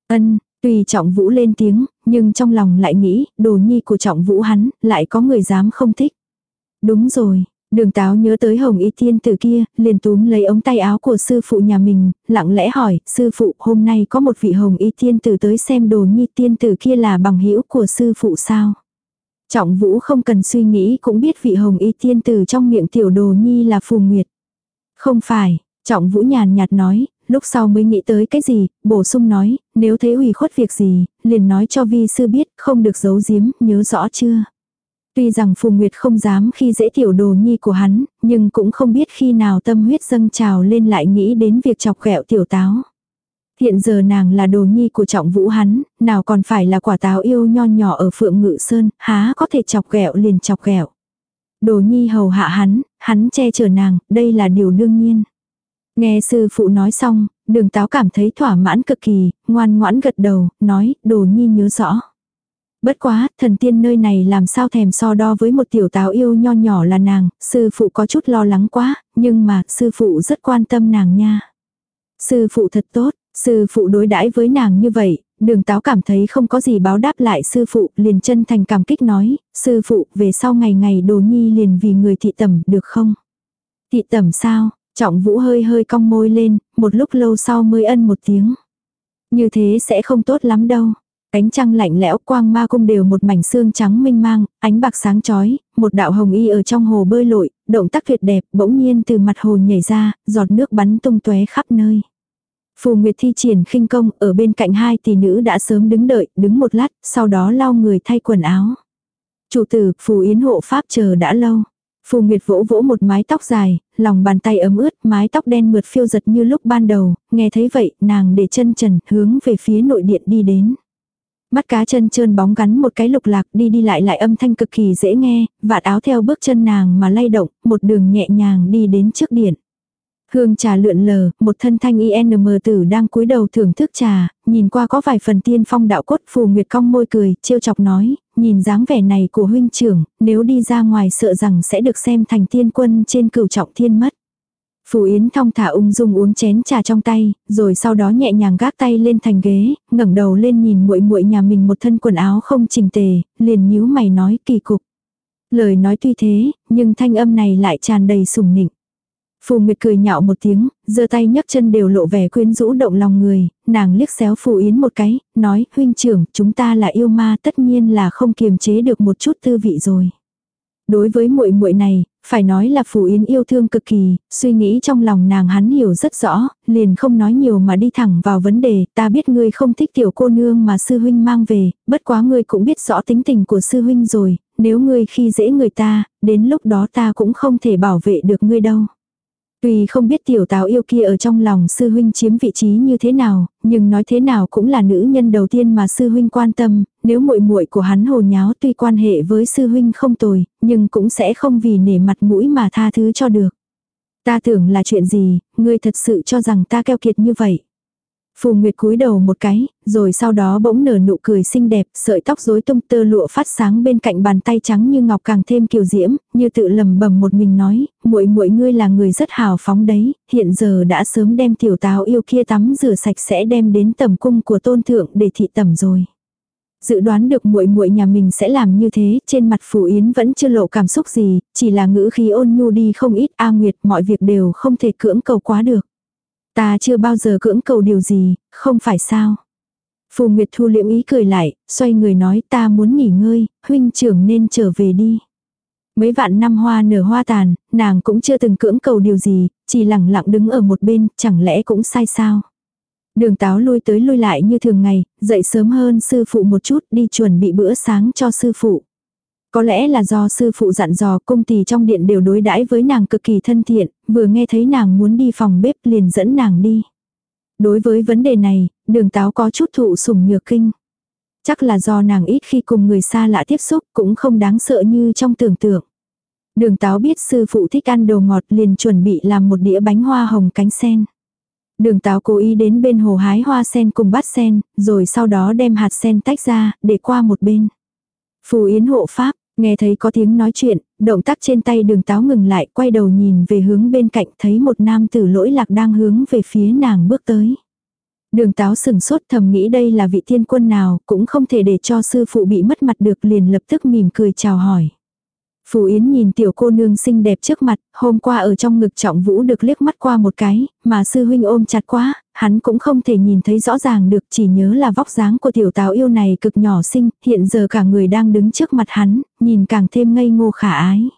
Ân, tùy trọng vũ lên tiếng, nhưng trong lòng lại nghĩ, đồ nhi của trọng vũ hắn, lại có người dám không thích. Đúng rồi, Đường táo nhớ tới hồng y tiên tử kia, liền túm lấy ống tay áo của sư phụ nhà mình, lặng lẽ hỏi, sư phụ hôm nay có một vị hồng y tiên tử tới xem đồ nhi tiên tử kia là bằng hữu của sư phụ sao. Trọng vũ không cần suy nghĩ cũng biết vị hồng y tiên tử trong miệng tiểu đồ nhi là phù nguyệt. Không phải, trọng vũ nhàn nhạt nói, lúc sau mới nghĩ tới cái gì, bổ sung nói, nếu thấy ủy khuất việc gì, liền nói cho vi sư biết, không được giấu giếm, nhớ rõ chưa. Tuy rằng Phù Nguyệt không dám khi dễ tiểu đồ nhi của hắn, nhưng cũng không biết khi nào tâm huyết dâng trào lên lại nghĩ đến việc chọc ghẹo tiểu táo. Hiện giờ nàng là đồ nhi của trọng vũ hắn, nào còn phải là quả táo yêu nho nhỏ ở phượng ngự sơn, há có thể chọc ghẹo liền chọc ghẹo. Đồ nhi hầu hạ hắn, hắn che chở nàng, đây là điều đương nhiên. Nghe sư phụ nói xong, đường táo cảm thấy thỏa mãn cực kỳ, ngoan ngoãn gật đầu, nói, đồ nhi nhớ rõ. Bất quá, thần tiên nơi này làm sao thèm so đo với một tiểu táo yêu nho nhỏ là nàng, sư phụ có chút lo lắng quá, nhưng mà sư phụ rất quan tâm nàng nha. Sư phụ thật tốt, sư phụ đối đãi với nàng như vậy, đường táo cảm thấy không có gì báo đáp lại sư phụ, liền chân thành cảm kích nói, sư phụ về sau ngày ngày đồ nhi liền vì người thị tẩm được không? Thị tẩm sao? Trọng vũ hơi hơi cong môi lên, một lúc lâu sau mới ân một tiếng. Như thế sẽ không tốt lắm đâu. Cánh trăng lạnh lẽo quang ma cung đều một mảnh xương trắng minh mang, ánh bạc sáng chói, một đạo hồng y ở trong hồ bơi lội, động tác tuyệt đẹp, bỗng nhiên từ mặt hồ nhảy ra, giọt nước bắn tung tóe khắp nơi. Phù Nguyệt thi triển khinh công, ở bên cạnh hai tỷ nữ đã sớm đứng đợi, đứng một lát, sau đó lau người thay quần áo. Chủ tử, Phù Yến hộ pháp chờ đã lâu. Phù Nguyệt vỗ vỗ một mái tóc dài, lòng bàn tay ấm ướt, mái tóc đen mượt phiêu giật như lúc ban đầu, nghe thấy vậy, nàng để chân trần, hướng về phía nội điện đi đến. Mắt cá chân trơn bóng gắn một cái lục lạc đi đi lại lại âm thanh cực kỳ dễ nghe, vạt áo theo bước chân nàng mà lay động, một đường nhẹ nhàng đi đến trước điện. Hương trà lượn lờ, một thân thanh INM tử đang cúi đầu thưởng thức trà, nhìn qua có vài phần tiên phong đạo cốt phù nguyệt cong môi cười, trêu chọc nói, nhìn dáng vẻ này của huynh trưởng, nếu đi ra ngoài sợ rằng sẽ được xem thành tiên quân trên cửu trọng thiên mất. Phù Yến thong thả ung dung uống chén trà trong tay, rồi sau đó nhẹ nhàng gác tay lên thành ghế, ngẩng đầu lên nhìn muội muội nhà mình một thân quần áo không chỉnh tề, liền nhíu mày nói kỳ cục. Lời nói tuy thế, nhưng thanh âm này lại tràn đầy sùng nịnh. Phù Nguyệt cười nhạo một tiếng, giơ tay nhấc chân đều lộ vẻ quyến rũ động lòng người, nàng liếc xéo Phù Yến một cái, nói, huynh trưởng, chúng ta là yêu ma tất nhiên là không kiềm chế được một chút tư vị rồi. Đối với muội muội này, phải nói là Phù Yến yêu thương cực kỳ, suy nghĩ trong lòng nàng hắn hiểu rất rõ, liền không nói nhiều mà đi thẳng vào vấn đề, ta biết ngươi không thích tiểu cô nương mà sư huynh mang về, bất quá ngươi cũng biết rõ tính tình của sư huynh rồi, nếu ngươi khi dễ người ta, đến lúc đó ta cũng không thể bảo vệ được ngươi đâu. Tuy không biết tiểu táo yêu kia ở trong lòng sư huynh chiếm vị trí như thế nào, nhưng nói thế nào cũng là nữ nhân đầu tiên mà sư huynh quan tâm, nếu muội muội của hắn hồ nháo tuy quan hệ với sư huynh không tồi, nhưng cũng sẽ không vì nể mặt mũi mà tha thứ cho được. Ta tưởng là chuyện gì, ngươi thật sự cho rằng ta keo kiệt như vậy. Phù Nguyệt cúi đầu một cái, rồi sau đó bỗng nở nụ cười xinh đẹp, sợi tóc rối tung tơ lụa phát sáng bên cạnh bàn tay trắng như ngọc càng thêm kiều diễm, như tự lầm bầm một mình nói, muội muội ngươi là người rất hào phóng đấy, hiện giờ đã sớm đem tiểu táo yêu kia tắm rửa sạch sẽ đem đến tầm cung của tôn thượng để thị tẩm rồi. Dự đoán được muội muội nhà mình sẽ làm như thế, trên mặt Phù Yến vẫn chưa lộ cảm xúc gì, chỉ là ngữ khí ôn nhu đi không ít, A Nguyệt, mọi việc đều không thể cưỡng cầu quá được. Ta chưa bao giờ cưỡng cầu điều gì, không phải sao. Phù Nguyệt Thu liễm ý cười lại, xoay người nói ta muốn nghỉ ngơi, huynh trưởng nên trở về đi. Mấy vạn năm hoa nở hoa tàn, nàng cũng chưa từng cưỡng cầu điều gì, chỉ lặng lặng đứng ở một bên, chẳng lẽ cũng sai sao. Đường táo lui tới lui lại như thường ngày, dậy sớm hơn sư phụ một chút đi chuẩn bị bữa sáng cho sư phụ. Có lẽ là do sư phụ dặn dò cung tỳ trong điện đều đối đãi với nàng cực kỳ thân thiện, vừa nghe thấy nàng muốn đi phòng bếp liền dẫn nàng đi. Đối với vấn đề này, đường táo có chút thụ sủng nhược kinh. Chắc là do nàng ít khi cùng người xa lạ tiếp xúc cũng không đáng sợ như trong tưởng tượng. Đường táo biết sư phụ thích ăn đồ ngọt liền chuẩn bị làm một đĩa bánh hoa hồng cánh sen. Đường táo cố ý đến bên hồ hái hoa sen cùng bát sen, rồi sau đó đem hạt sen tách ra, để qua một bên. Phù Yến hộ pháp, nghe thấy có tiếng nói chuyện, động tác trên tay đường táo ngừng lại, quay đầu nhìn về hướng bên cạnh thấy một nam tử lỗi lạc đang hướng về phía nàng bước tới. Đường táo sừng sốt thầm nghĩ đây là vị tiên quân nào, cũng không thể để cho sư phụ bị mất mặt được liền lập tức mỉm cười chào hỏi. Phù Yến nhìn tiểu cô nương xinh đẹp trước mặt, hôm qua ở trong ngực trọng vũ được liếc mắt qua một cái, mà sư huynh ôm chặt quá, hắn cũng không thể nhìn thấy rõ ràng được chỉ nhớ là vóc dáng của tiểu táo yêu này cực nhỏ xinh, hiện giờ cả người đang đứng trước mặt hắn, nhìn càng thêm ngây ngô khả ái.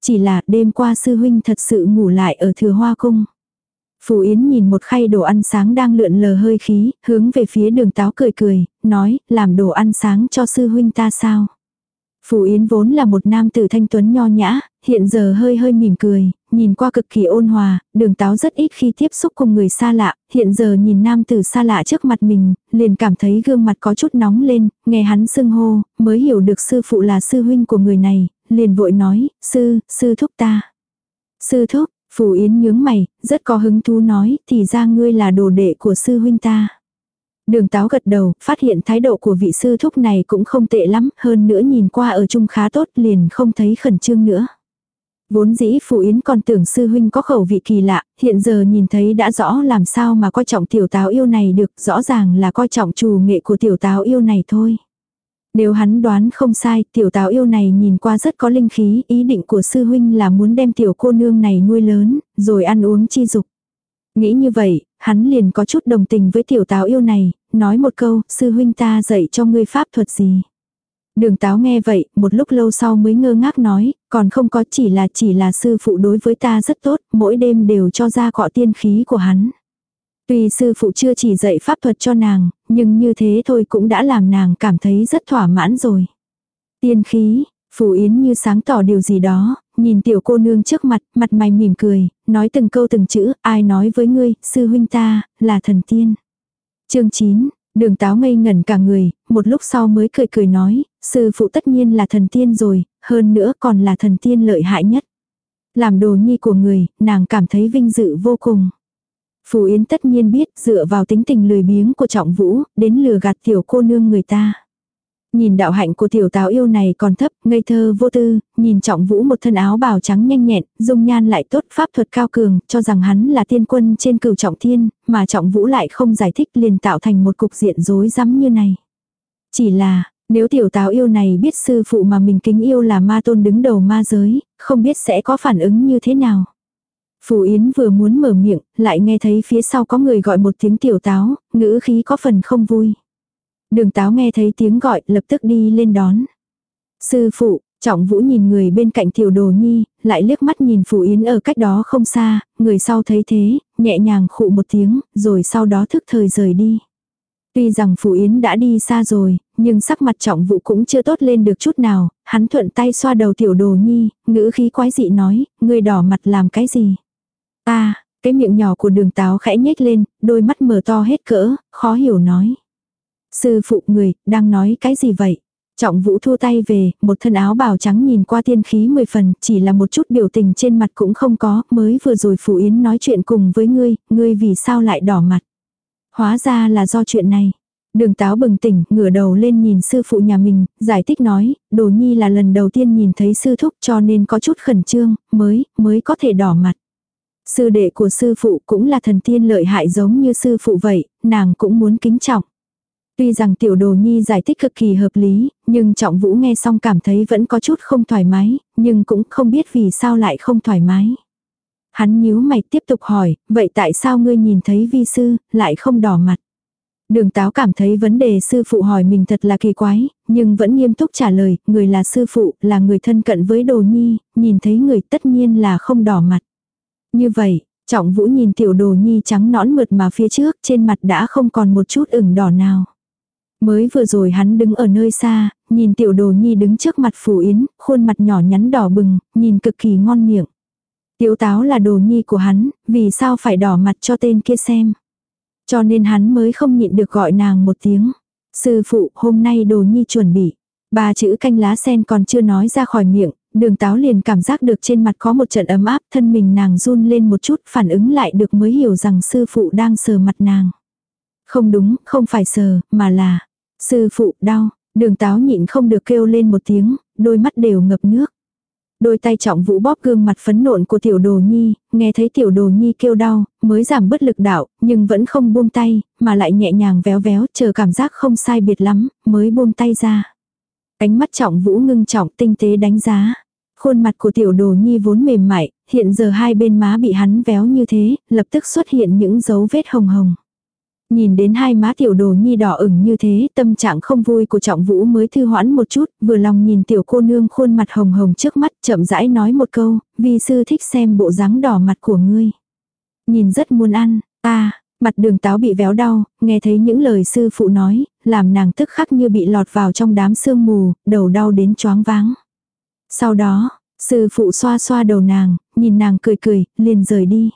Chỉ là đêm qua sư huynh thật sự ngủ lại ở thừa hoa cung. Phù Yến nhìn một khay đồ ăn sáng đang lượn lờ hơi khí, hướng về phía đường táo cười cười, nói, làm đồ ăn sáng cho sư huynh ta sao. Phù Yến vốn là một nam tử thanh tuấn nho nhã, hiện giờ hơi hơi mỉm cười, nhìn qua cực kỳ ôn hòa, đường táo rất ít khi tiếp xúc cùng người xa lạ, hiện giờ nhìn nam tử xa lạ trước mặt mình, liền cảm thấy gương mặt có chút nóng lên, nghe hắn xưng hô, mới hiểu được sư phụ là sư huynh của người này, liền vội nói, sư, sư thúc ta. Sư thúc, Phù Yến nhướng mày, rất có hứng thú nói, thì ra ngươi là đồ đệ của sư huynh ta. Đường táo gật đầu, phát hiện thái độ của vị sư thúc này cũng không tệ lắm, hơn nữa nhìn qua ở chung khá tốt liền không thấy khẩn trương nữa. Vốn dĩ Phụ Yến còn tưởng sư huynh có khẩu vị kỳ lạ, hiện giờ nhìn thấy đã rõ làm sao mà coi trọng tiểu táo yêu này được, rõ ràng là coi trọng trù nghệ của tiểu táo yêu này thôi. Nếu hắn đoán không sai, tiểu táo yêu này nhìn qua rất có linh khí, ý định của sư huynh là muốn đem tiểu cô nương này nuôi lớn, rồi ăn uống chi dục. Nghĩ như vậy, hắn liền có chút đồng tình với tiểu táo yêu này, nói một câu, sư huynh ta dạy cho ngươi pháp thuật gì. Đường táo nghe vậy, một lúc lâu sau mới ngơ ngác nói, còn không có chỉ là chỉ là sư phụ đối với ta rất tốt, mỗi đêm đều cho ra cọ tiên khí của hắn. Tuy sư phụ chưa chỉ dạy pháp thuật cho nàng, nhưng như thế thôi cũng đã làm nàng cảm thấy rất thỏa mãn rồi. Tiên khí, Phù Yến như sáng tỏ điều gì đó, nhìn tiểu cô nương trước mặt, mặt mày mỉm cười, nói từng câu từng chữ, ai nói với ngươi, sư huynh ta, là thần tiên. chương 9, đường táo ngây ngẩn cả người, một lúc sau mới cười cười nói, sư phụ tất nhiên là thần tiên rồi, hơn nữa còn là thần tiên lợi hại nhất. Làm đồ nhi của người, nàng cảm thấy vinh dự vô cùng. Phù Yến tất nhiên biết dựa vào tính tình lười biếng của trọng vũ, đến lừa gạt tiểu cô nương người ta. Nhìn đạo hạnh của tiểu táo yêu này còn thấp, ngây thơ vô tư, nhìn trọng vũ một thân áo bào trắng nhanh nhẹn, dung nhan lại tốt pháp thuật cao cường, cho rằng hắn là tiên quân trên cửu trọng thiên, mà trọng vũ lại không giải thích liền tạo thành một cục diện rối rắm như này. Chỉ là, nếu tiểu táo yêu này biết sư phụ mà mình kính yêu là ma tôn đứng đầu ma giới, không biết sẽ có phản ứng như thế nào. Phù Yến vừa muốn mở miệng, lại nghe thấy phía sau có người gọi một tiếng tiểu táo, ngữ khí có phần không vui. Đường táo nghe thấy tiếng gọi, lập tức đi lên đón. Sư phụ, trọng vũ nhìn người bên cạnh tiểu đồ nhi, lại liếc mắt nhìn Phù Yến ở cách đó không xa, người sau thấy thế, nhẹ nhàng khụ một tiếng, rồi sau đó thức thời rời đi. Tuy rằng Phù Yến đã đi xa rồi, nhưng sắc mặt trọng vũ cũng chưa tốt lên được chút nào, hắn thuận tay xoa đầu tiểu đồ nhi, ngữ khí quái dị nói, người đỏ mặt làm cái gì. Ta, cái miệng nhỏ của đường táo khẽ nhếch lên, đôi mắt mở to hết cỡ, khó hiểu nói. Sư phụ người, đang nói cái gì vậy? Trọng vũ thua tay về, một thân áo bào trắng nhìn qua tiên khí mười phần, chỉ là một chút biểu tình trên mặt cũng không có, mới vừa rồi Phủ Yến nói chuyện cùng với ngươi, ngươi vì sao lại đỏ mặt? Hóa ra là do chuyện này. Đường táo bừng tỉnh, ngửa đầu lên nhìn sư phụ nhà mình, giải thích nói, đồ nhi là lần đầu tiên nhìn thấy sư thúc cho nên có chút khẩn trương, mới, mới có thể đỏ mặt. Sư đệ của sư phụ cũng là thần tiên lợi hại giống như sư phụ vậy, nàng cũng muốn kính trọng. Tuy rằng tiểu đồ nhi giải thích cực kỳ hợp lý, nhưng trọng vũ nghe xong cảm thấy vẫn có chút không thoải mái, nhưng cũng không biết vì sao lại không thoải mái. Hắn nhíu mày tiếp tục hỏi, vậy tại sao ngươi nhìn thấy vi sư, lại không đỏ mặt? Đường táo cảm thấy vấn đề sư phụ hỏi mình thật là kỳ quái, nhưng vẫn nghiêm túc trả lời, người là sư phụ, là người thân cận với đồ nhi, nhìn thấy người tất nhiên là không đỏ mặt. Như vậy, trọng vũ nhìn tiểu đồ nhi trắng nõn mượt mà phía trước trên mặt đã không còn một chút ửng đỏ nào. Mới vừa rồi hắn đứng ở nơi xa, nhìn tiểu đồ nhi đứng trước mặt Phù Yến, khuôn mặt nhỏ nhắn đỏ bừng, nhìn cực kỳ ngon miệng. Tiểu táo là đồ nhi của hắn, vì sao phải đỏ mặt cho tên kia xem. Cho nên hắn mới không nhịn được gọi nàng một tiếng. Sư phụ, hôm nay đồ nhi chuẩn bị. Ba chữ canh lá sen còn chưa nói ra khỏi miệng, đường táo liền cảm giác được trên mặt có một trận ấm áp, thân mình nàng run lên một chút, phản ứng lại được mới hiểu rằng sư phụ đang sờ mặt nàng. Không đúng, không phải sờ, mà là, sư phụ đau, đường táo nhịn không được kêu lên một tiếng, đôi mắt đều ngập nước. Đôi tay trọng vũ bóp gương mặt phấn nộn của tiểu đồ nhi, nghe thấy tiểu đồ nhi kêu đau, mới giảm bất lực đạo, nhưng vẫn không buông tay, mà lại nhẹ nhàng véo véo, chờ cảm giác không sai biệt lắm, mới buông tay ra. Ánh mắt trọng vũ ngưng trọng tinh tế đánh giá. Khuôn mặt của tiểu đồ nhi vốn mềm mại, hiện giờ hai bên má bị hắn véo như thế, lập tức xuất hiện những dấu vết hồng hồng. Nhìn đến hai má tiểu đồ nhi đỏ ửng như thế, tâm trạng không vui của trọng vũ mới thư hoãn một chút, vừa lòng nhìn tiểu cô nương khuôn mặt hồng hồng trước mắt, chậm rãi nói một câu, vì sư thích xem bộ dáng đỏ mặt của ngươi. Nhìn rất muốn ăn, ta, mặt đường táo bị véo đau, nghe thấy những lời sư phụ nói, làm nàng tức khắc như bị lọt vào trong đám sương mù, đầu đau đến choáng váng. Sau đó, sư phụ xoa xoa đầu nàng, nhìn nàng cười cười, liền rời đi.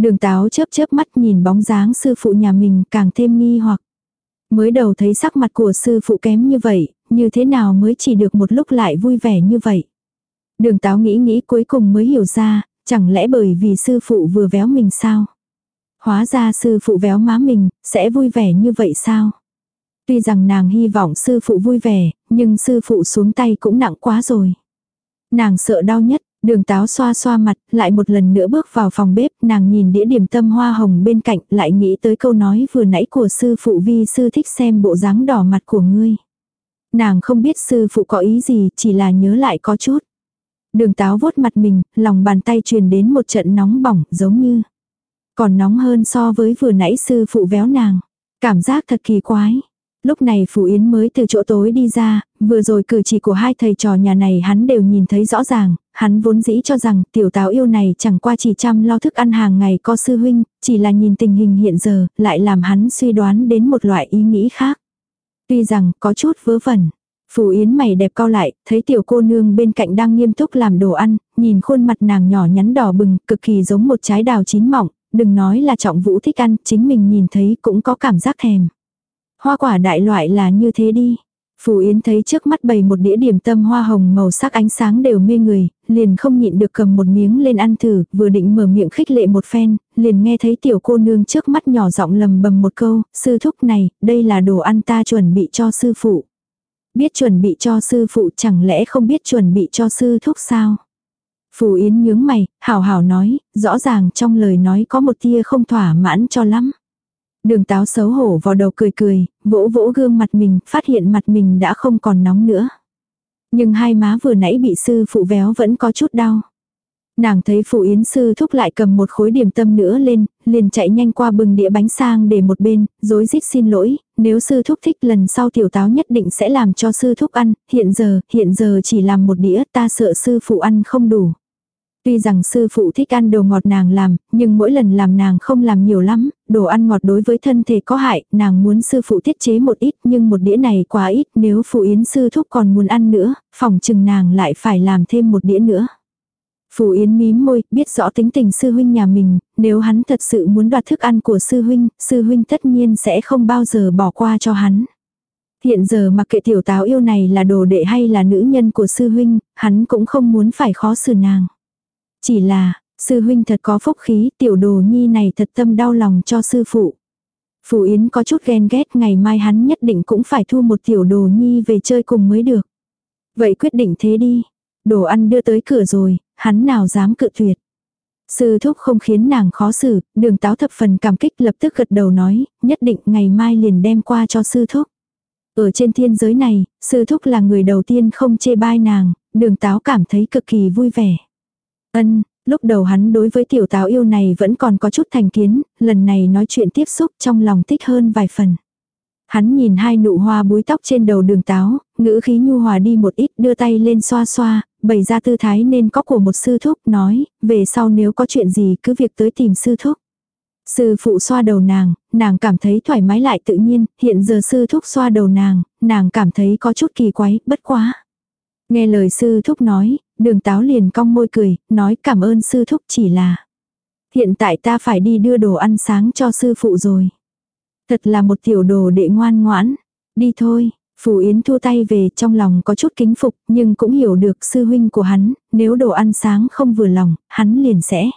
Đường táo chớp chớp mắt nhìn bóng dáng sư phụ nhà mình càng thêm nghi hoặc. Mới đầu thấy sắc mặt của sư phụ kém như vậy, như thế nào mới chỉ được một lúc lại vui vẻ như vậy. Đường táo nghĩ nghĩ cuối cùng mới hiểu ra, chẳng lẽ bởi vì sư phụ vừa véo mình sao? Hóa ra sư phụ véo má mình, sẽ vui vẻ như vậy sao? Tuy rằng nàng hy vọng sư phụ vui vẻ, nhưng sư phụ xuống tay cũng nặng quá rồi. Nàng sợ đau nhất, Đường táo xoa xoa mặt, lại một lần nữa bước vào phòng bếp, nàng nhìn đĩa điểm tâm hoa hồng bên cạnh, lại nghĩ tới câu nói vừa nãy của sư phụ vi sư thích xem bộ dáng đỏ mặt của ngươi. Nàng không biết sư phụ có ý gì, chỉ là nhớ lại có chút. Đường táo vuốt mặt mình, lòng bàn tay truyền đến một trận nóng bỏng, giống như. Còn nóng hơn so với vừa nãy sư phụ véo nàng. Cảm giác thật kỳ quái. Lúc này Phù Yến mới từ chỗ tối đi ra, vừa rồi cử chỉ của hai thầy trò nhà này hắn đều nhìn thấy rõ ràng, hắn vốn dĩ cho rằng tiểu táo yêu này chẳng qua chỉ chăm lo thức ăn hàng ngày co sư huynh, chỉ là nhìn tình hình hiện giờ, lại làm hắn suy đoán đến một loại ý nghĩ khác. Tuy rằng có chút vớ vẩn. Phù Yến mày đẹp cao lại, thấy tiểu cô nương bên cạnh đang nghiêm túc làm đồ ăn, nhìn khuôn mặt nàng nhỏ nhắn đỏ bừng, cực kỳ giống một trái đào chín mọng, đừng nói là trọng vũ thích ăn, chính mình nhìn thấy cũng có cảm giác thèm. Hoa quả đại loại là như thế đi. Phù Yến thấy trước mắt bày một đĩa điểm tâm hoa hồng màu sắc ánh sáng đều mê người, liền không nhịn được cầm một miếng lên ăn thử, vừa định mở miệng khích lệ một phen, liền nghe thấy tiểu cô nương trước mắt nhỏ giọng lầm bầm một câu, sư thúc này, đây là đồ ăn ta chuẩn bị cho sư phụ. Biết chuẩn bị cho sư phụ chẳng lẽ không biết chuẩn bị cho sư thúc sao? Phù Yến nhướng mày, hảo hảo nói, rõ ràng trong lời nói có một tia không thỏa mãn cho lắm. Đường táo xấu hổ vào đầu cười cười, vỗ vỗ gương mặt mình, phát hiện mặt mình đã không còn nóng nữa. Nhưng hai má vừa nãy bị sư phụ véo vẫn có chút đau. Nàng thấy phụ yến sư thúc lại cầm một khối điểm tâm nữa lên, liền chạy nhanh qua bừng đĩa bánh sang để một bên, dối rít xin lỗi, nếu sư thúc thích lần sau tiểu táo nhất định sẽ làm cho sư thúc ăn, hiện giờ, hiện giờ chỉ làm một đĩa ta sợ sư phụ ăn không đủ. Tuy rằng sư phụ thích ăn đồ ngọt nàng làm, nhưng mỗi lần làm nàng không làm nhiều lắm, đồ ăn ngọt đối với thân thể có hại, nàng muốn sư phụ tiết chế một ít nhưng một đĩa này quá ít, nếu phụ yến sư thúc còn muốn ăn nữa, phòng chừng nàng lại phải làm thêm một đĩa nữa. Phụ Yến mím môi, biết rõ tính tình sư huynh nhà mình, nếu hắn thật sự muốn đoạt thức ăn của sư huynh, sư huynh tất nhiên sẽ không bao giờ bỏ qua cho hắn. Hiện giờ mặc kệ tiểu táo yêu này là đồ đệ hay là nữ nhân của sư huynh, hắn cũng không muốn phải khó xử nàng. Chỉ là, sư huynh thật có phúc khí, tiểu đồ nhi này thật tâm đau lòng cho sư phụ. phù Yến có chút ghen ghét ngày mai hắn nhất định cũng phải thu một tiểu đồ nhi về chơi cùng mới được. Vậy quyết định thế đi. Đồ ăn đưa tới cửa rồi, hắn nào dám cự tuyệt. Sư thúc không khiến nàng khó xử, đường táo thập phần cảm kích lập tức gật đầu nói, nhất định ngày mai liền đem qua cho sư thúc. Ở trên thiên giới này, sư thúc là người đầu tiên không chê bai nàng, đường táo cảm thấy cực kỳ vui vẻ. Ân, lúc đầu hắn đối với tiểu táo yêu này vẫn còn có chút thành kiến, lần này nói chuyện tiếp xúc trong lòng thích hơn vài phần. Hắn nhìn hai nụ hoa búi tóc trên đầu đường táo, ngữ khí nhu hòa đi một ít đưa tay lên xoa xoa, bày ra tư thái nên có của một sư thúc nói, về sau nếu có chuyện gì cứ việc tới tìm sư thúc. Sư phụ xoa đầu nàng, nàng cảm thấy thoải mái lại tự nhiên, hiện giờ sư thúc xoa đầu nàng, nàng cảm thấy có chút kỳ quái, bất quá. Nghe lời sư thúc nói, đường táo liền cong môi cười, nói cảm ơn sư thúc chỉ là. Hiện tại ta phải đi đưa đồ ăn sáng cho sư phụ rồi. Thật là một tiểu đồ đệ ngoan ngoãn. Đi thôi, Phù Yến thua tay về trong lòng có chút kính phục nhưng cũng hiểu được sư huynh của hắn, nếu đồ ăn sáng không vừa lòng, hắn liền sẽ.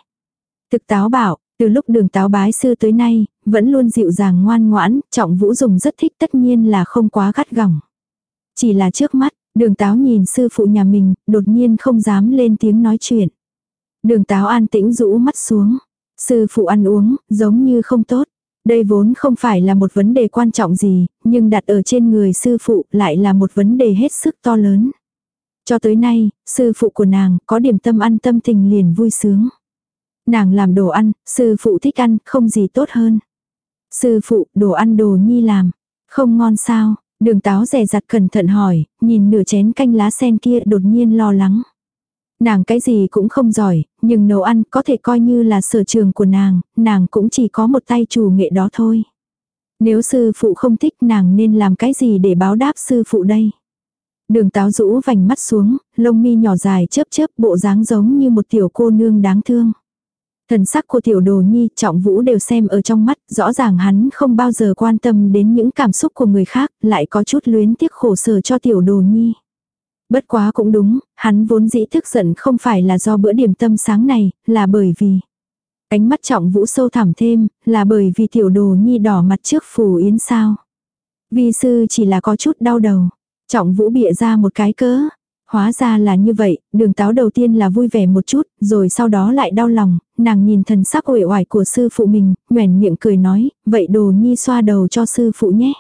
Thực táo bảo, từ lúc đường táo bái sư tới nay, vẫn luôn dịu dàng ngoan ngoãn, trọng vũ dùng rất thích tất nhiên là không quá gắt gỏng. Chỉ là trước mắt, đường táo nhìn sư phụ nhà mình, đột nhiên không dám lên tiếng nói chuyện. Đường táo an tĩnh rũ mắt xuống. Sư phụ ăn uống, giống như không tốt. Đây vốn không phải là một vấn đề quan trọng gì, nhưng đặt ở trên người sư phụ lại là một vấn đề hết sức to lớn. Cho tới nay, sư phụ của nàng có điểm tâm ăn tâm tình liền vui sướng. Nàng làm đồ ăn, sư phụ thích ăn, không gì tốt hơn. Sư phụ, đồ ăn đồ nhi làm. Không ngon sao? Đường táo rẻ rặt cẩn thận hỏi, nhìn nửa chén canh lá sen kia đột nhiên lo lắng. Nàng cái gì cũng không giỏi, nhưng nấu ăn có thể coi như là sở trường của nàng, nàng cũng chỉ có một tay chủ nghệ đó thôi. Nếu sư phụ không thích nàng nên làm cái gì để báo đáp sư phụ đây? Đường táo rũ vành mắt xuống, lông mi nhỏ dài chớp chớp bộ dáng giống như một tiểu cô nương đáng thương. Thần sắc của tiểu đồ nhi trọng vũ đều xem ở trong mắt, rõ ràng hắn không bao giờ quan tâm đến những cảm xúc của người khác, lại có chút luyến tiếc khổ sở cho tiểu đồ nhi. Bất quá cũng đúng, hắn vốn dĩ thức giận không phải là do bữa điểm tâm sáng này, là bởi vì. Ánh mắt trọng vũ sâu thẳm thêm, là bởi vì tiểu đồ nhi đỏ mặt trước phù yến sao. Vi sư chỉ là có chút đau đầu. Trọng vũ bịa ra một cái cớ. Hóa ra là như vậy, đường táo đầu tiên là vui vẻ một chút, rồi sau đó lại đau lòng, nàng nhìn thần sắc uể oải của sư phụ mình, nhoẻn miệng cười nói, vậy đồ nhi xoa đầu cho sư phụ nhé.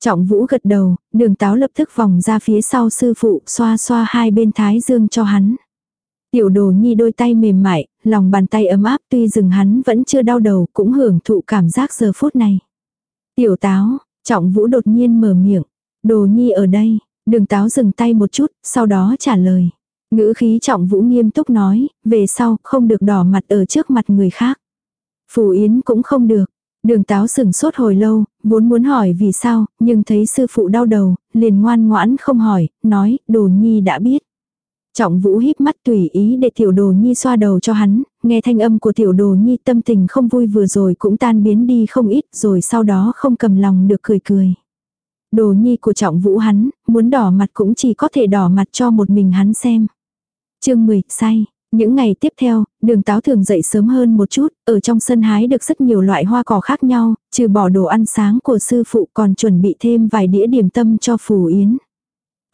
Trọng vũ gật đầu, đường táo lập tức vòng ra phía sau sư phụ xoa xoa hai bên thái dương cho hắn. Tiểu đồ nhi đôi tay mềm mại, lòng bàn tay ấm áp tuy rừng hắn vẫn chưa đau đầu cũng hưởng thụ cảm giác giờ phút này. Tiểu táo, trọng vũ đột nhiên mở miệng. Đồ nhi ở đây, đường táo dừng tay một chút, sau đó trả lời. Ngữ khí trọng vũ nghiêm túc nói, về sau không được đỏ mặt ở trước mặt người khác. Phù Yến cũng không được, Đường táo sừng sốt hồi lâu, vốn muốn hỏi vì sao, nhưng thấy sư phụ đau đầu, liền ngoan ngoãn không hỏi, nói, đồ nhi đã biết. Trọng vũ híp mắt tùy ý để tiểu đồ nhi xoa đầu cho hắn, nghe thanh âm của tiểu đồ nhi tâm tình không vui vừa rồi cũng tan biến đi không ít rồi sau đó không cầm lòng được cười cười. Đồ nhi của trọng vũ hắn, muốn đỏ mặt cũng chỉ có thể đỏ mặt cho một mình hắn xem. chương 10, say. Những ngày tiếp theo, đường táo thường dậy sớm hơn một chút, ở trong sân hái được rất nhiều loại hoa cỏ khác nhau, trừ bỏ đồ ăn sáng của sư phụ còn chuẩn bị thêm vài đĩa điểm tâm cho Phù Yến.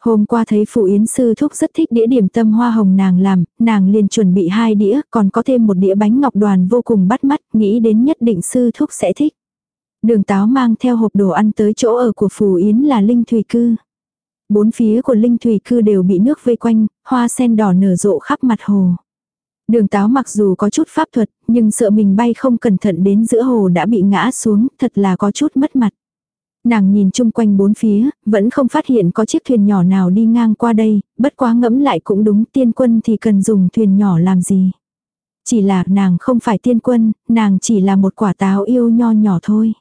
Hôm qua thấy Phù Yến sư thúc rất thích đĩa điểm tâm hoa hồng nàng làm, nàng liền chuẩn bị hai đĩa, còn có thêm một đĩa bánh ngọc đoàn vô cùng bắt mắt, nghĩ đến nhất định sư thúc sẽ thích. Đường táo mang theo hộp đồ ăn tới chỗ ở của Phù Yến là Linh Thủy Cư. Bốn phía của Linh Thủy Cư đều bị nước vây quanh, hoa sen đỏ nở rộ khắp mặt hồ. Đường táo mặc dù có chút pháp thuật, nhưng sợ mình bay không cẩn thận đến giữa hồ đã bị ngã xuống, thật là có chút mất mặt. Nàng nhìn chung quanh bốn phía, vẫn không phát hiện có chiếc thuyền nhỏ nào đi ngang qua đây, bất quá ngẫm lại cũng đúng tiên quân thì cần dùng thuyền nhỏ làm gì. Chỉ là nàng không phải tiên quân, nàng chỉ là một quả táo yêu nho nhỏ thôi.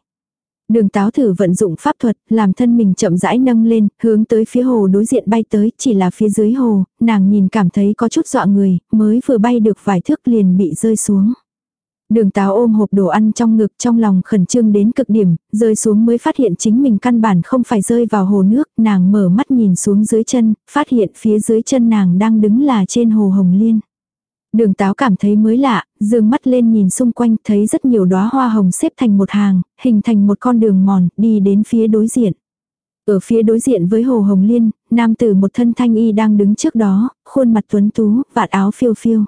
Đường táo thử vận dụng pháp thuật, làm thân mình chậm rãi nâng lên, hướng tới phía hồ đối diện bay tới, chỉ là phía dưới hồ, nàng nhìn cảm thấy có chút dọa người, mới vừa bay được vài thước liền bị rơi xuống. Đường táo ôm hộp đồ ăn trong ngực trong lòng khẩn trương đến cực điểm, rơi xuống mới phát hiện chính mình căn bản không phải rơi vào hồ nước, nàng mở mắt nhìn xuống dưới chân, phát hiện phía dưới chân nàng đang đứng là trên hồ Hồng Liên. Đường táo cảm thấy mới lạ, dương mắt lên nhìn xung quanh thấy rất nhiều đóa hoa hồng xếp thành một hàng, hình thành một con đường mòn, đi đến phía đối diện. Ở phía đối diện với hồ hồng liên, nam tử một thân thanh y đang đứng trước đó, khuôn mặt tuấn tú, vạt áo phiêu phiêu.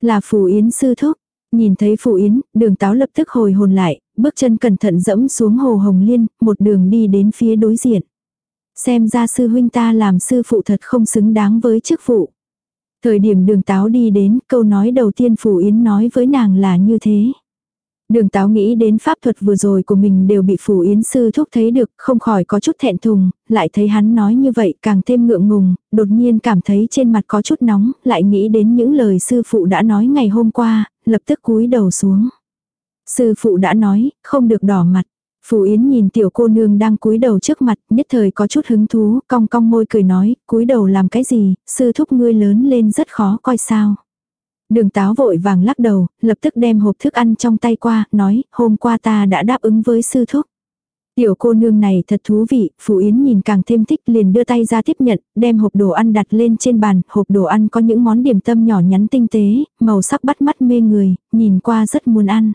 Là phù yến sư thúc. Nhìn thấy phù yến, đường táo lập tức hồi hồn lại, bước chân cẩn thận dẫm xuống hồ hồng liên, một đường đi đến phía đối diện. Xem ra sư huynh ta làm sư phụ thật không xứng đáng với chức vụ. Thời điểm đường táo đi đến, câu nói đầu tiên Phủ Yến nói với nàng là như thế. Đường táo nghĩ đến pháp thuật vừa rồi của mình đều bị Phủ Yến sư thúc thấy được, không khỏi có chút thẹn thùng, lại thấy hắn nói như vậy càng thêm ngượng ngùng, đột nhiên cảm thấy trên mặt có chút nóng, lại nghĩ đến những lời sư phụ đã nói ngày hôm qua, lập tức cúi đầu xuống. Sư phụ đã nói, không được đỏ mặt. Phù Yến nhìn tiểu cô nương đang cúi đầu trước mặt, nhất thời có chút hứng thú, cong cong môi cười nói, cúi đầu làm cái gì, sư thúc ngươi lớn lên rất khó coi sao. Đường táo vội vàng lắc đầu, lập tức đem hộp thức ăn trong tay qua, nói, hôm qua ta đã đáp ứng với sư thúc. Tiểu cô nương này thật thú vị, Phù Yến nhìn càng thêm thích liền đưa tay ra tiếp nhận, đem hộp đồ ăn đặt lên trên bàn, hộp đồ ăn có những món điểm tâm nhỏ nhắn tinh tế, màu sắc bắt mắt mê người, nhìn qua rất muốn ăn.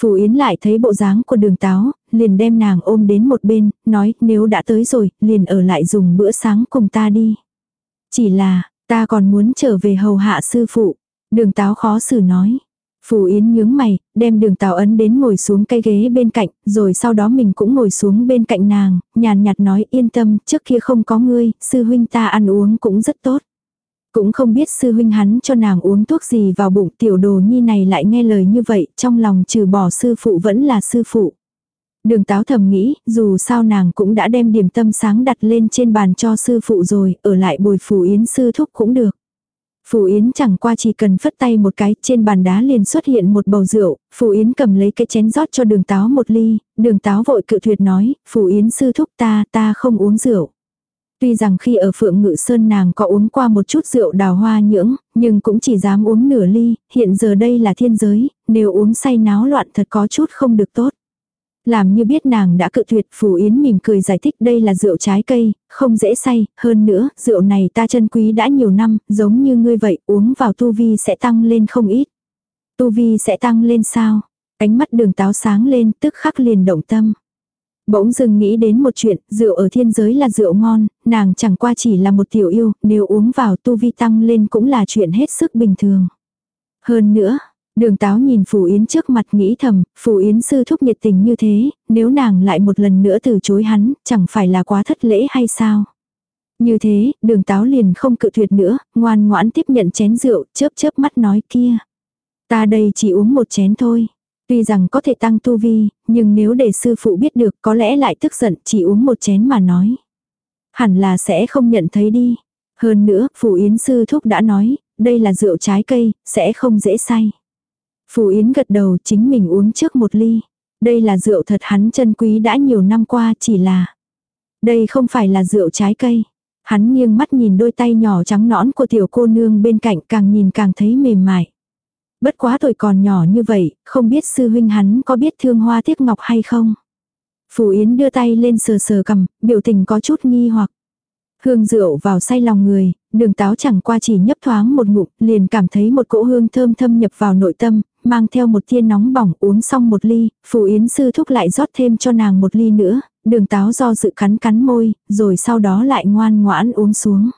Phù Yến lại thấy bộ dáng của đường táo, liền đem nàng ôm đến một bên, nói nếu đã tới rồi, liền ở lại dùng bữa sáng cùng ta đi. Chỉ là, ta còn muốn trở về hầu hạ sư phụ. Đường táo khó xử nói. Phù Yến nhướng mày, đem đường tào ấn đến ngồi xuống cây ghế bên cạnh, rồi sau đó mình cũng ngồi xuống bên cạnh nàng, nhàn nhạt nói yên tâm, trước kia không có ngươi, sư huynh ta ăn uống cũng rất tốt. Cũng không biết sư huynh hắn cho nàng uống thuốc gì vào bụng tiểu đồ nhi này lại nghe lời như vậy, trong lòng trừ bỏ sư phụ vẫn là sư phụ. Đường táo thầm nghĩ, dù sao nàng cũng đã đem điểm tâm sáng đặt lên trên bàn cho sư phụ rồi, ở lại bồi phù yến sư thúc cũng được. Phù Yến chẳng qua chỉ cần phất tay một cái, trên bàn đá liền xuất hiện một bầu rượu, Phù Yến cầm lấy cái chén rót cho đường táo một ly, đường táo vội cự tuyệt nói, Phù Yến sư thúc ta, ta không uống rượu. Tuy rằng khi ở Phượng Ngự Sơn nàng có uống qua một chút rượu đào hoa nhưỡng, nhưng cũng chỉ dám uống nửa ly, hiện giờ đây là thiên giới, nếu uống say náo loạn thật có chút không được tốt. Làm như biết nàng đã cự tuyệt Phù Yến mỉm cười giải thích đây là rượu trái cây, không dễ say, hơn nữa, rượu này ta chân quý đã nhiều năm, giống như ngươi vậy, uống vào tu vi sẽ tăng lên không ít. Tu vi sẽ tăng lên sao? Ánh mắt đường táo sáng lên, tức khắc liền động tâm. Bỗng dưng nghĩ đến một chuyện, rượu ở thiên giới là rượu ngon, nàng chẳng qua chỉ là một tiểu yêu, nếu uống vào tu vi tăng lên cũng là chuyện hết sức bình thường. Hơn nữa, Đường táo nhìn Phù Yến trước mặt nghĩ thầm, Phù Yến sư thúc nhiệt tình như thế, nếu nàng lại một lần nữa từ chối hắn, chẳng phải là quá thất lễ hay sao? Như thế, đường táo liền không cự tuyệt nữa, ngoan ngoãn tiếp nhận chén rượu, chớp chớp mắt nói kia. Ta đây chỉ uống một chén thôi. Tuy rằng có thể tăng tu vi, nhưng nếu để sư phụ biết được có lẽ lại tức giận chỉ uống một chén mà nói. Hẳn là sẽ không nhận thấy đi. Hơn nữa, Phù Yến sư thúc đã nói, đây là rượu trái cây, sẽ không dễ say. Phù Yến gật đầu chính mình uống trước một ly. Đây là rượu thật hắn chân quý đã nhiều năm qua chỉ là. Đây không phải là rượu trái cây. Hắn nghiêng mắt nhìn đôi tay nhỏ trắng nõn của tiểu cô nương bên cạnh càng nhìn càng thấy mềm mại. Bất quá tuổi còn nhỏ như vậy, không biết sư huynh hắn có biết thương hoa tiếc ngọc hay không. Phù Yến đưa tay lên sờ sờ cầm, biểu tình có chút nghi hoặc. Hương rượu vào say lòng người, đường táo chẳng qua chỉ nhấp thoáng một ngụm, liền cảm thấy một cỗ hương thơm thâm nhập vào nội tâm, mang theo một thiên nóng bỏng uống xong một ly, phù yến sư thúc lại rót thêm cho nàng một ly nữa, đường táo do dự cắn cắn môi, rồi sau đó lại ngoan ngoãn uống xuống.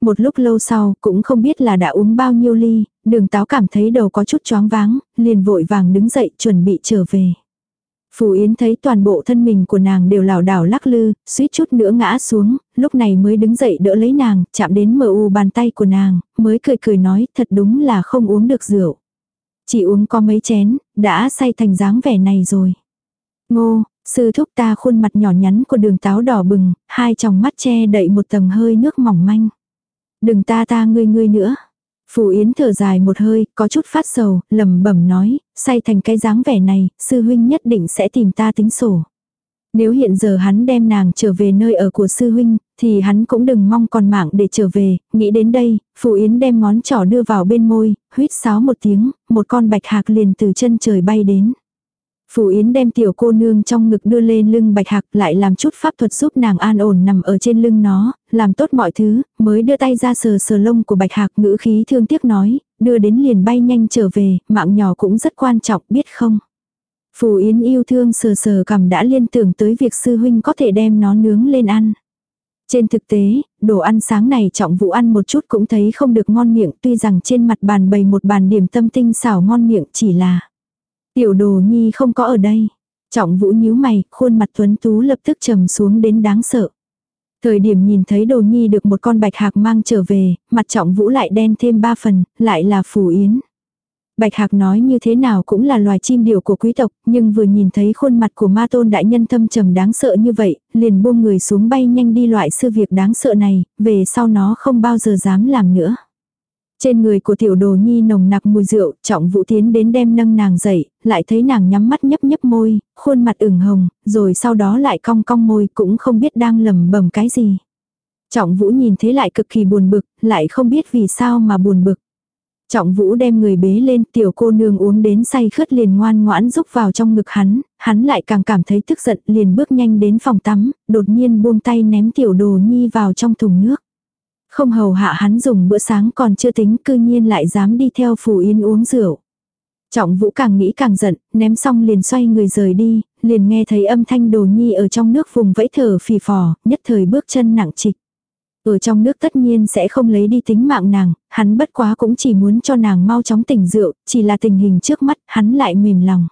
Một lúc lâu sau, cũng không biết là đã uống bao nhiêu ly, đường táo cảm thấy đầu có chút choáng váng, liền vội vàng đứng dậy chuẩn bị trở về. Phù Yến thấy toàn bộ thân mình của nàng đều lảo đảo lắc lư, suýt chút nữa ngã xuống, lúc này mới đứng dậy đỡ lấy nàng, chạm đến mờ u bàn tay của nàng, mới cười cười nói thật đúng là không uống được rượu. Chỉ uống có mấy chén, đã say thành dáng vẻ này rồi. Ngô, sư thúc ta khuôn mặt nhỏ nhắn của đường táo đỏ bừng, hai tròng mắt che đậy một tầng hơi nước mỏng manh. Đừng ta ta ngươi ngươi nữa. Phù Yến thở dài một hơi, có chút phát sầu, lẩm bẩm nói, say thành cái dáng vẻ này, sư huynh nhất định sẽ tìm ta tính sổ. Nếu hiện giờ hắn đem nàng trở về nơi ở của sư huynh, thì hắn cũng đừng mong còn mạng để trở về, nghĩ đến đây, Phù Yến đem ngón trỏ đưa vào bên môi, huýt sáo một tiếng, một con bạch hạc liền từ chân trời bay đến. Phù Yến đem tiểu cô nương trong ngực đưa lên lưng bạch hạc lại làm chút pháp thuật giúp nàng an ổn nằm ở trên lưng nó, làm tốt mọi thứ, mới đưa tay ra sờ sờ lông của bạch hạc ngữ khí thương tiếc nói, đưa đến liền bay nhanh trở về, mạng nhỏ cũng rất quan trọng biết không. Phù Yến yêu thương sờ sờ cầm đã liên tưởng tới việc sư huynh có thể đem nó nướng lên ăn. Trên thực tế, đồ ăn sáng này trọng vụ ăn một chút cũng thấy không được ngon miệng tuy rằng trên mặt bàn bày một bàn điểm tâm tinh xảo ngon miệng chỉ là Tiểu đồ nhi không có ở đây. Trọng vũ nhíu mày, khuôn mặt tuấn tú lập tức trầm xuống đến đáng sợ. Thời điểm nhìn thấy đồ nhi được một con bạch hạc mang trở về, mặt trọng vũ lại đen thêm ba phần, lại là phù yến. Bạch hạc nói như thế nào cũng là loài chim điểu của quý tộc, nhưng vừa nhìn thấy khuôn mặt của ma tôn đại nhân thâm trầm đáng sợ như vậy, liền buông người xuống bay nhanh đi loại sư việc đáng sợ này, về sau nó không bao giờ dám làm nữa. Trên người của tiểu đồ nhi nồng nặc mùi rượu, trọng vũ tiến đến đem nâng nàng dậy, lại thấy nàng nhắm mắt nhấp nhấp môi, khuôn mặt ửng hồng, rồi sau đó lại cong cong môi cũng không biết đang lầm bầm cái gì. Trọng vũ nhìn thế lại cực kỳ buồn bực, lại không biết vì sao mà buồn bực. Trọng vũ đem người bế lên tiểu cô nương uống đến say khướt liền ngoan ngoãn rúc vào trong ngực hắn, hắn lại càng cảm thấy tức giận liền bước nhanh đến phòng tắm, đột nhiên buông tay ném tiểu đồ nhi vào trong thùng nước. Không hầu hạ hắn dùng bữa sáng còn chưa tính cư nhiên lại dám đi theo phù yên uống rượu. Trọng vũ càng nghĩ càng giận, ném xong liền xoay người rời đi, liền nghe thấy âm thanh đồ nhi ở trong nước vùng vẫy thở phì phò, nhất thời bước chân nặng trịch. Ở trong nước tất nhiên sẽ không lấy đi tính mạng nàng, hắn bất quá cũng chỉ muốn cho nàng mau chóng tỉnh rượu, chỉ là tình hình trước mắt, hắn lại mềm lòng.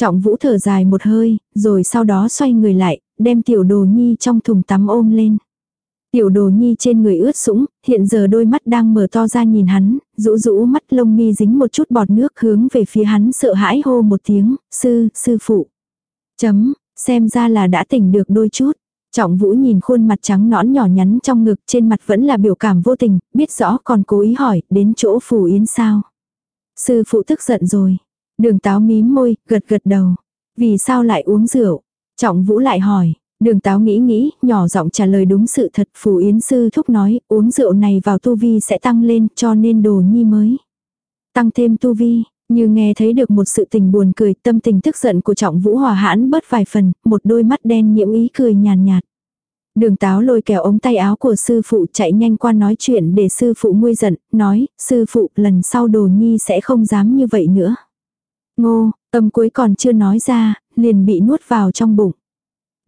Trọng vũ thở dài một hơi, rồi sau đó xoay người lại, đem tiểu đồ nhi trong thùng tắm ôm lên. Tiểu đồ nhi trên người ướt sũng, hiện giờ đôi mắt đang mở to ra nhìn hắn, rũ rũ mắt lông mi dính một chút bọt nước hướng về phía hắn sợ hãi hô một tiếng, sư, sư phụ. Chấm, xem ra là đã tỉnh được đôi chút. Trọng Vũ nhìn khuôn mặt trắng nõn nhỏ nhắn trong ngực trên mặt vẫn là biểu cảm vô tình, biết rõ còn cố ý hỏi, đến chỗ phù yến sao. Sư phụ tức giận rồi. Đường táo mím môi, gật gật đầu. Vì sao lại uống rượu? Trọng Vũ lại hỏi. Đường táo nghĩ nghĩ, nhỏ giọng trả lời đúng sự thật. phù yến sư thúc nói, uống rượu này vào tu vi sẽ tăng lên cho nên đồ nhi mới. Tăng thêm tu vi, như nghe thấy được một sự tình buồn cười, tâm tình tức giận của trọng vũ hòa hãn bớt vài phần, một đôi mắt đen nhiễm ý cười nhàn nhạt, Đường táo lôi kéo ống tay áo của sư phụ chạy nhanh qua nói chuyện để sư phụ nguôi giận, nói, sư phụ lần sau đồ nhi sẽ không dám như vậy nữa. Ngô, âm cuối còn chưa nói ra, liền bị nuốt vào trong bụng.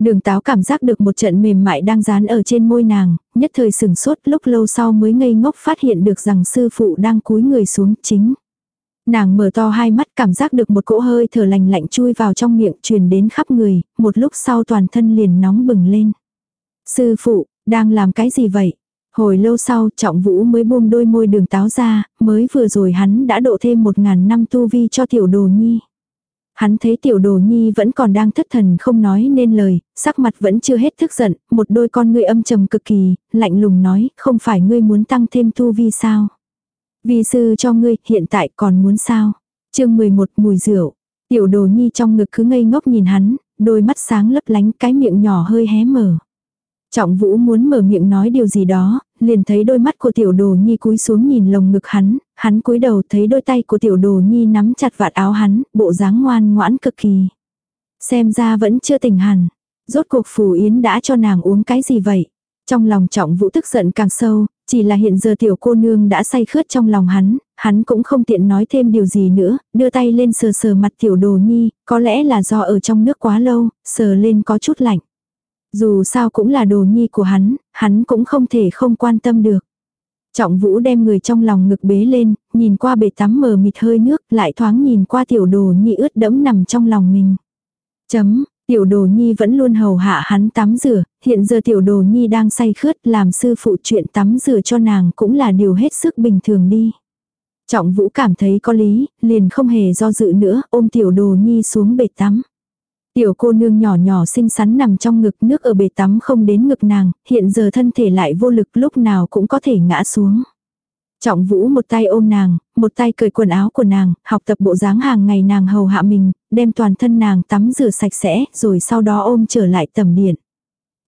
Đường táo cảm giác được một trận mềm mại đang dán ở trên môi nàng, nhất thời sừng sốt lúc lâu sau mới ngây ngốc phát hiện được rằng sư phụ đang cúi người xuống chính. Nàng mở to hai mắt cảm giác được một cỗ hơi thở lành lạnh chui vào trong miệng truyền đến khắp người, một lúc sau toàn thân liền nóng bừng lên. Sư phụ, đang làm cái gì vậy? Hồi lâu sau trọng vũ mới buông đôi môi đường táo ra, mới vừa rồi hắn đã độ thêm một ngàn năm tu vi cho tiểu đồ nhi. Hắn thấy tiểu đồ nhi vẫn còn đang thất thần không nói nên lời, sắc mặt vẫn chưa hết tức giận, một đôi con ngươi âm trầm cực kỳ, lạnh lùng nói, không phải ngươi muốn tăng thêm tu vi sao? Vi sư cho ngươi, hiện tại còn muốn sao? chương 11 mùi rượu. Tiểu đồ nhi trong ngực cứ ngây ngốc nhìn hắn, đôi mắt sáng lấp lánh cái miệng nhỏ hơi hé mở. Trọng vũ muốn mở miệng nói điều gì đó, liền thấy đôi mắt của tiểu đồ nhi cúi xuống nhìn lồng ngực hắn, hắn cúi đầu thấy đôi tay của tiểu đồ nhi nắm chặt vạt áo hắn, bộ dáng ngoan ngoãn cực kỳ. Xem ra vẫn chưa tỉnh hẳn. Rốt cuộc phù yến đã cho nàng uống cái gì vậy? Trong lòng trọng vũ tức giận càng sâu, chỉ là hiện giờ tiểu cô nương đã say khướt trong lòng hắn, hắn cũng không tiện nói thêm điều gì nữa, đưa tay lên sờ sờ mặt tiểu đồ nhi, có lẽ là do ở trong nước quá lâu, sờ lên có chút lạnh. Dù sao cũng là đồ nhi của hắn, hắn cũng không thể không quan tâm được. Trọng vũ đem người trong lòng ngực bế lên, nhìn qua bể tắm mờ mịt hơi nước, lại thoáng nhìn qua tiểu đồ nhi ướt đẫm nằm trong lòng mình. Chấm, tiểu đồ nhi vẫn luôn hầu hạ hắn tắm rửa, hiện giờ tiểu đồ nhi đang say khướt làm sư phụ chuyện tắm rửa cho nàng cũng là điều hết sức bình thường đi. Trọng vũ cảm thấy có lý, liền không hề do dự nữa, ôm tiểu đồ nhi xuống bể tắm. Tiểu cô nương nhỏ nhỏ xinh xắn nằm trong ngực nước ở bể tắm không đến ngực nàng, hiện giờ thân thể lại vô lực lúc nào cũng có thể ngã xuống. Trọng vũ một tay ôm nàng, một tay cởi quần áo của nàng, học tập bộ dáng hàng ngày nàng hầu hạ mình, đem toàn thân nàng tắm rửa sạch sẽ, rồi sau đó ôm trở lại tầm điện.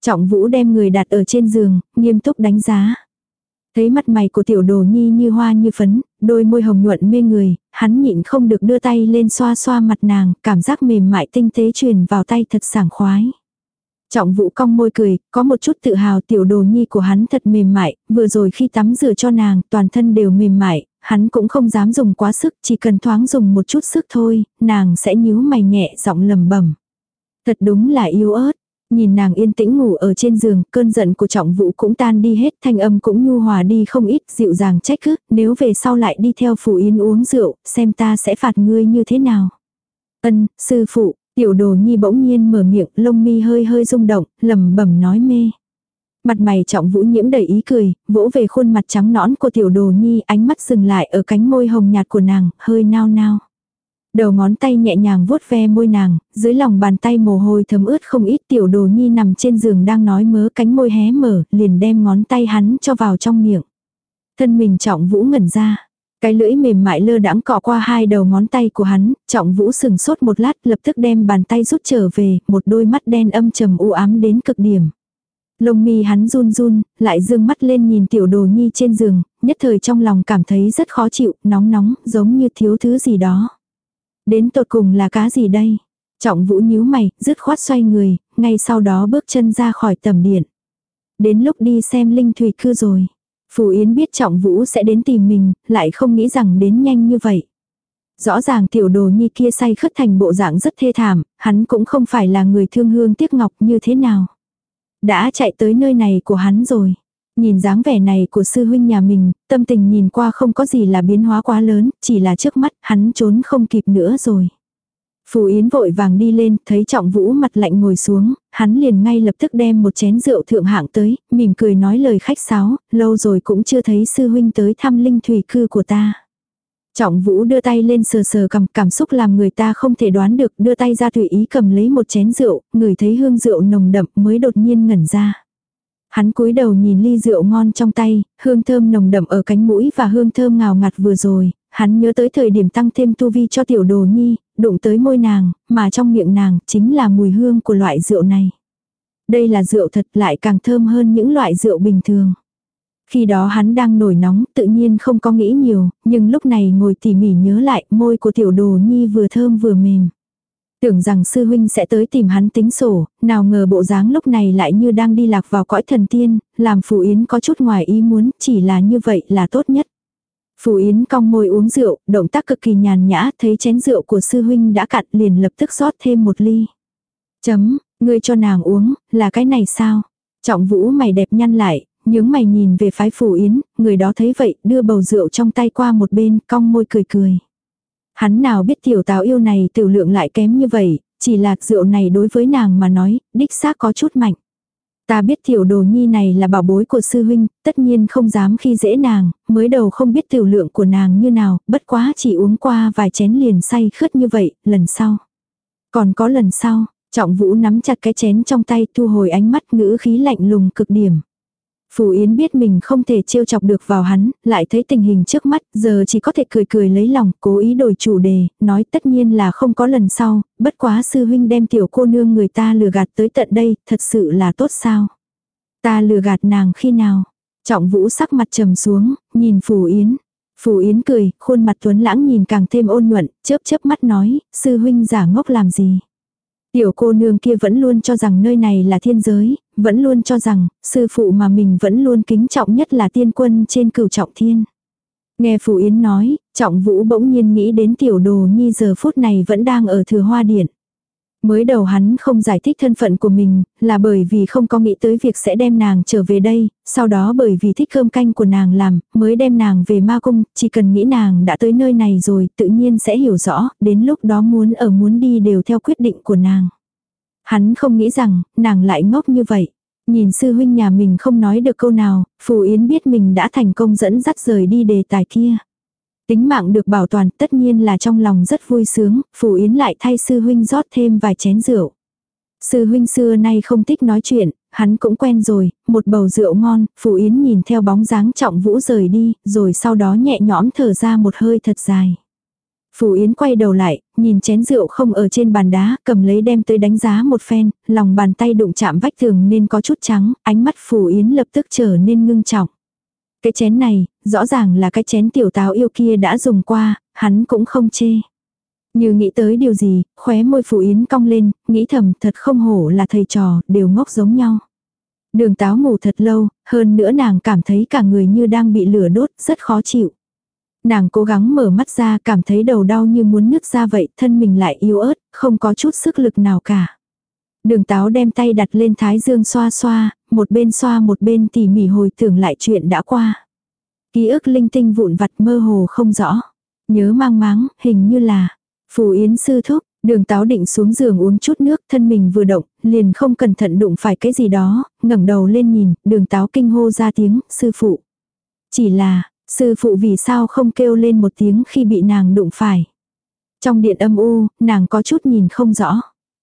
Trọng vũ đem người đặt ở trên giường, nghiêm túc đánh giá. Thấy mặt mày của tiểu đồ nhi như hoa như phấn, đôi môi hồng nhuận mê người, hắn nhịn không được đưa tay lên xoa xoa mặt nàng, cảm giác mềm mại tinh tế truyền vào tay thật sảng khoái. Trọng vũ cong môi cười, có một chút tự hào tiểu đồ nhi của hắn thật mềm mại, vừa rồi khi tắm rửa cho nàng, toàn thân đều mềm mại, hắn cũng không dám dùng quá sức, chỉ cần thoáng dùng một chút sức thôi, nàng sẽ nhíu mày nhẹ giọng lầm bẩm Thật đúng là yêu ớt, Nhìn nàng yên tĩnh ngủ ở trên giường, cơn giận của trọng vũ cũng tan đi hết, thanh âm cũng nhu hòa đi không ít, dịu dàng trách cứ, nếu về sau lại đi theo phù yên uống rượu, xem ta sẽ phạt ngươi như thế nào. Ân, sư phụ, tiểu đồ nhi bỗng nhiên mở miệng, lông mi hơi hơi rung động, lầm bẩm nói mê. Mặt mày trọng vũ nhiễm đầy ý cười, vỗ về khuôn mặt trắng nõn của tiểu đồ nhi, ánh mắt dừng lại ở cánh môi hồng nhạt của nàng, hơi nao nao. Đầu ngón tay nhẹ nhàng vuốt ve môi nàng, dưới lòng bàn tay mồ hôi thấm ướt không ít tiểu đồ nhi nằm trên giường đang nói mớ cánh môi hé mở, liền đem ngón tay hắn cho vào trong miệng. Thân mình trọng vũ ngẩn ra. Cái lưỡi mềm mại lơ đãng cọ qua hai đầu ngón tay của hắn, trọng vũ sừng sốt một lát lập tức đem bàn tay rút trở về, một đôi mắt đen âm trầm u ám đến cực điểm. Lông mi hắn run run, lại dương mắt lên nhìn tiểu đồ nhi trên giường, nhất thời trong lòng cảm thấy rất khó chịu, nóng nóng, giống như thiếu thứ gì đó. Đến tột cùng là cá gì đây? Trọng vũ nhíu mày, dứt khoát xoay người, ngay sau đó bước chân ra khỏi tầm điện. Đến lúc đi xem linh thủy cư rồi. Phù Yến biết Trọng Vũ sẽ đến tìm mình, lại không nghĩ rằng đến nhanh như vậy. Rõ ràng tiểu đồ nhi kia say khất thành bộ dạng rất thê thảm, hắn cũng không phải là người thương hương tiếc ngọc như thế nào. Đã chạy tới nơi này của hắn rồi. Nhìn dáng vẻ này của sư huynh nhà mình, tâm tình nhìn qua không có gì là biến hóa quá lớn, chỉ là trước mắt hắn trốn không kịp nữa rồi. Phù Yến vội vàng đi lên, thấy Trọng Vũ mặt lạnh ngồi xuống, hắn liền ngay lập tức đem một chén rượu thượng hạng tới, mỉm cười nói lời khách sáo, lâu rồi cũng chưa thấy sư huynh tới thăm linh thủy cư của ta. Trọng Vũ đưa tay lên sờ sờ cầm cảm xúc làm người ta không thể đoán được, đưa tay ra tùy ý cầm lấy một chén rượu, người thấy hương rượu nồng đậm mới đột nhiên ngẩn ra. Hắn cúi đầu nhìn ly rượu ngon trong tay, hương thơm nồng đậm ở cánh mũi và hương thơm ngào ngạt vừa rồi, hắn nhớ tới thời điểm tăng thêm tu vi cho tiểu đồ nhi, đụng tới môi nàng, mà trong miệng nàng chính là mùi hương của loại rượu này. Đây là rượu thật lại càng thơm hơn những loại rượu bình thường. Khi đó hắn đang nổi nóng, tự nhiên không có nghĩ nhiều, nhưng lúc này ngồi tỉ mỉ nhớ lại, môi của tiểu đồ nhi vừa thơm vừa mềm. Tưởng rằng sư huynh sẽ tới tìm hắn tính sổ, nào ngờ bộ dáng lúc này lại như đang đi lạc vào cõi thần tiên, làm Phù Yến có chút ngoài ý muốn, chỉ là như vậy là tốt nhất. Phù Yến cong môi uống rượu, động tác cực kỳ nhàn nhã, thấy chén rượu của sư huynh đã cạn liền lập tức rót thêm một ly. Chấm, ngươi cho nàng uống, là cái này sao? Trọng vũ mày đẹp nhăn lại, nhướng mày nhìn về phái Phù Yến, người đó thấy vậy, đưa bầu rượu trong tay qua một bên, cong môi cười cười. Hắn nào biết tiểu tào yêu này tiểu lượng lại kém như vậy, chỉ là rượu này đối với nàng mà nói, đích xác có chút mạnh. Ta biết tiểu đồ nhi này là bảo bối của sư huynh, tất nhiên không dám khi dễ nàng, mới đầu không biết tiểu lượng của nàng như nào, bất quá chỉ uống qua vài chén liền say khướt như vậy, lần sau. Còn có lần sau, trọng vũ nắm chặt cái chén trong tay thu hồi ánh mắt ngữ khí lạnh lùng cực điểm. Phù Yến biết mình không thể trêu chọc được vào hắn, lại thấy tình hình trước mắt, giờ chỉ có thể cười cười lấy lòng, cố ý đổi chủ đề, nói tất nhiên là không có lần sau, bất quá sư huynh đem tiểu cô nương người ta lừa gạt tới tận đây, thật sự là tốt sao. Ta lừa gạt nàng khi nào? Trọng vũ sắc mặt trầm xuống, nhìn Phù Yến. Phù Yến cười, khuôn mặt tuấn lãng nhìn càng thêm ôn nhuận, chớp chớp mắt nói, sư huynh giả ngốc làm gì. Tiểu cô nương kia vẫn luôn cho rằng nơi này là thiên giới, vẫn luôn cho rằng, sư phụ mà mình vẫn luôn kính trọng nhất là tiên quân trên cửu trọng thiên. Nghe Phù Yến nói, trọng vũ bỗng nhiên nghĩ đến tiểu đồ nhi giờ phút này vẫn đang ở thừa hoa điện. Mới đầu hắn không giải thích thân phận của mình, là bởi vì không có nghĩ tới việc sẽ đem nàng trở về đây, sau đó bởi vì thích cơm canh của nàng làm, mới đem nàng về ma cung, chỉ cần nghĩ nàng đã tới nơi này rồi, tự nhiên sẽ hiểu rõ, đến lúc đó muốn ở muốn đi đều theo quyết định của nàng. Hắn không nghĩ rằng, nàng lại ngốc như vậy. Nhìn sư huynh nhà mình không nói được câu nào, Phù Yến biết mình đã thành công dẫn dắt rời đi đề tài kia. Tính mạng được bảo toàn tất nhiên là trong lòng rất vui sướng, Phù Yến lại thay sư huynh rót thêm vài chén rượu. Sư huynh xưa nay không thích nói chuyện, hắn cũng quen rồi, một bầu rượu ngon, Phù Yến nhìn theo bóng dáng trọng vũ rời đi, rồi sau đó nhẹ nhõm thở ra một hơi thật dài. Phù Yến quay đầu lại, nhìn chén rượu không ở trên bàn đá, cầm lấy đem tới đánh giá một phen, lòng bàn tay đụng chạm vách tường nên có chút trắng, ánh mắt Phù Yến lập tức trở nên ngưng trọng. Cái chén này, rõ ràng là cái chén tiểu táo yêu kia đã dùng qua, hắn cũng không chê. Như nghĩ tới điều gì, khóe môi Phù Yến cong lên, nghĩ thầm thật không hổ là thầy trò, đều ngốc giống nhau. Đường táo ngủ thật lâu, hơn nữa nàng cảm thấy cả người như đang bị lửa đốt, rất khó chịu. Nàng cố gắng mở mắt ra cảm thấy đầu đau như muốn nứt ra vậy, thân mình lại yếu ớt, không có chút sức lực nào cả. Đường táo đem tay đặt lên thái dương xoa xoa, một bên xoa một bên tỉ mỉ hồi tưởng lại chuyện đã qua. Ký ức linh tinh vụn vặt mơ hồ không rõ. Nhớ mang máng, hình như là Phù Yến sư thúc, đường táo định xuống giường uống chút nước, thân mình vừa động, liền không cẩn thận đụng phải cái gì đó, ngẩng đầu lên nhìn, đường táo kinh hô ra tiếng, sư phụ. Chỉ là, Sư phụ vì sao không kêu lên một tiếng khi bị nàng đụng phải. Trong điện âm u, nàng có chút nhìn không rõ.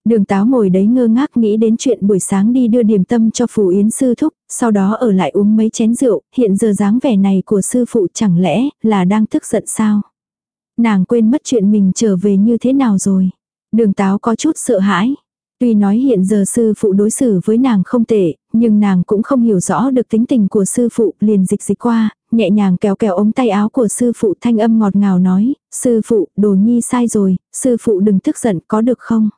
Đường táo ngồi đấy ngơ ngác nghĩ đến chuyện buổi sáng đi đưa điểm tâm cho phù yến sư thúc, sau đó ở lại uống mấy chén rượu, hiện giờ dáng vẻ này của sư phụ chẳng lẽ là đang tức giận sao? Nàng quên mất chuyện mình trở về như thế nào rồi. Đường táo có chút sợ hãi. Tuy nói hiện giờ sư phụ đối xử với nàng không tệ, nhưng nàng cũng không hiểu rõ được tính tình của sư phụ liền dịch dịch qua, nhẹ nhàng kéo kéo ống tay áo của sư phụ thanh âm ngọt ngào nói, sư phụ, đồ nhi sai rồi, sư phụ đừng tức giận có được không?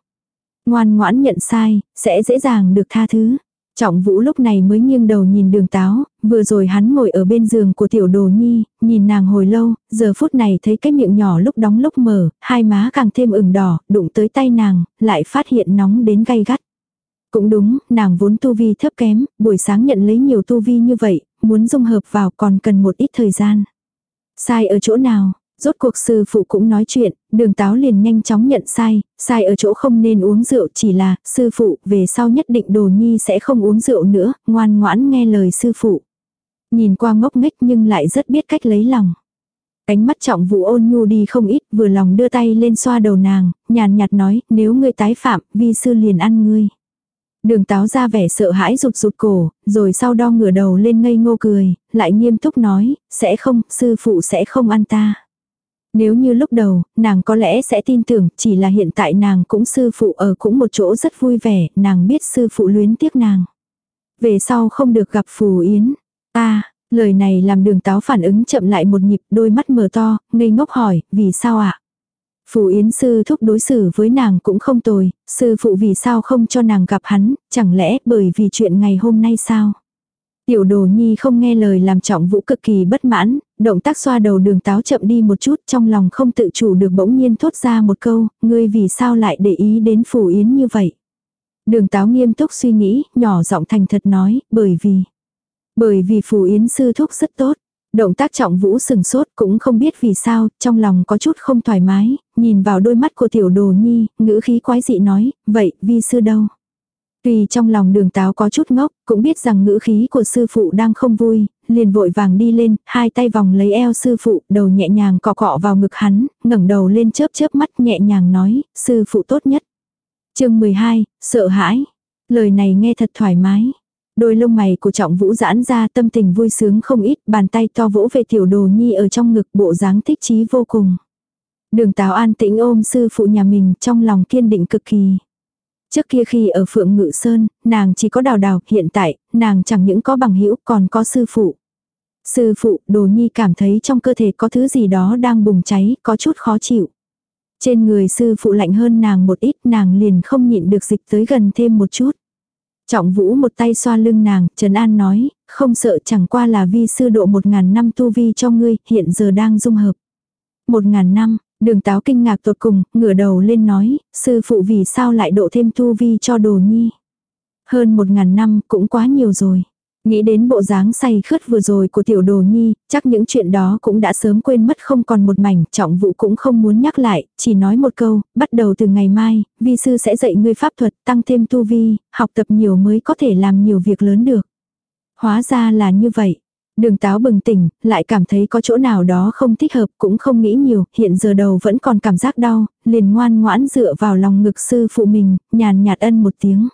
Ngoan ngoãn nhận sai, sẽ dễ dàng được tha thứ. Trọng vũ lúc này mới nghiêng đầu nhìn đường táo, vừa rồi hắn ngồi ở bên giường của tiểu đồ nhi, nhìn nàng hồi lâu, giờ phút này thấy cái miệng nhỏ lúc đóng lúc mở, hai má càng thêm ửng đỏ, đụng tới tay nàng, lại phát hiện nóng đến gay gắt. Cũng đúng, nàng vốn tu vi thấp kém, buổi sáng nhận lấy nhiều tu vi như vậy, muốn dung hợp vào còn cần một ít thời gian. Sai ở chỗ nào? Rốt cuộc sư phụ cũng nói chuyện, đường táo liền nhanh chóng nhận sai, sai ở chỗ không nên uống rượu chỉ là, sư phụ về sau nhất định đồ nhi sẽ không uống rượu nữa, ngoan ngoãn nghe lời sư phụ. Nhìn qua ngốc nghếch nhưng lại rất biết cách lấy lòng. Cánh mắt trọng vụ ôn nhu đi không ít, vừa lòng đưa tay lên xoa đầu nàng, nhàn nhạt nói, nếu ngươi tái phạm, vi sư liền ăn ngươi. Đường táo ra vẻ sợ hãi rụt rụt cổ, rồi sau đo ngửa đầu lên ngây ngô cười, lại nghiêm túc nói, sẽ không, sư phụ sẽ không ăn ta. Nếu như lúc đầu, nàng có lẽ sẽ tin tưởng, chỉ là hiện tại nàng cũng sư phụ ở cũng một chỗ rất vui vẻ, nàng biết sư phụ luyến tiếc nàng. Về sau không được gặp phù yến. ta lời này làm đường táo phản ứng chậm lại một nhịp, đôi mắt mở to, ngây ngốc hỏi, vì sao ạ? Phù Yến sư thúc đối xử với nàng cũng không tồi, sư phụ vì sao không cho nàng gặp hắn, chẳng lẽ bởi vì chuyện ngày hôm nay sao? Tiểu đồ nhi không nghe lời làm trọng vũ cực kỳ bất mãn, động tác xoa đầu đường táo chậm đi một chút trong lòng không tự chủ được bỗng nhiên thốt ra một câu, ngươi vì sao lại để ý đến Phù Yến như vậy? Đường táo nghiêm túc suy nghĩ, nhỏ giọng thành thật nói, bởi vì... Bởi vì Phù Yến sư thúc rất tốt. Động tác trọng vũ sừng sốt cũng không biết vì sao, trong lòng có chút không thoải mái, nhìn vào đôi mắt của tiểu đồ nhi, ngữ khí quái dị nói, vậy vi sư đâu? Tuy trong lòng đường táo có chút ngốc, cũng biết rằng ngữ khí của sư phụ đang không vui, liền vội vàng đi lên, hai tay vòng lấy eo sư phụ, đầu nhẹ nhàng cọ cọ vào ngực hắn, ngẩng đầu lên chớp chớp mắt nhẹ nhàng nói, sư phụ tốt nhất. chương 12, sợ hãi. Lời này nghe thật thoải mái. Đôi lông mày của trọng vũ giãn ra tâm tình vui sướng không ít, bàn tay to vỗ về tiểu đồ nhi ở trong ngực bộ dáng thích chí vô cùng. Đường táo an tĩnh ôm sư phụ nhà mình trong lòng kiên định cực kỳ. Trước kia khi ở Phượng Ngự Sơn, nàng chỉ có đào đào, hiện tại, nàng chẳng những có bằng hữu còn có sư phụ. Sư phụ, đồ nhi cảm thấy trong cơ thể có thứ gì đó đang bùng cháy, có chút khó chịu. Trên người sư phụ lạnh hơn nàng một ít, nàng liền không nhịn được dịch tới gần thêm một chút. Trọng vũ một tay xoa lưng nàng, Trần An nói, không sợ chẳng qua là vi sư độ một ngàn năm tu vi cho ngươi, hiện giờ đang dung hợp. Một ngàn năm, đường táo kinh ngạc tột cùng, ngửa đầu lên nói, sư phụ vì sao lại độ thêm tu vi cho đồ nhi. Hơn một ngàn năm cũng quá nhiều rồi. Nghĩ đến bộ dáng say khướt vừa rồi của tiểu đồ nhi, chắc những chuyện đó cũng đã sớm quên mất không còn một mảnh, trọng vụ cũng không muốn nhắc lại, chỉ nói một câu, bắt đầu từ ngày mai, vi sư sẽ dạy ngươi pháp thuật, tăng thêm tu vi, học tập nhiều mới có thể làm nhiều việc lớn được. Hóa ra là như vậy. Đường táo bừng tỉnh, lại cảm thấy có chỗ nào đó không thích hợp cũng không nghĩ nhiều, hiện giờ đầu vẫn còn cảm giác đau, liền ngoan ngoãn dựa vào lòng ngực sư phụ mình, nhàn nhạt ân một tiếng.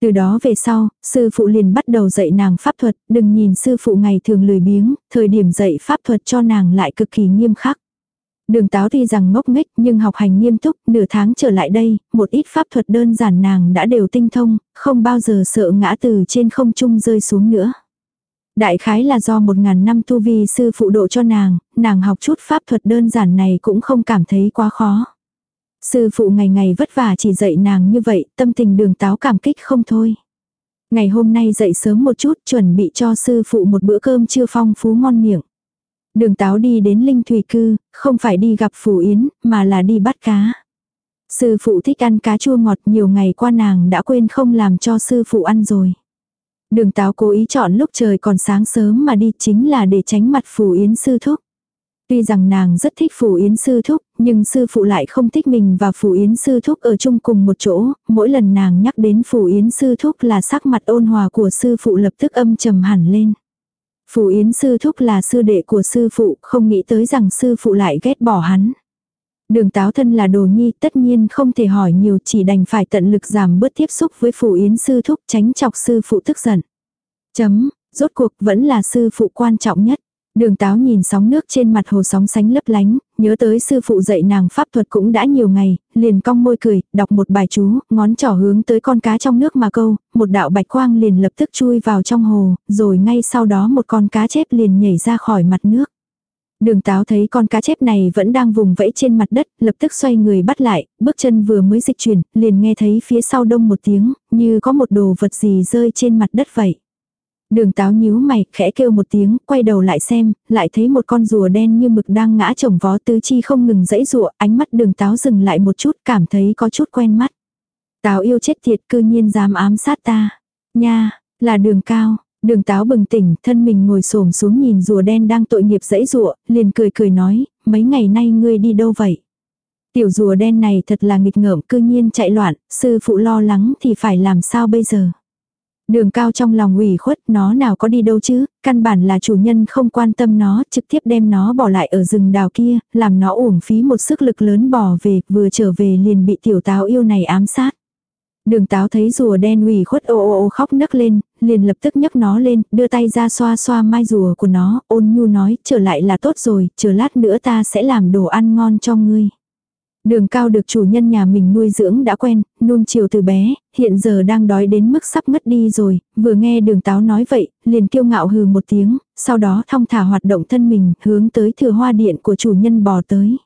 Từ đó về sau, sư phụ liền bắt đầu dạy nàng pháp thuật, đừng nhìn sư phụ ngày thường lười biếng, thời điểm dạy pháp thuật cho nàng lại cực kỳ nghiêm khắc. Đường táo tuy rằng ngốc nghếch nhưng học hành nghiêm túc, nửa tháng trở lại đây, một ít pháp thuật đơn giản nàng đã đều tinh thông, không bao giờ sợ ngã từ trên không trung rơi xuống nữa. Đại khái là do một ngàn năm tu vi sư phụ độ cho nàng, nàng học chút pháp thuật đơn giản này cũng không cảm thấy quá khó. Sư phụ ngày ngày vất vả chỉ dạy nàng như vậy, tâm tình đường táo cảm kích không thôi. Ngày hôm nay dậy sớm một chút chuẩn bị cho sư phụ một bữa cơm chưa phong phú ngon miệng. Đường táo đi đến linh thủy cư, không phải đi gặp phù yến, mà là đi bắt cá. Sư phụ thích ăn cá chua ngọt nhiều ngày qua nàng đã quên không làm cho sư phụ ăn rồi. Đường táo cố ý chọn lúc trời còn sáng sớm mà đi chính là để tránh mặt phù yến sư thúc. Tuy rằng nàng rất thích Phù Yến Sư Thúc, nhưng sư phụ lại không thích mình và Phù Yến Sư Thúc ở chung cùng một chỗ, mỗi lần nàng nhắc đến Phù Yến Sư Thúc là sắc mặt ôn hòa của sư phụ lập tức âm trầm hẳn lên. Phù Yến Sư Thúc là sư đệ của sư phụ, không nghĩ tới rằng sư phụ lại ghét bỏ hắn. Đường táo thân là đồ nhi tất nhiên không thể hỏi nhiều chỉ đành phải tận lực giảm bớt tiếp xúc với phụ yến sư thúc tránh chọc sư phụ tức giận. Chấm, rốt cuộc vẫn là sư phụ quan trọng nhất. Đường táo nhìn sóng nước trên mặt hồ sóng sánh lấp lánh, nhớ tới sư phụ dạy nàng pháp thuật cũng đã nhiều ngày, liền cong môi cười, đọc một bài chú, ngón trỏ hướng tới con cá trong nước mà câu, một đạo bạch quang liền lập tức chui vào trong hồ, rồi ngay sau đó một con cá chép liền nhảy ra khỏi mặt nước. Đường táo thấy con cá chép này vẫn đang vùng vẫy trên mặt đất, lập tức xoay người bắt lại, bước chân vừa mới dịch chuyển, liền nghe thấy phía sau đông một tiếng, như có một đồ vật gì rơi trên mặt đất vậy. Đường táo nhíu mày, khẽ kêu một tiếng, quay đầu lại xem, lại thấy một con rùa đen như mực đang ngã chồng vó tứ chi không ngừng dãy rụa, ánh mắt đường táo dừng lại một chút, cảm thấy có chút quen mắt. Táo yêu chết thiệt cư nhiên dám ám sát ta. Nha, là đường cao. Đường táo bừng tỉnh, thân mình ngồi xổm xuống nhìn rùa đen đang tội nghiệp dãy rụa, liền cười cười nói, mấy ngày nay ngươi đi đâu vậy? Tiểu rùa đen này thật là nghịch ngợm cư nhiên chạy loạn, sư phụ lo lắng thì phải làm sao bây giờ? Đường cao trong lòng ủy khuất nó nào có đi đâu chứ, căn bản là chủ nhân không quan tâm nó, trực tiếp đem nó bỏ lại ở rừng đào kia, làm nó uổng phí một sức lực lớn bỏ về, vừa trở về liền bị tiểu táo yêu này ám sát. Đường táo thấy rùa đen ủy khuất ô ô ô khóc nấc lên, liền lập tức nhấc nó lên, đưa tay ra xoa xoa mai rùa của nó, ôn nhu nói, trở lại là tốt rồi, chờ lát nữa ta sẽ làm đồ ăn ngon cho ngươi. Đường cao được chủ nhân nhà mình nuôi dưỡng đã quen, nuông chiều từ bé, hiện giờ đang đói đến mức sắp ngất đi rồi, vừa nghe đường táo nói vậy, liền kiêu ngạo hừ một tiếng, sau đó thong thả hoạt động thân mình, hướng tới thừa hoa điện của chủ nhân bò tới.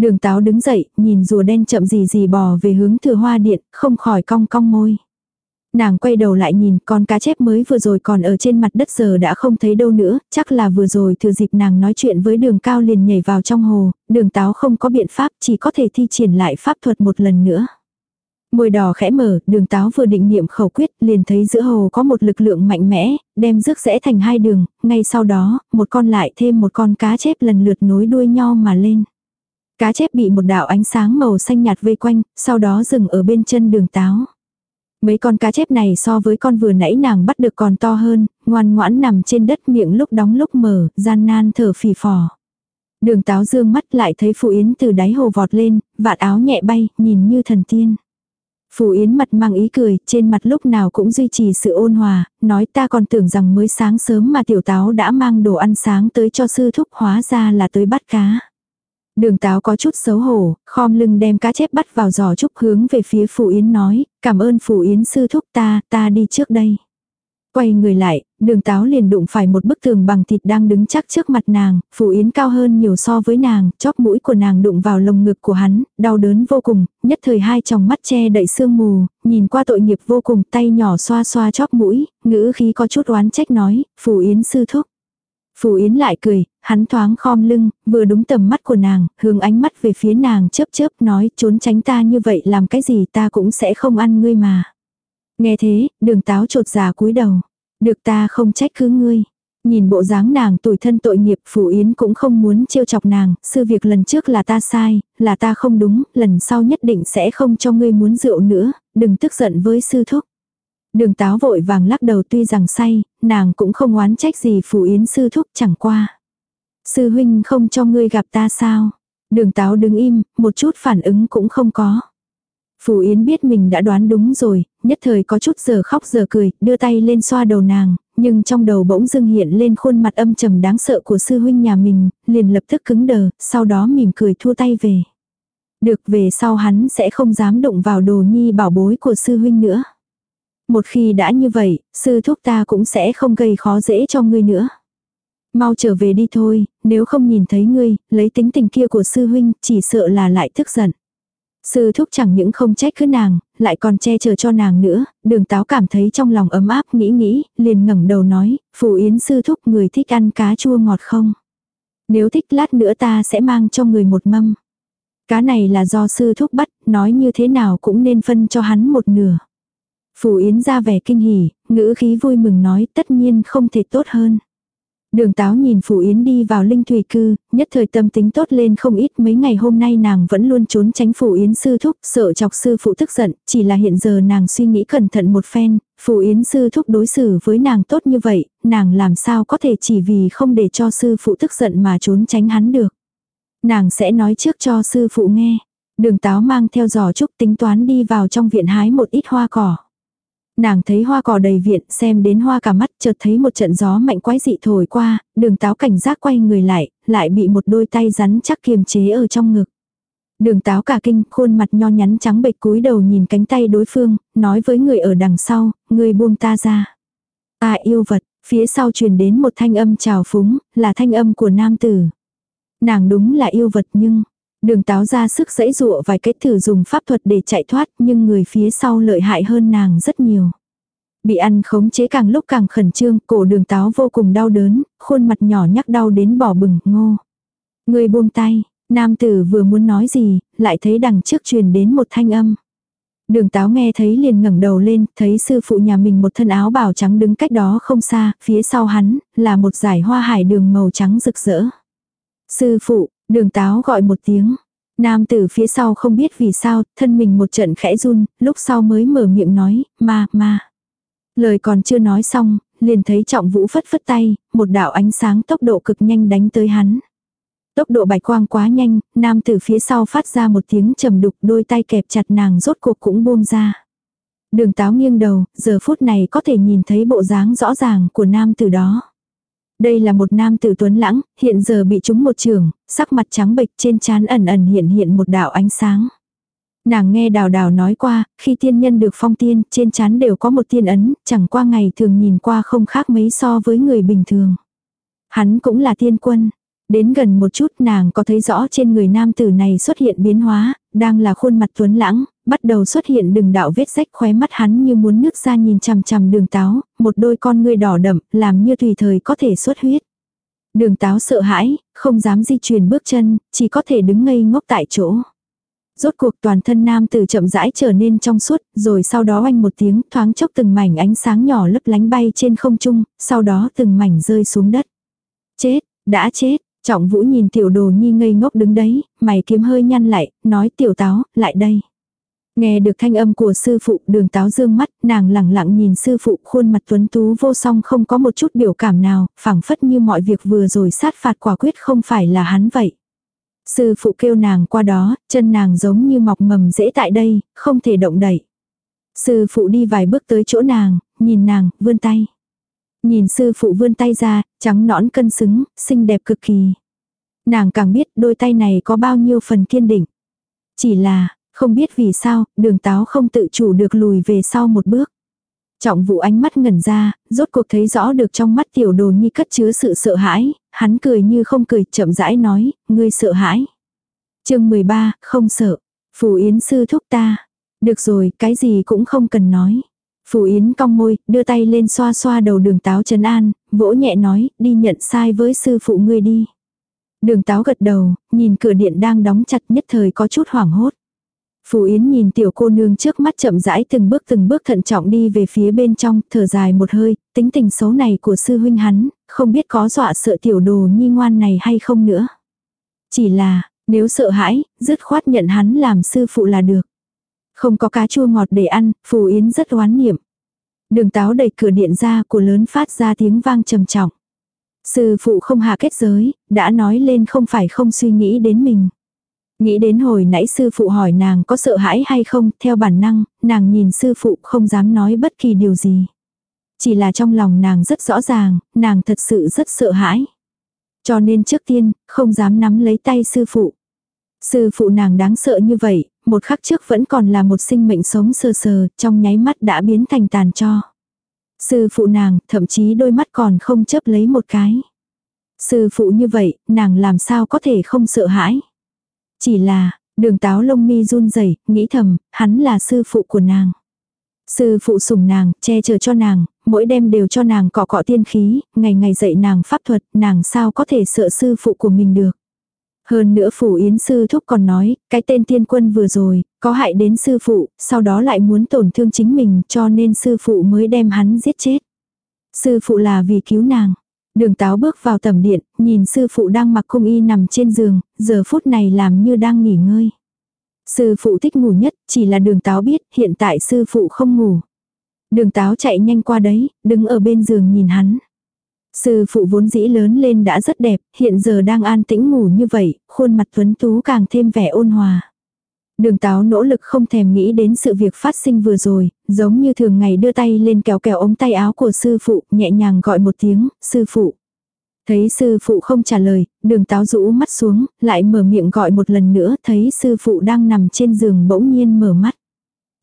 Đường táo đứng dậy, nhìn rùa đen chậm gì gì bò về hướng thừa hoa điện, không khỏi cong cong môi. Nàng quay đầu lại nhìn con cá chép mới vừa rồi còn ở trên mặt đất giờ đã không thấy đâu nữa, chắc là vừa rồi thừa dịp nàng nói chuyện với đường cao liền nhảy vào trong hồ, đường táo không có biện pháp chỉ có thể thi triển lại pháp thuật một lần nữa. Môi đỏ khẽ mở, đường táo vừa định niệm khẩu quyết, liền thấy giữa hồ có một lực lượng mạnh mẽ, đem rước rẽ thành hai đường, ngay sau đó, một con lại thêm một con cá chép lần lượt nối đuôi nhau mà lên. Cá chép bị một đạo ánh sáng màu xanh nhạt vây quanh, sau đó dừng ở bên chân đường táo. Mấy con cá chép này so với con vừa nãy nàng bắt được còn to hơn, ngoan ngoãn nằm trên đất miệng lúc đóng lúc mở, gian nan thở phì phò. Đường táo dương mắt lại thấy phù Yến từ đáy hồ vọt lên, vạt áo nhẹ bay, nhìn như thần tiên. phù Yến mặt mang ý cười, trên mặt lúc nào cũng duy trì sự ôn hòa, nói ta còn tưởng rằng mới sáng sớm mà tiểu táo đã mang đồ ăn sáng tới cho sư thúc hóa ra là tới bắt cá. Đường táo có chút xấu hổ, khom lưng đem cá chép bắt vào giò trúc hướng về phía phù Yến nói, cảm ơn phù Yến sư thúc ta, ta đi trước đây. Quay người lại, đường táo liền đụng phải một bức tường bằng thịt đang đứng chắc trước mặt nàng, phù Yến cao hơn nhiều so với nàng, chóp mũi của nàng đụng vào lồng ngực của hắn, đau đớn vô cùng, nhất thời hai tròng mắt che đậy sương mù, nhìn qua tội nghiệp vô cùng tay nhỏ xoa xoa chóp mũi, ngữ khí có chút oán trách nói, phù Yến sư thúc. Phù Yến lại cười, hắn thoáng khom lưng, vừa đúng tầm mắt của nàng, hướng ánh mắt về phía nàng chớp chớp nói trốn tránh ta như vậy làm cái gì ta cũng sẽ không ăn ngươi mà. Nghe thế, đường táo trột già cúi đầu. Được ta không trách cứ ngươi. Nhìn bộ dáng nàng tuổi thân tội nghiệp Phù Yến cũng không muốn trêu chọc nàng, sư việc lần trước là ta sai, là ta không đúng, lần sau nhất định sẽ không cho ngươi muốn rượu nữa, đừng tức giận với sư thúc. Đường táo vội vàng lắc đầu tuy rằng say, nàng cũng không oán trách gì phù yến sư thúc chẳng qua. Sư huynh không cho ngươi gặp ta sao? Đường táo đứng im, một chút phản ứng cũng không có. phù Yến biết mình đã đoán đúng rồi, nhất thời có chút giờ khóc giờ cười, đưa tay lên xoa đầu nàng, nhưng trong đầu bỗng dưng hiện lên khuôn mặt âm trầm đáng sợ của sư huynh nhà mình, liền lập tức cứng đờ, sau đó mỉm cười thua tay về. Được về sau hắn sẽ không dám đụng vào đồ nhi bảo bối của sư huynh nữa. Một khi đã như vậy, sư thúc ta cũng sẽ không gây khó dễ cho ngươi nữa. Mau trở về đi thôi, nếu không nhìn thấy ngươi, lấy tính tình kia của sư huynh, chỉ sợ là lại tức giận. Sư thúc chẳng những không trách cứ nàng, lại còn che chở cho nàng nữa, đường táo cảm thấy trong lòng ấm áp nghĩ nghĩ, liền ngẩng đầu nói, phù yến sư thúc người thích ăn cá chua ngọt không? Nếu thích lát nữa ta sẽ mang cho người một mâm. Cá này là do sư thúc bắt, nói như thế nào cũng nên phân cho hắn một nửa. Phù Yến ra vẻ kinh hỉ, ngữ khí vui mừng nói tất nhiên không thể tốt hơn. Đường táo nhìn Phù Yến đi vào linh thủy cư, nhất thời tâm tính tốt lên không ít mấy ngày hôm nay nàng vẫn luôn trốn tránh Phù Yến sư thúc, sợ chọc sư phụ tức giận, chỉ là hiện giờ nàng suy nghĩ cẩn thận một phen, Phù Yến sư thúc đối xử với nàng tốt như vậy, nàng làm sao có thể chỉ vì không để cho sư phụ tức giận mà trốn tránh hắn được. Nàng sẽ nói trước cho sư phụ nghe. Đường táo mang theo giò trúc tính toán đi vào trong viện hái một ít hoa cỏ. Nàng thấy hoa cỏ đầy viện, xem đến hoa cả mắt, chợt thấy một trận gió mạnh quái dị thổi qua, đường táo cảnh giác quay người lại, lại bị một đôi tay rắn chắc kiềm chế ở trong ngực. Đường táo cả kinh, khuôn mặt nho nhắn trắng bệch cúi đầu nhìn cánh tay đối phương, nói với người ở đằng sau, người buông ta ra. Ta yêu vật, phía sau truyền đến một thanh âm trào phúng, là thanh âm của nam tử. Nàng đúng là yêu vật nhưng, đường táo ra sức dãy dụa vài cái thử dùng pháp thuật để chạy thoát nhưng người phía sau lợi hại hơn nàng rất nhiều. Bị ăn khống chế càng lúc càng khẩn trương, cổ đường táo vô cùng đau đớn, khuôn mặt nhỏ nhắc đau đến bỏ bừng, ngô. Người buông tay, nam tử vừa muốn nói gì, lại thấy đằng trước truyền đến một thanh âm. Đường táo nghe thấy liền ngẩng đầu lên, thấy sư phụ nhà mình một thân áo bào trắng đứng cách đó không xa, phía sau hắn, là một giải hoa hải đường màu trắng rực rỡ. Sư phụ, đường táo gọi một tiếng. Nam tử phía sau không biết vì sao, thân mình một trận khẽ run, lúc sau mới mở miệng nói, ma, ma. Lời còn chưa nói xong, liền thấy trọng vũ phất phất tay, một đạo ánh sáng tốc độ cực nhanh đánh tới hắn. Tốc độ bạch quang quá nhanh, nam tử phía sau phát ra một tiếng trầm đục đôi tay kẹp chặt nàng rốt cuộc cũng buông ra. Đường táo nghiêng đầu, giờ phút này có thể nhìn thấy bộ dáng rõ ràng của nam tử đó. Đây là một nam tử tuấn lãng, hiện giờ bị trúng một trường, sắc mặt trắng bệch trên trán ẩn ẩn hiện hiện một đạo ánh sáng. Nàng nghe đào đào nói qua, khi tiên nhân được phong tiên, trên trán đều có một tiên ấn, chẳng qua ngày thường nhìn qua không khác mấy so với người bình thường. Hắn cũng là tiên quân. Đến gần một chút nàng có thấy rõ trên người nam tử này xuất hiện biến hóa, đang là khuôn mặt tuấn lãng, bắt đầu xuất hiện đường đạo vết rách khóe mắt hắn như muốn nước ra nhìn chằm chằm đường táo, một đôi con ngươi đỏ đậm, làm như tùy thời có thể xuất huyết. Đường táo sợ hãi, không dám di chuyển bước chân, chỉ có thể đứng ngây ngốc tại chỗ. Rốt cuộc toàn thân nam tử chậm rãi trở nên trong suốt, rồi sau đó oanh một tiếng thoáng chốc từng mảnh ánh sáng nhỏ lấp lánh bay trên không trung, sau đó từng mảnh rơi xuống đất. Chết, đã chết, trọng vũ nhìn tiểu đồ nhi ngây ngốc đứng đấy, mày kiếm hơi nhăn lại, nói tiểu táo, lại đây. Nghe được thanh âm của sư phụ đường táo dương mắt, nàng lẳng lặng nhìn sư phụ khuôn mặt tuấn tú vô song không có một chút biểu cảm nào, phảng phất như mọi việc vừa rồi sát phạt quả quyết không phải là hắn vậy. Sư phụ kêu nàng qua đó, chân nàng giống như mọc mầm dễ tại đây, không thể động đậy. Sư phụ đi vài bước tới chỗ nàng, nhìn nàng, vươn tay. Nhìn sư phụ vươn tay ra, trắng nõn cân xứng, xinh đẹp cực kỳ. Nàng càng biết đôi tay này có bao nhiêu phần kiên định. Chỉ là, không biết vì sao, đường táo không tự chủ được lùi về sau một bước. Trọng vụ ánh mắt ngẩn ra, rốt cuộc thấy rõ được trong mắt tiểu đồ nhi cất chứa sự sợ hãi, hắn cười như không cười chậm rãi nói, ngươi sợ hãi. chương 13, không sợ. Phù Yến sư thúc ta. Được rồi, cái gì cũng không cần nói. Phù Yến cong môi, đưa tay lên xoa xoa đầu đường táo trấn an, vỗ nhẹ nói, đi nhận sai với sư phụ ngươi đi. Đường táo gật đầu, nhìn cửa điện đang đóng chặt nhất thời có chút hoảng hốt. Phù Yến nhìn tiểu cô nương trước mắt chậm rãi từng bước từng bước thận trọng đi về phía bên trong, thở dài một hơi, tính tình xấu này của sư huynh hắn, không biết có dọa sợ tiểu đồ nhi ngoan này hay không nữa. Chỉ là, nếu sợ hãi, dứt khoát nhận hắn làm sư phụ là được. Không có cá chua ngọt để ăn, Phù Yến rất oán niệm. Đường táo đẩy cửa điện ra của lớn phát ra tiếng vang trầm trọng. Sư phụ không hạ kết giới, đã nói lên không phải không suy nghĩ đến mình. Nghĩ đến hồi nãy sư phụ hỏi nàng có sợ hãi hay không, theo bản năng, nàng nhìn sư phụ không dám nói bất kỳ điều gì. Chỉ là trong lòng nàng rất rõ ràng, nàng thật sự rất sợ hãi. Cho nên trước tiên, không dám nắm lấy tay sư phụ. Sư phụ nàng đáng sợ như vậy, một khắc trước vẫn còn là một sinh mệnh sống sờ sờ, trong nháy mắt đã biến thành tàn cho. Sư phụ nàng, thậm chí đôi mắt còn không chấp lấy một cái. Sư phụ như vậy, nàng làm sao có thể không sợ hãi. Chỉ là, đường táo lông mi run rẩy nghĩ thầm, hắn là sư phụ của nàng. Sư phụ sủng nàng, che chở cho nàng, mỗi đêm đều cho nàng cọ cọ tiên khí, ngày ngày dạy nàng pháp thuật, nàng sao có thể sợ sư phụ của mình được. Hơn nữa phủ yến sư thúc còn nói, cái tên tiên quân vừa rồi, có hại đến sư phụ, sau đó lại muốn tổn thương chính mình cho nên sư phụ mới đem hắn giết chết. Sư phụ là vì cứu nàng. Đường táo bước vào tầm điện, nhìn sư phụ đang mặc cung y nằm trên giường, giờ phút này làm như đang nghỉ ngơi. Sư phụ thích ngủ nhất, chỉ là đường táo biết hiện tại sư phụ không ngủ. Đường táo chạy nhanh qua đấy, đứng ở bên giường nhìn hắn. Sư phụ vốn dĩ lớn lên đã rất đẹp, hiện giờ đang an tĩnh ngủ như vậy, khuôn mặt tuấn tú càng thêm vẻ ôn hòa. Đường táo nỗ lực không thèm nghĩ đến sự việc phát sinh vừa rồi, giống như thường ngày đưa tay lên kéo kéo ống tay áo của sư phụ, nhẹ nhàng gọi một tiếng, sư phụ. Thấy sư phụ không trả lời, đường táo rũ mắt xuống, lại mở miệng gọi một lần nữa, thấy sư phụ đang nằm trên giường bỗng nhiên mở mắt.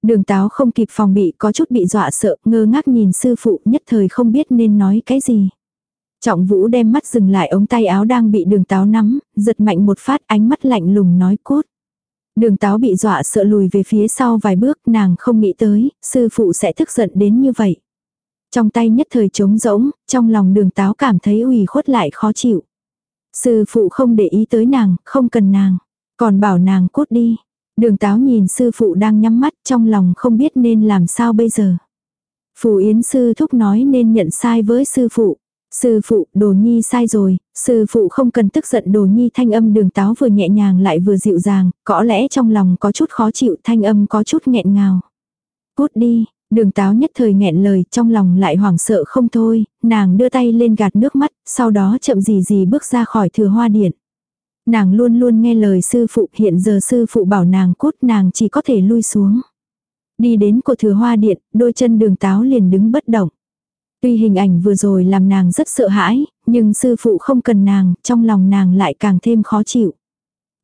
Đường táo không kịp phòng bị có chút bị dọa sợ, ngơ ngác nhìn sư phụ nhất thời không biết nên nói cái gì. Trọng vũ đem mắt dừng lại ống tay áo đang bị đường táo nắm, giật mạnh một phát ánh mắt lạnh lùng nói cốt. Đường táo bị dọa sợ lùi về phía sau vài bước nàng không nghĩ tới, sư phụ sẽ tức giận đến như vậy. Trong tay nhất thời trống rỗng, trong lòng đường táo cảm thấy ủy khuất lại khó chịu. Sư phụ không để ý tới nàng, không cần nàng, còn bảo nàng cốt đi. Đường táo nhìn sư phụ đang nhắm mắt trong lòng không biết nên làm sao bây giờ. Phù Yến sư thúc nói nên nhận sai với sư phụ. Sư phụ, đồ nhi sai rồi, sư phụ không cần tức giận đồ nhi thanh âm đường táo vừa nhẹ nhàng lại vừa dịu dàng, có lẽ trong lòng có chút khó chịu thanh âm có chút nghẹn ngào. Cút đi, đường táo nhất thời nghẹn lời trong lòng lại hoảng sợ không thôi, nàng đưa tay lên gạt nước mắt, sau đó chậm gì gì bước ra khỏi thừa hoa điện. Nàng luôn luôn nghe lời sư phụ hiện giờ sư phụ bảo nàng cút nàng chỉ có thể lui xuống. Đi đến của thừa hoa điện, đôi chân đường táo liền đứng bất động. Tuy hình ảnh vừa rồi làm nàng rất sợ hãi, nhưng sư phụ không cần nàng, trong lòng nàng lại càng thêm khó chịu.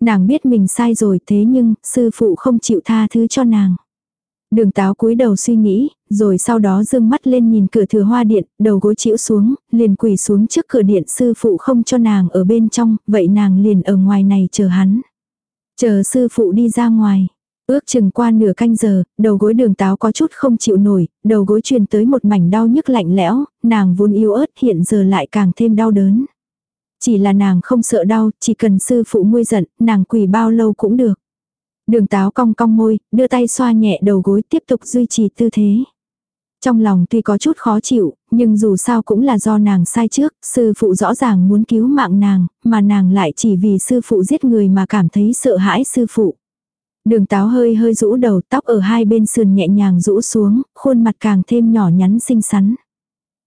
Nàng biết mình sai rồi thế nhưng, sư phụ không chịu tha thứ cho nàng. Đường táo cúi đầu suy nghĩ, rồi sau đó dương mắt lên nhìn cửa thừa hoa điện, đầu gối chịu xuống, liền quỳ xuống trước cửa điện sư phụ không cho nàng ở bên trong, vậy nàng liền ở ngoài này chờ hắn. Chờ sư phụ đi ra ngoài. Ước chừng qua nửa canh giờ, đầu gối đường táo có chút không chịu nổi, đầu gối truyền tới một mảnh đau nhức lạnh lẽo, nàng vốn yêu ớt hiện giờ lại càng thêm đau đớn. Chỉ là nàng không sợ đau, chỉ cần sư phụ nguôi giận, nàng quỳ bao lâu cũng được. Đường táo cong cong môi, đưa tay xoa nhẹ đầu gối tiếp tục duy trì tư thế. Trong lòng tuy có chút khó chịu, nhưng dù sao cũng là do nàng sai trước, sư phụ rõ ràng muốn cứu mạng nàng, mà nàng lại chỉ vì sư phụ giết người mà cảm thấy sợ hãi sư phụ. Đường táo hơi hơi rũ đầu tóc ở hai bên sườn nhẹ nhàng rũ xuống, khuôn mặt càng thêm nhỏ nhắn xinh xắn.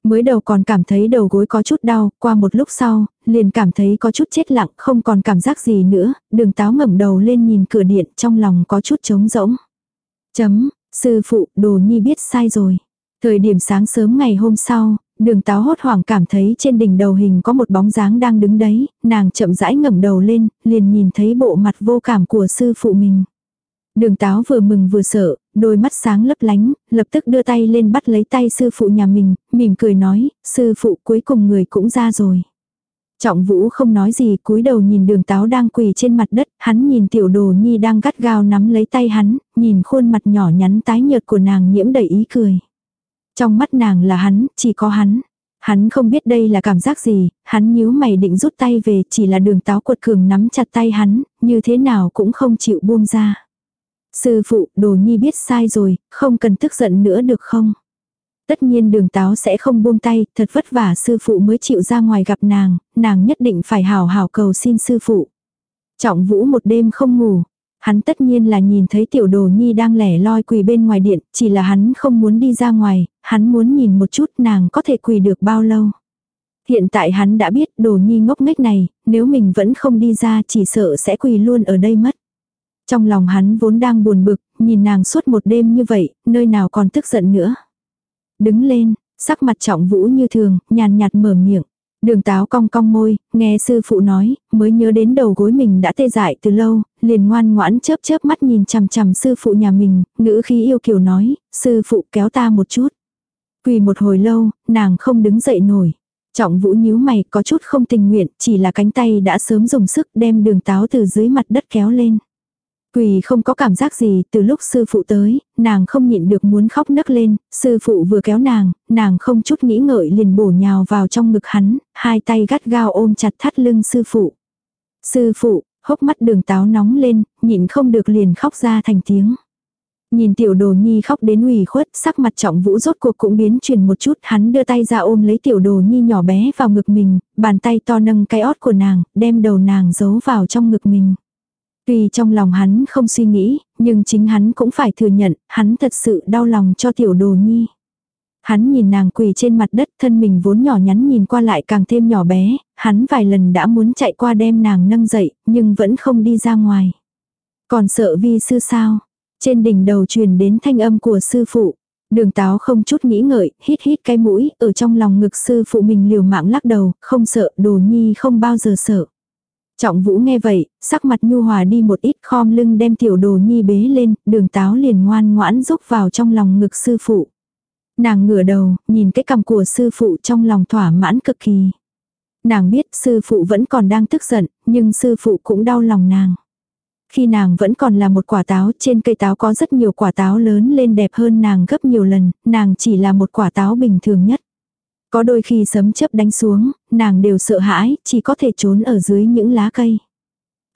Mới đầu còn cảm thấy đầu gối có chút đau, qua một lúc sau, liền cảm thấy có chút chết lặng, không còn cảm giác gì nữa, đường táo ngẩng đầu lên nhìn cửa điện trong lòng có chút trống rỗng. Chấm, sư phụ, đồ nhi biết sai rồi. Thời điểm sáng sớm ngày hôm sau, đường táo hốt hoảng cảm thấy trên đỉnh đầu hình có một bóng dáng đang đứng đấy, nàng chậm rãi ngẩng đầu lên, liền nhìn thấy bộ mặt vô cảm của sư phụ mình. Đường táo vừa mừng vừa sợ, đôi mắt sáng lấp lánh, lập tức đưa tay lên bắt lấy tay sư phụ nhà mình, mỉm cười nói, sư phụ cuối cùng người cũng ra rồi. Trọng vũ không nói gì cúi đầu nhìn đường táo đang quỳ trên mặt đất, hắn nhìn tiểu đồ nhi đang gắt gao nắm lấy tay hắn, nhìn khuôn mặt nhỏ nhắn tái nhợt của nàng nhiễm đầy ý cười. Trong mắt nàng là hắn, chỉ có hắn. Hắn không biết đây là cảm giác gì, hắn nhíu mày định rút tay về chỉ là đường táo quật cường nắm chặt tay hắn, như thế nào cũng không chịu buông ra. Sư phụ, đồ nhi biết sai rồi, không cần tức giận nữa được không? Tất nhiên đường táo sẽ không buông tay, thật vất vả sư phụ mới chịu ra ngoài gặp nàng, nàng nhất định phải hào hào cầu xin sư phụ. Trọng vũ một đêm không ngủ, hắn tất nhiên là nhìn thấy tiểu đồ nhi đang lẻ loi quỳ bên ngoài điện, chỉ là hắn không muốn đi ra ngoài, hắn muốn nhìn một chút nàng có thể quỳ được bao lâu. Hiện tại hắn đã biết đồ nhi ngốc nghếch này, nếu mình vẫn không đi ra chỉ sợ sẽ quỳ luôn ở đây mất. Trong lòng hắn vốn đang buồn bực, nhìn nàng suốt một đêm như vậy, nơi nào còn tức giận nữa. Đứng lên, sắc mặt trọng vũ như thường, nhàn nhạt mở miệng. Đường táo cong cong môi, nghe sư phụ nói, mới nhớ đến đầu gối mình đã tê dại từ lâu, liền ngoan ngoãn chớp chớp mắt nhìn chằm chằm sư phụ nhà mình, ngữ khí yêu kiều nói, sư phụ kéo ta một chút. Quỳ một hồi lâu, nàng không đứng dậy nổi. Trọng vũ nhíu mày có chút không tình nguyện, chỉ là cánh tay đã sớm dùng sức đem đường táo từ dưới mặt đất kéo lên. Quỳ không có cảm giác gì, từ lúc sư phụ tới, nàng không nhịn được muốn khóc nấc lên, sư phụ vừa kéo nàng, nàng không chút nghĩ ngợi liền bổ nhào vào trong ngực hắn, hai tay gắt gao ôm chặt thắt lưng sư phụ. Sư phụ, hốc mắt đường táo nóng lên, nhịn không được liền khóc ra thành tiếng. Nhìn tiểu đồ nhi khóc đến ủy khuất, sắc mặt trọng vũ rốt cuộc cũng biến chuyển một chút, hắn đưa tay ra ôm lấy tiểu đồ nhi nhỏ bé vào ngực mình, bàn tay to nâng cái ót của nàng, đem đầu nàng giấu vào trong ngực mình. Tuy trong lòng hắn không suy nghĩ, nhưng chính hắn cũng phải thừa nhận, hắn thật sự đau lòng cho tiểu đồ nhi. Hắn nhìn nàng quỳ trên mặt đất thân mình vốn nhỏ nhắn nhìn qua lại càng thêm nhỏ bé, hắn vài lần đã muốn chạy qua đem nàng nâng dậy, nhưng vẫn không đi ra ngoài. Còn sợ vi sư sao? Trên đỉnh đầu truyền đến thanh âm của sư phụ. Đường táo không chút nghĩ ngợi, hít hít cái mũi, ở trong lòng ngực sư phụ mình liều mạng lắc đầu, không sợ, đồ nhi không bao giờ sợ. Trọng vũ nghe vậy, sắc mặt nhu hòa đi một ít khom lưng đem tiểu đồ nhi bế lên, đường táo liền ngoan ngoãn rúc vào trong lòng ngực sư phụ. Nàng ngửa đầu, nhìn cái cằm của sư phụ trong lòng thỏa mãn cực kỳ. Nàng biết sư phụ vẫn còn đang tức giận, nhưng sư phụ cũng đau lòng nàng. Khi nàng vẫn còn là một quả táo, trên cây táo có rất nhiều quả táo lớn lên đẹp hơn nàng gấp nhiều lần, nàng chỉ là một quả táo bình thường nhất. Có đôi khi sấm chớp đánh xuống, nàng đều sợ hãi, chỉ có thể trốn ở dưới những lá cây.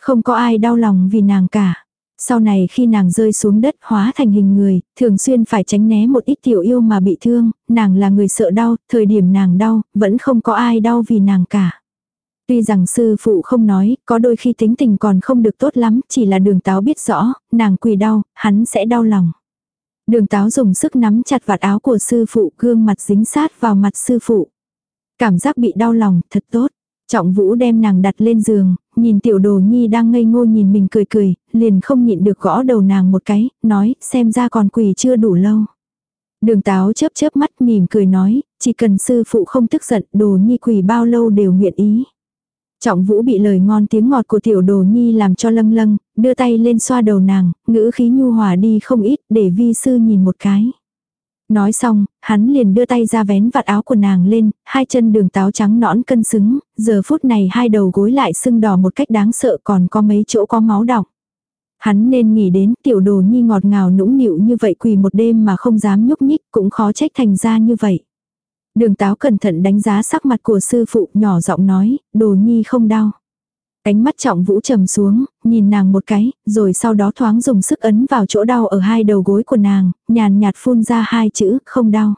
Không có ai đau lòng vì nàng cả. Sau này khi nàng rơi xuống đất hóa thành hình người, thường xuyên phải tránh né một ít tiểu yêu mà bị thương, nàng là người sợ đau, thời điểm nàng đau, vẫn không có ai đau vì nàng cả. Tuy rằng sư phụ không nói, có đôi khi tính tình còn không được tốt lắm, chỉ là đường táo biết rõ, nàng quỳ đau, hắn sẽ đau lòng. Đường táo dùng sức nắm chặt vạt áo của sư phụ, gương mặt dính sát vào mặt sư phụ. Cảm giác bị đau lòng, thật tốt. Trọng vũ đem nàng đặt lên giường, nhìn tiểu đồ nhi đang ngây ngô nhìn mình cười cười, liền không nhịn được gõ đầu nàng một cái, nói, xem ra còn quỳ chưa đủ lâu. Đường táo chớp chớp mắt mỉm cười nói, chỉ cần sư phụ không tức giận, đồ nhi quỳ bao lâu đều nguyện ý. Trọng vũ bị lời ngon tiếng ngọt của tiểu đồ nhi làm cho lâng lâng, đưa tay lên xoa đầu nàng, ngữ khí nhu hòa đi không ít để vi sư nhìn một cái. Nói xong, hắn liền đưa tay ra vén vạt áo của nàng lên, hai chân đường táo trắng nõn cân xứng, giờ phút này hai đầu gối lại sưng đỏ một cách đáng sợ còn có mấy chỗ có máu đọng. Hắn nên nghĩ đến tiểu đồ nhi ngọt ngào nũng nịu như vậy quỳ một đêm mà không dám nhúc nhích cũng khó trách thành ra như vậy. Đường táo cẩn thận đánh giá sắc mặt của sư phụ nhỏ giọng nói, đồ nhi không đau. Ánh mắt trọng vũ trầm xuống, nhìn nàng một cái, rồi sau đó thoáng dùng sức ấn vào chỗ đau ở hai đầu gối của nàng, nhàn nhạt phun ra hai chữ, không đau.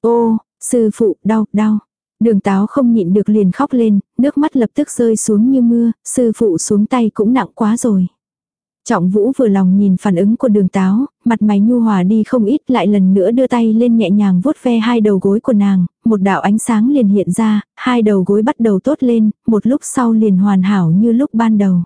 Ô, sư phụ, đau, đau. Đường táo không nhịn được liền khóc lên, nước mắt lập tức rơi xuống như mưa, sư phụ xuống tay cũng nặng quá rồi. Trọng vũ vừa lòng nhìn phản ứng của đường táo, mặt mày nhu hòa đi không ít lại lần nữa đưa tay lên nhẹ nhàng vuốt ve hai đầu gối của nàng, một đạo ánh sáng liền hiện ra, hai đầu gối bắt đầu tốt lên, một lúc sau liền hoàn hảo như lúc ban đầu.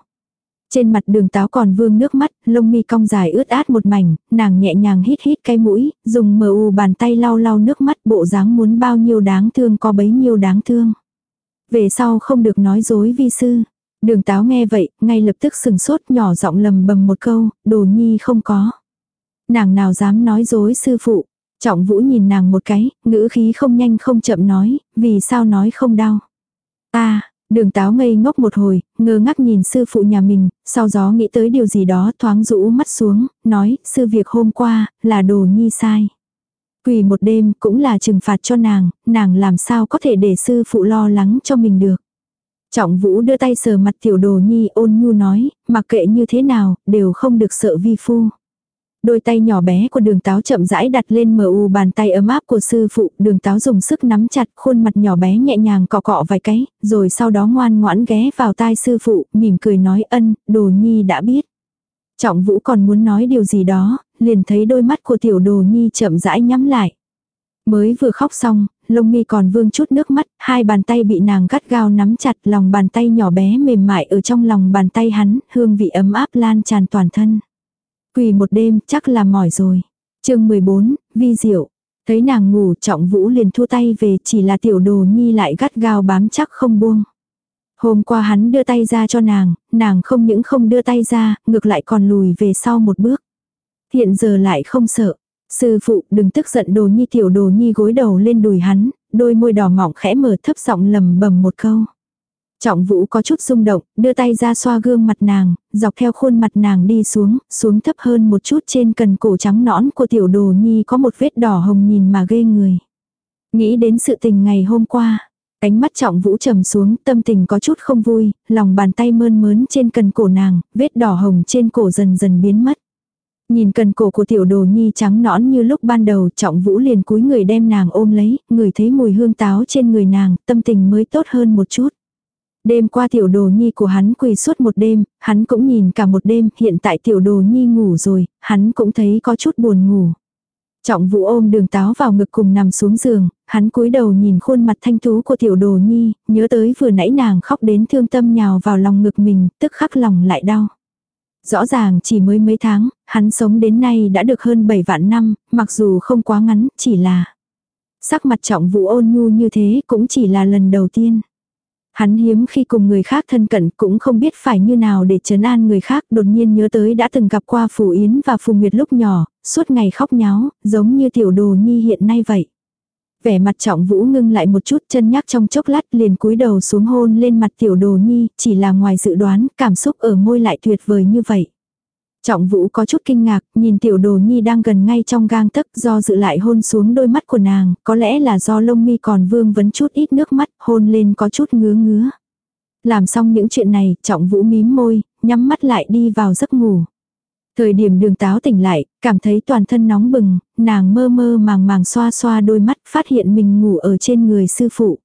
Trên mặt đường táo còn vương nước mắt, lông mi cong dài ướt át một mảnh, nàng nhẹ nhàng hít hít cái mũi, dùng mờ u bàn tay lau lau nước mắt bộ dáng muốn bao nhiêu đáng thương có bấy nhiêu đáng thương. Về sau không được nói dối vi sư. Đường táo nghe vậy, ngay lập tức sừng sốt nhỏ giọng lầm bầm một câu, đồ nhi không có. Nàng nào dám nói dối sư phụ. Trọng vũ nhìn nàng một cái, ngữ khí không nhanh không chậm nói, vì sao nói không đau. Ta, đường táo ngây ngốc một hồi, ngơ ngác nhìn sư phụ nhà mình, sau đó nghĩ tới điều gì đó thoáng rũ mắt xuống, nói, sư việc hôm qua, là đồ nhi sai. Quỳ một đêm cũng là trừng phạt cho nàng, nàng làm sao có thể để sư phụ lo lắng cho mình được. Trọng vũ đưa tay sờ mặt tiểu đồ nhi ôn nhu nói, mặc kệ như thế nào, đều không được sợ vi phu. Đôi tay nhỏ bé của đường táo chậm rãi đặt lên mờ u bàn tay ấm áp của sư phụ, đường táo dùng sức nắm chặt khuôn mặt nhỏ bé nhẹ nhàng cọ cọ vài cái, rồi sau đó ngoan ngoãn ghé vào tai sư phụ, mỉm cười nói ân, đồ nhi đã biết. Trọng vũ còn muốn nói điều gì đó, liền thấy đôi mắt của tiểu đồ nhi chậm rãi nhắm lại. Mới vừa khóc xong, lông mi còn vương chút nước mắt, hai bàn tay bị nàng gắt gao nắm chặt lòng bàn tay nhỏ bé mềm mại ở trong lòng bàn tay hắn, hương vị ấm áp lan tràn toàn thân. Quỳ một đêm chắc là mỏi rồi. chương 14, vi diệu. Thấy nàng ngủ trọng vũ liền thua tay về chỉ là tiểu đồ nhi lại gắt gao bám chắc không buông. Hôm qua hắn đưa tay ra cho nàng, nàng không những không đưa tay ra, ngược lại còn lùi về sau một bước. Hiện giờ lại không sợ, Sư phụ đừng tức giận đồ nhi tiểu đồ nhi gối đầu lên đùi hắn, đôi môi đỏ mọng khẽ mở thấp giọng lầm bầm một câu. Trọng vũ có chút rung động, đưa tay ra xoa gương mặt nàng, dọc theo khuôn mặt nàng đi xuống, xuống thấp hơn một chút trên cần cổ trắng nõn của tiểu đồ nhi có một vết đỏ hồng nhìn mà ghê người. Nghĩ đến sự tình ngày hôm qua, ánh mắt trọng vũ trầm xuống, tâm tình có chút không vui, lòng bàn tay mơn mớn trên cần cổ nàng, vết đỏ hồng trên cổ dần dần biến mất. Nhìn cần cổ của tiểu đồ nhi trắng nõn như lúc ban đầu trọng vũ liền cúi người đem nàng ôm lấy, người thấy mùi hương táo trên người nàng, tâm tình mới tốt hơn một chút. Đêm qua tiểu đồ nhi của hắn quỳ suốt một đêm, hắn cũng nhìn cả một đêm, hiện tại tiểu đồ nhi ngủ rồi, hắn cũng thấy có chút buồn ngủ. Trọng vũ ôm đường táo vào ngực cùng nằm xuống giường, hắn cúi đầu nhìn khuôn mặt thanh tú của tiểu đồ nhi, nhớ tới vừa nãy nàng khóc đến thương tâm nhào vào lòng ngực mình, tức khắc lòng lại đau. Rõ ràng chỉ mới mấy tháng, hắn sống đến nay đã được hơn 7 vạn năm, mặc dù không quá ngắn, chỉ là sắc mặt trọng vũ ôn nhu như thế cũng chỉ là lần đầu tiên. Hắn hiếm khi cùng người khác thân cận cũng không biết phải như nào để trấn an người khác đột nhiên nhớ tới đã từng gặp qua Phù Yến và Phù Nguyệt lúc nhỏ, suốt ngày khóc nháo, giống như tiểu đồ nhi hiện nay vậy. Vẻ mặt trọng vũ ngưng lại một chút chân nhắc trong chốc lát liền cúi đầu xuống hôn lên mặt tiểu đồ nhi, chỉ là ngoài dự đoán, cảm xúc ở môi lại tuyệt vời như vậy. Trọng vũ có chút kinh ngạc, nhìn tiểu đồ nhi đang gần ngay trong gang tấc do dự lại hôn xuống đôi mắt của nàng, có lẽ là do lông mi còn vương vấn chút ít nước mắt, hôn lên có chút ngứa ngứa. Làm xong những chuyện này, trọng vũ mím môi, nhắm mắt lại đi vào giấc ngủ. Thời điểm đường táo tỉnh lại, cảm thấy toàn thân nóng bừng, nàng mơ mơ màng màng xoa xoa đôi mắt, phát hiện mình ngủ ở trên người sư phụ.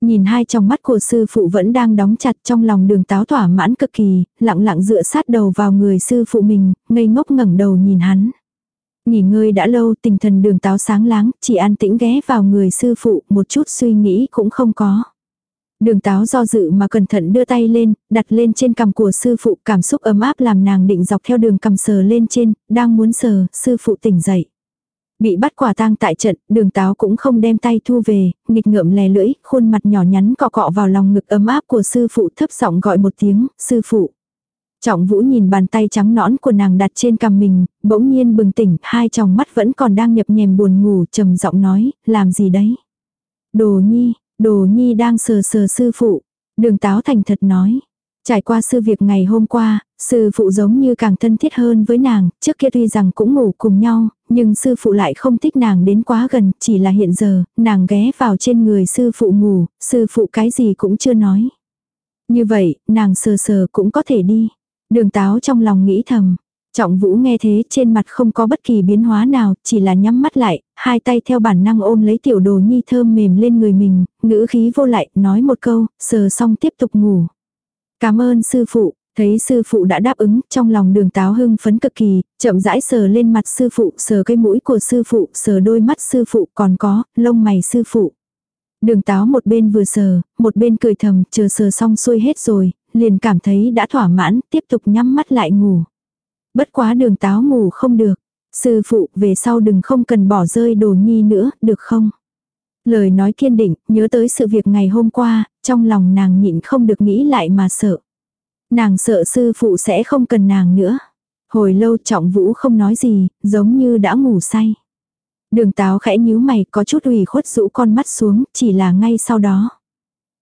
Nhìn hai trong mắt của sư phụ vẫn đang đóng chặt trong lòng đường táo thỏa mãn cực kỳ, lặng lặng dựa sát đầu vào người sư phụ mình, ngây ngốc ngẩng đầu nhìn hắn. Nghỉ ngơi đã lâu tinh thần đường táo sáng láng, chỉ an tĩnh ghé vào người sư phụ, một chút suy nghĩ cũng không có. Đường táo do dự mà cẩn thận đưa tay lên, đặt lên trên cằm của sư phụ cảm xúc ấm áp làm nàng định dọc theo đường cằm sờ lên trên, đang muốn sờ, sư phụ tỉnh dậy. Bị bắt quả tang tại trận, đường táo cũng không đem tay thu về, nghịch ngợm lè lưỡi, khuôn mặt nhỏ nhắn cọ cọ vào lòng ngực ấm áp của sư phụ thấp giọng gọi một tiếng, sư phụ. Trọng vũ nhìn bàn tay trắng nõn của nàng đặt trên cằm mình, bỗng nhiên bừng tỉnh, hai tròng mắt vẫn còn đang nhập nhèm buồn ngủ, trầm giọng nói, làm gì đấy? Đồ nhi, đồ nhi đang sờ sờ sư phụ. Đường táo thành thật nói. Trải qua sư việc ngày hôm qua, sư phụ giống như càng thân thiết hơn với nàng, trước kia tuy rằng cũng ngủ cùng nhau, nhưng sư phụ lại không thích nàng đến quá gần, chỉ là hiện giờ, nàng ghé vào trên người sư phụ ngủ, sư phụ cái gì cũng chưa nói. Như vậy, nàng sờ sờ cũng có thể đi. Đường táo trong lòng nghĩ thầm. Trọng vũ nghe thế trên mặt không có bất kỳ biến hóa nào, chỉ là nhắm mắt lại, hai tay theo bản năng ôm lấy tiểu đồ nhi thơm mềm lên người mình, ngữ khí vô lại, nói một câu, sờ xong tiếp tục ngủ. Cảm ơn sư phụ, thấy sư phụ đã đáp ứng, trong lòng đường táo hưng phấn cực kỳ, chậm rãi sờ lên mặt sư phụ, sờ cái mũi của sư phụ, sờ đôi mắt sư phụ, còn có, lông mày sư phụ. Đường táo một bên vừa sờ, một bên cười thầm, chờ sờ xong xuôi hết rồi, liền cảm thấy đã thỏa mãn, tiếp tục nhắm mắt lại ngủ. Bất quá đường táo ngủ không được. Sư phụ, về sau đừng không cần bỏ rơi đồ nhi nữa, được không? Lời nói kiên định, nhớ tới sự việc ngày hôm qua, trong lòng nàng nhịn không được nghĩ lại mà sợ. Nàng sợ sư phụ sẽ không cần nàng nữa. Hồi lâu trọng vũ không nói gì, giống như đã ngủ say. Đường táo khẽ nhíu mày có chút ủy khuất rũ con mắt xuống, chỉ là ngay sau đó.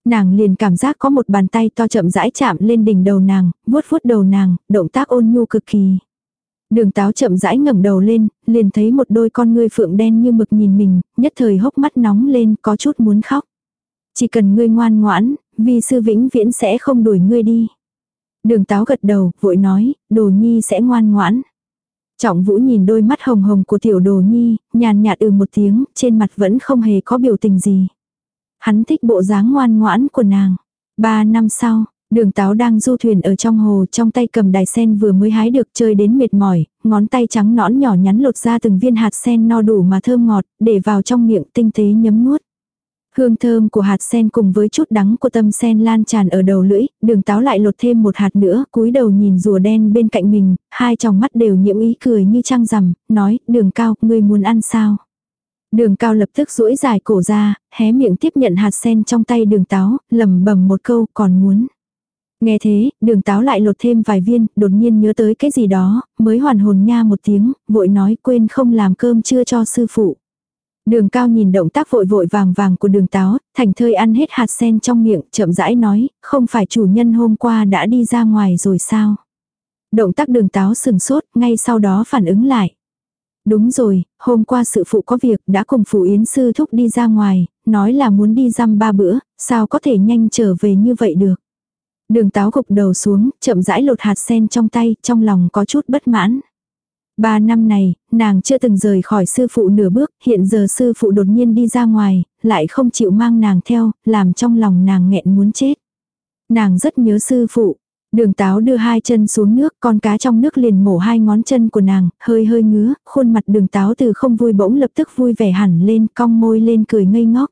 Nàng liền cảm giác có một bàn tay to chậm rãi chạm lên đỉnh đầu nàng, vuốt vuốt đầu nàng, động tác ôn nhu cực kỳ. Đường táo chậm rãi ngẩng đầu lên, liền thấy một đôi con ngươi phượng đen như mực nhìn mình, nhất thời hốc mắt nóng lên có chút muốn khóc. Chỉ cần ngươi ngoan ngoãn, vì sư vĩnh viễn sẽ không đuổi ngươi đi. Đường táo gật đầu, vội nói, đồ nhi sẽ ngoan ngoãn. Trọng vũ nhìn đôi mắt hồng hồng của tiểu đồ nhi, nhàn nhạt ừ một tiếng, trên mặt vẫn không hề có biểu tình gì. Hắn thích bộ dáng ngoan ngoãn của nàng. Ba năm sau, đường táo đang du thuyền ở trong hồ trong tay cầm đài sen vừa mới hái được chơi đến mệt mỏi, ngón tay trắng nõn nhỏ nhắn lột ra từng viên hạt sen no đủ mà thơm ngọt, để vào trong miệng tinh tế nhấm nuốt. Hương thơm của hạt sen cùng với chút đắng của tâm sen lan tràn ở đầu lưỡi, đường táo lại lột thêm một hạt nữa, cúi đầu nhìn rùa đen bên cạnh mình, hai tròng mắt đều nhiễm ý cười như trăng rằm, nói, đường cao, ngươi muốn ăn sao? Đường cao lập tức duỗi dài cổ ra, hé miệng tiếp nhận hạt sen trong tay đường táo, lầm bầm một câu, còn muốn. Nghe thế, đường táo lại lột thêm vài viên, đột nhiên nhớ tới cái gì đó, mới hoàn hồn nha một tiếng, vội nói quên không làm cơm chưa cho sư phụ. Đường cao nhìn động tác vội vội vàng vàng của đường táo, thành thơi ăn hết hạt sen trong miệng, chậm rãi nói, không phải chủ nhân hôm qua đã đi ra ngoài rồi sao? Động tác đường táo sừng sốt, ngay sau đó phản ứng lại. Đúng rồi, hôm qua sự phụ có việc đã cùng phụ yến sư thúc đi ra ngoài, nói là muốn đi răm ba bữa, sao có thể nhanh trở về như vậy được. Đường táo gục đầu xuống, chậm rãi lột hạt sen trong tay, trong lòng có chút bất mãn. Ba năm này, nàng chưa từng rời khỏi sư phụ nửa bước, hiện giờ sư phụ đột nhiên đi ra ngoài, lại không chịu mang nàng theo, làm trong lòng nàng nghẹn muốn chết. Nàng rất nhớ sư phụ. Đường táo đưa hai chân xuống nước, con cá trong nước liền mổ hai ngón chân của nàng, hơi hơi ngứa, khuôn mặt đường táo từ không vui bỗng lập tức vui vẻ hẳn lên, cong môi lên cười ngây ngốc.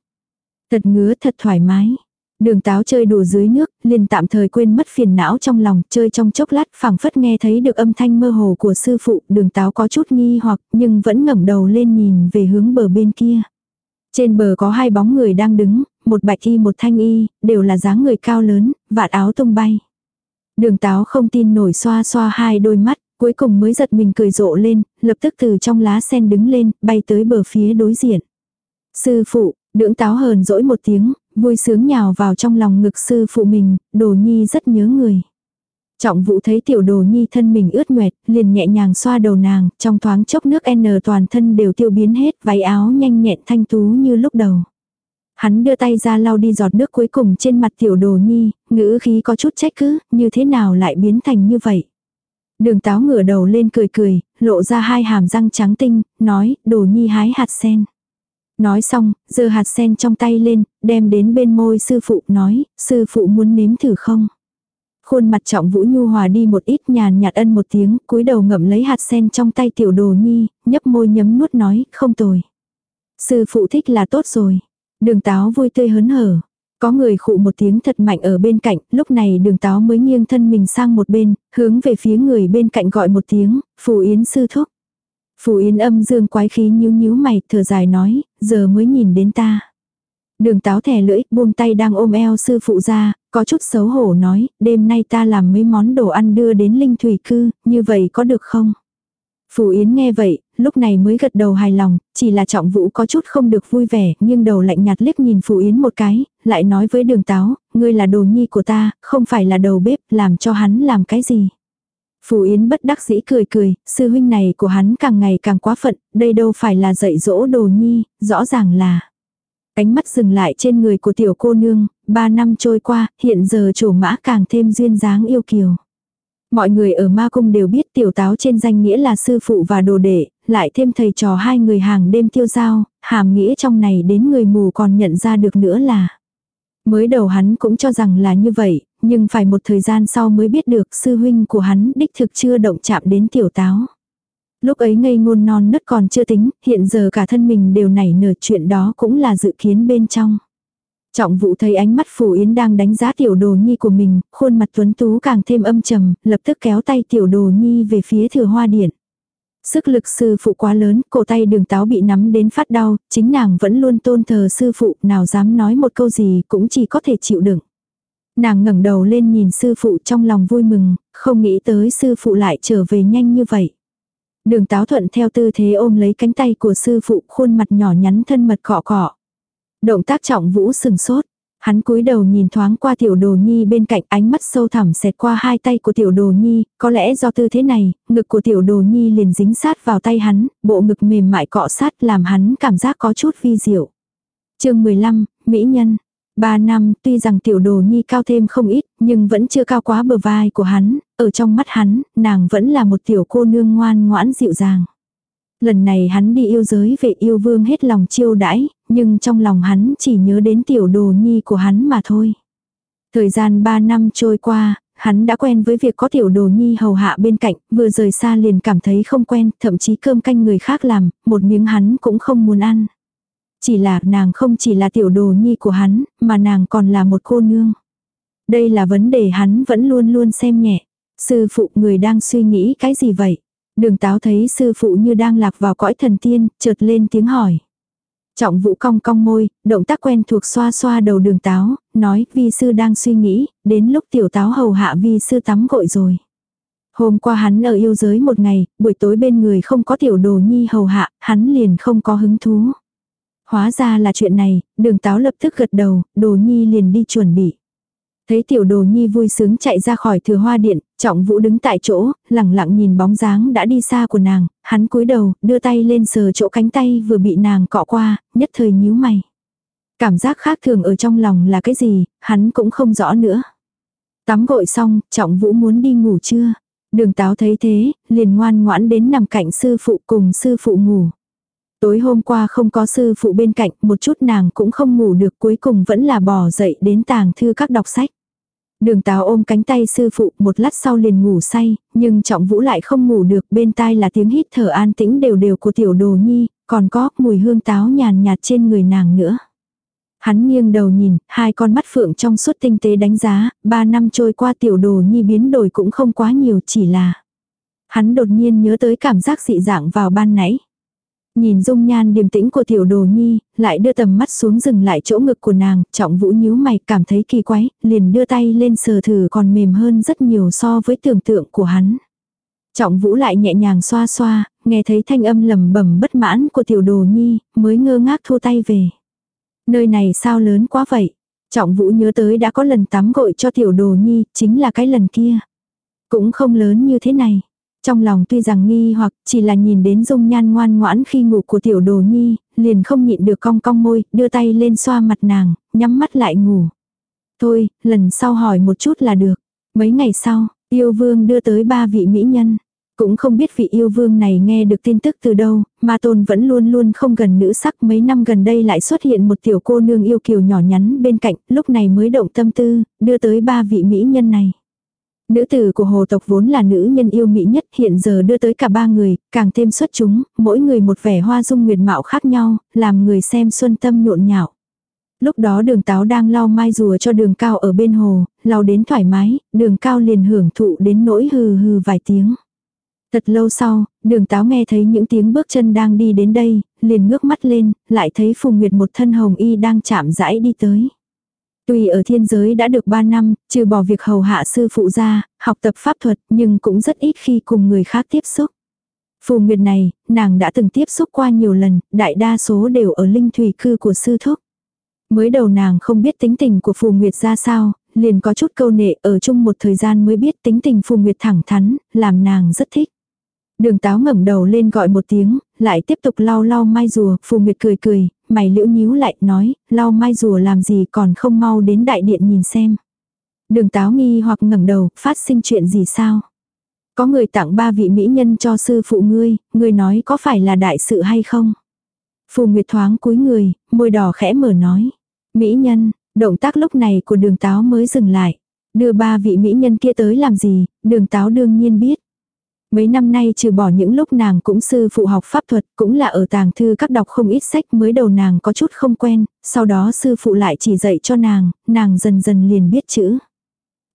Thật ngứa thật thoải mái. Đường táo chơi đùa dưới nước, liền tạm thời quên mất phiền não trong lòng, chơi trong chốc lát phảng phất nghe thấy được âm thanh mơ hồ của sư phụ, đường táo có chút nghi hoặc nhưng vẫn ngẩng đầu lên nhìn về hướng bờ bên kia. Trên bờ có hai bóng người đang đứng, một bạch y một thanh y, đều là dáng người cao lớn, vạt áo tung bay. Đường táo không tin nổi xoa xoa hai đôi mắt, cuối cùng mới giật mình cười rộ lên, lập tức từ trong lá sen đứng lên, bay tới bờ phía đối diện. Sư phụ, đường táo hờn dỗi một tiếng, vui sướng nhào vào trong lòng ngực sư phụ mình, đồ nhi rất nhớ người. Trọng vũ thấy tiểu đồ nhi thân mình ướt nguệt, liền nhẹ nhàng xoa đầu nàng, trong thoáng chốc nước N toàn thân đều tiêu biến hết, váy áo nhanh nhẹn thanh tú như lúc đầu. Hắn đưa tay ra lau đi giọt nước cuối cùng trên mặt tiểu đồ nhi, ngữ khí có chút trách cứ, như thế nào lại biến thành như vậy. Đường táo ngửa đầu lên cười cười, lộ ra hai hàm răng trắng tinh, nói, đồ nhi hái hạt sen. Nói xong, giơ hạt sen trong tay lên, đem đến bên môi sư phụ nói, sư phụ muốn nếm thử không? Khuôn mặt trọng vũ nhu hòa đi một ít nhàn nhạt ân một tiếng, cúi đầu ngậm lấy hạt sen trong tay tiểu đồ nhi, nhấp môi nhấm nuốt nói, không tồi. Sư phụ thích là tốt rồi. Đường táo vui tươi hớn hở. Có người khụ một tiếng thật mạnh ở bên cạnh, lúc này đường táo mới nghiêng thân mình sang một bên, hướng về phía người bên cạnh gọi một tiếng, phù yến sư thúc. Phù Yến âm dương quái khí nhíu nhíu mày, thở dài nói, giờ mới nhìn đến ta. Đường táo thẻ lưỡi, buông tay đang ôm eo sư phụ ra, có chút xấu hổ nói, đêm nay ta làm mấy món đồ ăn đưa đến linh thủy cư, như vậy có được không? Phù Yến nghe vậy, lúc này mới gật đầu hài lòng, chỉ là trọng vũ có chút không được vui vẻ, nhưng đầu lạnh nhạt liếc nhìn Phù Yến một cái, lại nói với đường táo, ngươi là đồ nhi của ta, không phải là đầu bếp, làm cho hắn làm cái gì. Phù Yến bất đắc dĩ cười cười, sư huynh này của hắn càng ngày càng quá phận, đây đâu phải là dạy dỗ đồ nhi, rõ ràng là. Ánh mắt dừng lại trên người của tiểu cô nương, ba năm trôi qua, hiện giờ chủ mã càng thêm duyên dáng yêu kiều. Mọi người ở ma cung đều biết tiểu táo trên danh nghĩa là sư phụ và đồ đệ, lại thêm thầy trò hai người hàng đêm tiêu giao, hàm nghĩa trong này đến người mù còn nhận ra được nữa là. Mới đầu hắn cũng cho rằng là như vậy, nhưng phải một thời gian sau mới biết được sư huynh của hắn đích thực chưa động chạm đến tiểu táo. Lúc ấy ngây ngôn non nứt còn chưa tính, hiện giờ cả thân mình đều nảy nở chuyện đó cũng là dự kiến bên trong. Trọng vụ thấy ánh mắt Phủ Yến đang đánh giá tiểu đồ nhi của mình, khuôn mặt tuấn tú càng thêm âm trầm, lập tức kéo tay tiểu đồ nhi về phía thừa hoa điện. Sức lực sư phụ quá lớn, cổ tay đường táo bị nắm đến phát đau, chính nàng vẫn luôn tôn thờ sư phụ, nào dám nói một câu gì cũng chỉ có thể chịu đựng. Nàng ngẩng đầu lên nhìn sư phụ trong lòng vui mừng, không nghĩ tới sư phụ lại trở về nhanh như vậy. Đường táo thuận theo tư thế ôm lấy cánh tay của sư phụ khuôn mặt nhỏ nhắn thân mật cọ cọ. Động tác trọng vũ sừng sốt. Hắn cúi đầu nhìn thoáng qua tiểu đồ nhi bên cạnh ánh mắt sâu thẳm xẹt qua hai tay của tiểu đồ nhi, có lẽ do tư thế này, ngực của tiểu đồ nhi liền dính sát vào tay hắn, bộ ngực mềm mại cọ sát làm hắn cảm giác có chút vi diệu. chương 15, Mỹ Nhân Ba năm, tuy rằng tiểu đồ nhi cao thêm không ít, nhưng vẫn chưa cao quá bờ vai của hắn, ở trong mắt hắn, nàng vẫn là một tiểu cô nương ngoan ngoãn dịu dàng. Lần này hắn đi yêu giới về yêu vương hết lòng chiêu đãi, nhưng trong lòng hắn chỉ nhớ đến tiểu đồ nhi của hắn mà thôi. Thời gian ba năm trôi qua, hắn đã quen với việc có tiểu đồ nhi hầu hạ bên cạnh, vừa rời xa liền cảm thấy không quen, thậm chí cơm canh người khác làm, một miếng hắn cũng không muốn ăn. Chỉ là nàng không chỉ là tiểu đồ nhi của hắn, mà nàng còn là một cô nương. Đây là vấn đề hắn vẫn luôn luôn xem nhẹ. Sư phụ người đang suy nghĩ cái gì vậy? Đường táo thấy sư phụ như đang lạc vào cõi thần tiên, chợt lên tiếng hỏi. Trọng vũ cong cong môi, động tác quen thuộc xoa xoa đầu đường táo, nói vi sư đang suy nghĩ, đến lúc tiểu táo hầu hạ vi sư tắm gội rồi. Hôm qua hắn ở yêu giới một ngày, buổi tối bên người không có tiểu đồ nhi hầu hạ, hắn liền không có hứng thú. Hóa ra là chuyện này, đường táo lập tức gật đầu, đồ nhi liền đi chuẩn bị. Thấy tiểu đồ nhi vui sướng chạy ra khỏi thừa hoa điện, trọng vũ đứng tại chỗ, lẳng lặng nhìn bóng dáng đã đi xa của nàng, hắn cúi đầu, đưa tay lên sờ chỗ cánh tay vừa bị nàng cọ qua, nhất thời nhíu mày. Cảm giác khác thường ở trong lòng là cái gì, hắn cũng không rõ nữa. Tắm gội xong, trọng vũ muốn đi ngủ chưa? Đường táo thấy thế, liền ngoan ngoãn đến nằm cạnh sư phụ cùng sư phụ ngủ. Tối hôm qua không có sư phụ bên cạnh, một chút nàng cũng không ngủ được cuối cùng vẫn là bỏ dậy đến tàng thư các đọc sách. Đường táo ôm cánh tay sư phụ một lát sau liền ngủ say, nhưng trọng vũ lại không ngủ được bên tai là tiếng hít thở an tĩnh đều đều của tiểu đồ nhi, còn có mùi hương táo nhàn nhạt trên người nàng nữa. Hắn nghiêng đầu nhìn, hai con mắt phượng trong suốt tinh tế đánh giá, ba năm trôi qua tiểu đồ nhi biến đổi cũng không quá nhiều chỉ là. Hắn đột nhiên nhớ tới cảm giác dị dạng vào ban nãy. Nhìn dung nhan điềm tĩnh của tiểu đồ nhi, lại đưa tầm mắt xuống dừng lại chỗ ngực của nàng, trọng vũ nhíu mày cảm thấy kỳ quái, liền đưa tay lên sờ thử còn mềm hơn rất nhiều so với tưởng tượng của hắn. Trọng vũ lại nhẹ nhàng xoa xoa, nghe thấy thanh âm lầm bẩm bất mãn của tiểu đồ nhi, mới ngơ ngác thu tay về. Nơi này sao lớn quá vậy? Trọng vũ nhớ tới đã có lần tắm gội cho tiểu đồ nhi, chính là cái lần kia. Cũng không lớn như thế này. Trong lòng tuy rằng nghi hoặc chỉ là nhìn đến dung nhan ngoan ngoãn khi ngủ của tiểu đồ nhi, liền không nhịn được cong cong môi, đưa tay lên xoa mặt nàng, nhắm mắt lại ngủ. Thôi, lần sau hỏi một chút là được. Mấy ngày sau, yêu vương đưa tới ba vị mỹ nhân. Cũng không biết vị yêu vương này nghe được tin tức từ đâu, mà tôn vẫn luôn luôn không gần nữ sắc mấy năm gần đây lại xuất hiện một tiểu cô nương yêu kiều nhỏ nhắn bên cạnh, lúc này mới động tâm tư, đưa tới ba vị mỹ nhân này. Nữ tử của hồ tộc vốn là nữ nhân yêu mỹ nhất hiện giờ đưa tới cả ba người, càng thêm xuất chúng, mỗi người một vẻ hoa dung nguyệt mạo khác nhau, làm người xem xuân tâm nhộn nhạo. Lúc đó đường táo đang lau mai rùa cho đường cao ở bên hồ, lau đến thoải mái, đường cao liền hưởng thụ đến nỗi hừ hừ vài tiếng. Thật lâu sau, đường táo nghe thấy những tiếng bước chân đang đi đến đây, liền ngước mắt lên, lại thấy Phùng Nguyệt một thân hồng y đang chạm rãi đi tới. Tuy ở thiên giới đã được 3 năm, trừ bỏ việc hầu hạ sư phụ ra, học tập pháp thuật nhưng cũng rất ít khi cùng người khác tiếp xúc. Phù Nguyệt này, nàng đã từng tiếp xúc qua nhiều lần, đại đa số đều ở linh thủy cư của sư thúc. Mới đầu nàng không biết tính tình của Phù Nguyệt ra sao, liền có chút câu nệ ở chung một thời gian mới biết tính tình Phù Nguyệt thẳng thắn, làm nàng rất thích. Đường táo ngẩng đầu lên gọi một tiếng, lại tiếp tục lau lau mai rùa, Phù Nguyệt cười cười, mày liễu nhíu lại, nói, lau mai rùa làm gì còn không mau đến đại điện nhìn xem. Đường táo nghi hoặc ngẩng đầu, phát sinh chuyện gì sao? Có người tặng ba vị mỹ nhân cho sư phụ ngươi, ngươi nói có phải là đại sự hay không? Phù Nguyệt thoáng cúi người, môi đỏ khẽ mở nói. Mỹ nhân, động tác lúc này của đường táo mới dừng lại. Đưa ba vị mỹ nhân kia tới làm gì, đường táo đương nhiên biết. Mấy năm nay trừ bỏ những lúc nàng cũng sư phụ học pháp thuật, cũng là ở tàng thư các đọc không ít sách mới đầu nàng có chút không quen, sau đó sư phụ lại chỉ dạy cho nàng, nàng dần dần liền biết chữ.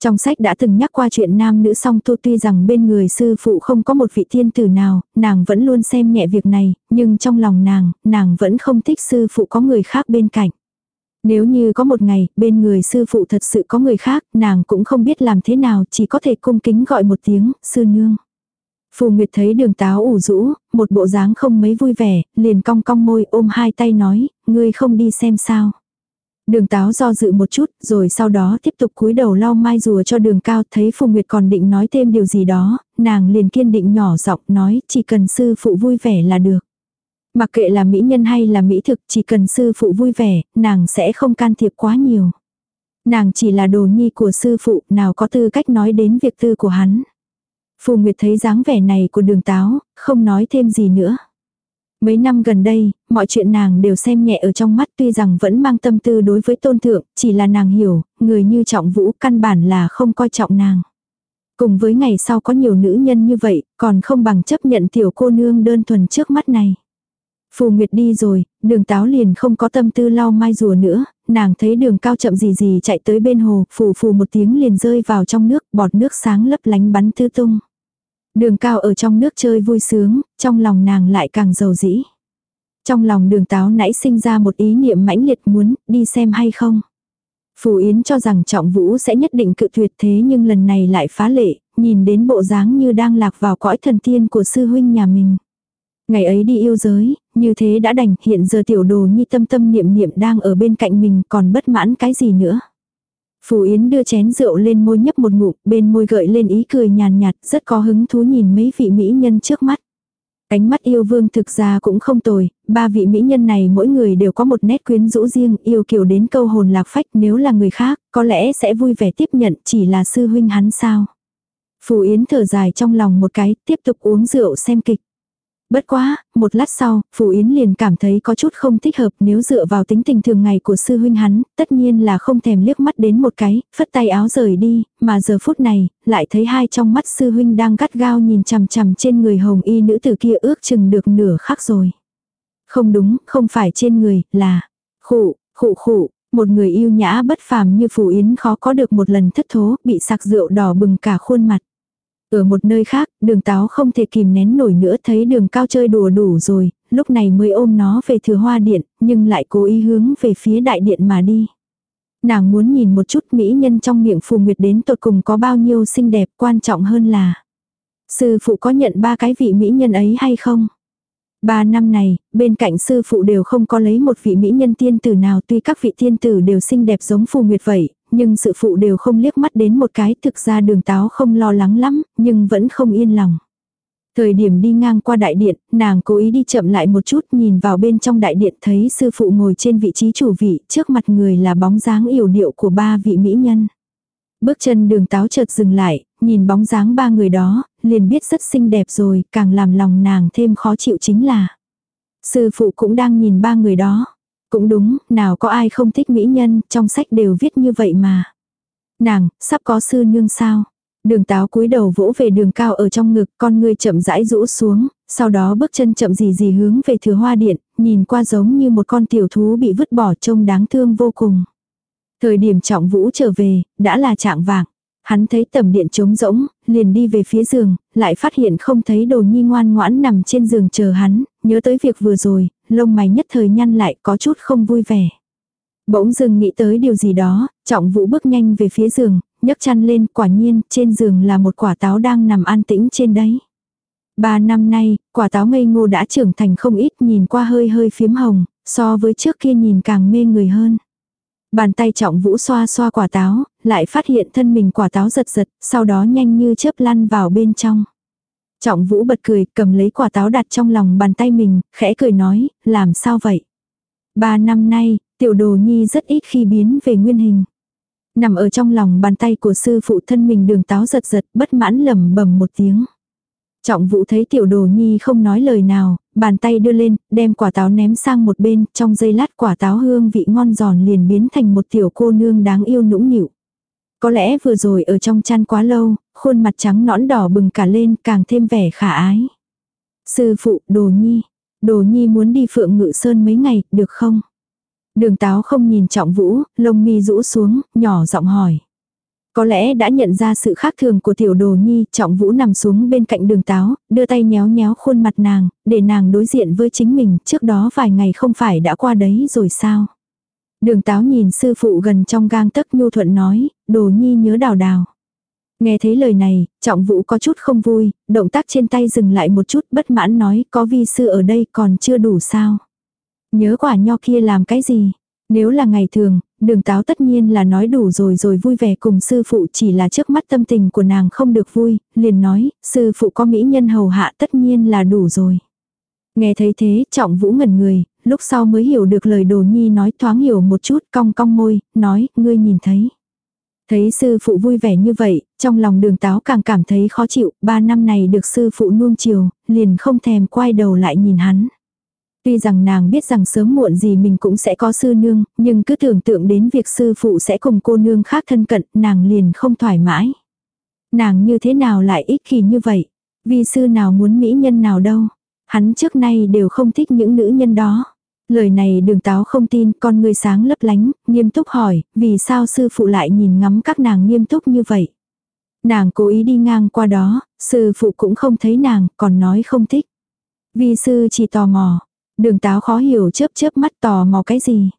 Trong sách đã từng nhắc qua chuyện nam nữ song tu tuy rằng bên người sư phụ không có một vị thiên tử nào, nàng vẫn luôn xem nhẹ việc này, nhưng trong lòng nàng, nàng vẫn không thích sư phụ có người khác bên cạnh. Nếu như có một ngày, bên người sư phụ thật sự có người khác, nàng cũng không biết làm thế nào, chỉ có thể cung kính gọi một tiếng, sư nương. Phù Nguyệt thấy đường táo ủ rũ, một bộ dáng không mấy vui vẻ, liền cong cong môi ôm hai tay nói, ngươi không đi xem sao. Đường táo do dự một chút, rồi sau đó tiếp tục cúi đầu lau mai rùa cho đường cao, thấy Phù Nguyệt còn định nói thêm điều gì đó, nàng liền kiên định nhỏ giọng nói, chỉ cần sư phụ vui vẻ là được. Mặc kệ là mỹ nhân hay là mỹ thực, chỉ cần sư phụ vui vẻ, nàng sẽ không can thiệp quá nhiều. Nàng chỉ là đồ nhi của sư phụ, nào có tư cách nói đến việc tư của hắn. Phù Nguyệt thấy dáng vẻ này của đường táo, không nói thêm gì nữa. Mấy năm gần đây, mọi chuyện nàng đều xem nhẹ ở trong mắt tuy rằng vẫn mang tâm tư đối với tôn thượng, chỉ là nàng hiểu, người như trọng vũ căn bản là không coi trọng nàng. Cùng với ngày sau có nhiều nữ nhân như vậy, còn không bằng chấp nhận tiểu cô nương đơn thuần trước mắt này. Phù Nguyệt đi rồi, đường táo liền không có tâm tư lau mai rùa nữa, nàng thấy đường cao chậm gì gì chạy tới bên hồ, phù phù một tiếng liền rơi vào trong nước, bọt nước sáng lấp lánh bắn tứ tung. Đường cao ở trong nước chơi vui sướng, trong lòng nàng lại càng giàu dĩ. Trong lòng đường táo nãy sinh ra một ý niệm mãnh liệt muốn đi xem hay không. Phù Yến cho rằng trọng vũ sẽ nhất định cự tuyệt thế nhưng lần này lại phá lệ, nhìn đến bộ dáng như đang lạc vào cõi thần tiên của sư huynh nhà mình. Ngày ấy đi yêu giới, như thế đã đành hiện giờ tiểu đồ nhi tâm tâm niệm niệm đang ở bên cạnh mình còn bất mãn cái gì nữa. Phù Yến đưa chén rượu lên môi nhấp một ngụm, bên môi gợi lên ý cười nhàn nhạt, rất có hứng thú nhìn mấy vị mỹ nhân trước mắt. Ánh mắt yêu vương thực ra cũng không tồi, ba vị mỹ nhân này mỗi người đều có một nét quyến rũ riêng, yêu kiều đến câu hồn lạc phách nếu là người khác, có lẽ sẽ vui vẻ tiếp nhận chỉ là sư huynh hắn sao. Phù Yến thở dài trong lòng một cái, tiếp tục uống rượu xem kịch. Bất quá, một lát sau, phù Yến liền cảm thấy có chút không thích hợp nếu dựa vào tính tình thường ngày của sư huynh hắn, tất nhiên là không thèm liếc mắt đến một cái, phất tay áo rời đi, mà giờ phút này, lại thấy hai trong mắt sư huynh đang gắt gao nhìn chằm chằm trên người hồng y nữ tử kia ước chừng được nửa khắc rồi. Không đúng, không phải trên người, là khụ, khụ khụ, một người yêu nhã bất phàm như phù Yến khó có được một lần thất thố, bị sạc rượu đỏ bừng cả khuôn mặt. Ở một nơi khác, đường táo không thể kìm nén nổi nữa thấy đường cao chơi đùa đủ rồi, lúc này mới ôm nó về thừa hoa điện, nhưng lại cố ý hướng về phía đại điện mà đi. Nàng muốn nhìn một chút mỹ nhân trong miệng phù nguyệt đến tột cùng có bao nhiêu xinh đẹp quan trọng hơn là. Sư phụ có nhận ba cái vị mỹ nhân ấy hay không? Ba năm này, bên cạnh sư phụ đều không có lấy một vị mỹ nhân tiên tử nào tuy các vị tiên tử đều xinh đẹp giống phù nguyệt vậy, nhưng sự phụ đều không liếc mắt đến một cái thực ra đường táo không lo lắng lắm, nhưng vẫn không yên lòng. Thời điểm đi ngang qua đại điện, nàng cố ý đi chậm lại một chút nhìn vào bên trong đại điện thấy sư phụ ngồi trên vị trí chủ vị, trước mặt người là bóng dáng yểu điệu của ba vị mỹ nhân. Bước chân đường táo chợt dừng lại, nhìn bóng dáng ba người đó, liền biết rất xinh đẹp rồi, càng làm lòng nàng thêm khó chịu chính là. Sư phụ cũng đang nhìn ba người đó. Cũng đúng, nào có ai không thích mỹ nhân, trong sách đều viết như vậy mà. Nàng, sắp có sư nương sao? Đường táo cúi đầu vỗ về đường cao ở trong ngực, con người chậm rãi rũ xuống, sau đó bước chân chậm gì gì hướng về thừa hoa điện, nhìn qua giống như một con tiểu thú bị vứt bỏ trông đáng thương vô cùng. Thời điểm trọng vũ trở về, đã là trạng vàng. Hắn thấy tầm điện trống rỗng, liền đi về phía giường, lại phát hiện không thấy đồ nhi ngoan ngoãn nằm trên giường chờ hắn, nhớ tới việc vừa rồi, lông mày nhất thời nhăn lại có chút không vui vẻ. Bỗng dưng nghĩ tới điều gì đó, trọng vũ bước nhanh về phía giường, nhấc chăn lên, quả nhiên, trên giường là một quả táo đang nằm an tĩnh trên đấy. Ba năm nay, quả táo ngây ngô đã trưởng thành không ít nhìn qua hơi hơi phiếm hồng, so với trước kia nhìn càng mê người hơn. Bàn tay trọng vũ xoa xoa quả táo, lại phát hiện thân mình quả táo giật giật, sau đó nhanh như chớp lăn vào bên trong. Trọng vũ bật cười, cầm lấy quả táo đặt trong lòng bàn tay mình, khẽ cười nói, làm sao vậy? Ba năm nay, tiểu đồ nhi rất ít khi biến về nguyên hình. Nằm ở trong lòng bàn tay của sư phụ thân mình đường táo giật giật, bất mãn lầm bầm một tiếng. Trọng vũ thấy tiểu đồ nhi không nói lời nào, bàn tay đưa lên, đem quả táo ném sang một bên, trong giây lát quả táo hương vị ngon giòn liền biến thành một tiểu cô nương đáng yêu nũng nhịu. Có lẽ vừa rồi ở trong chăn quá lâu, khuôn mặt trắng nõn đỏ bừng cả lên càng thêm vẻ khả ái. Sư phụ, đồ nhi. Đồ nhi muốn đi phượng ngự sơn mấy ngày, được không? Đường táo không nhìn trọng vũ, lông mi rũ xuống, nhỏ giọng hỏi. Có lẽ đã nhận ra sự khác thường của tiểu đồ nhi, trọng vũ nằm xuống bên cạnh đường táo, đưa tay nhéo nhéo khuôn mặt nàng, để nàng đối diện với chính mình, trước đó vài ngày không phải đã qua đấy rồi sao? Đường táo nhìn sư phụ gần trong gang tấc nhu thuận nói, đồ nhi nhớ đào đào. Nghe thấy lời này, trọng vũ có chút không vui, động tác trên tay dừng lại một chút bất mãn nói có vi sư ở đây còn chưa đủ sao. Nhớ quả nho kia làm cái gì? Nếu là ngày thường, đường táo tất nhiên là nói đủ rồi rồi vui vẻ cùng sư phụ chỉ là trước mắt tâm tình của nàng không được vui, liền nói, sư phụ có mỹ nhân hầu hạ tất nhiên là đủ rồi. Nghe thấy thế, trọng vũ ngẩn người, lúc sau mới hiểu được lời đồ nhi nói thoáng hiểu một chút, cong cong môi, nói, ngươi nhìn thấy. Thấy sư phụ vui vẻ như vậy, trong lòng đường táo càng cảm thấy khó chịu, ba năm này được sư phụ nuông chiều, liền không thèm quay đầu lại nhìn hắn. Tuy rằng nàng biết rằng sớm muộn gì mình cũng sẽ có sư nương, nhưng cứ tưởng tượng đến việc sư phụ sẽ cùng cô nương khác thân cận, nàng liền không thoải mái. Nàng như thế nào lại ích kỷ như vậy? Vì sư nào muốn mỹ nhân nào đâu? Hắn trước nay đều không thích những nữ nhân đó. Lời này đường táo không tin, con người sáng lấp lánh, nghiêm túc hỏi, vì sao sư phụ lại nhìn ngắm các nàng nghiêm túc như vậy? Nàng cố ý đi ngang qua đó, sư phụ cũng không thấy nàng, còn nói không thích. Vì sư chỉ tò mò, Đường táo khó hiểu chớp chớp mắt tò mò cái gì.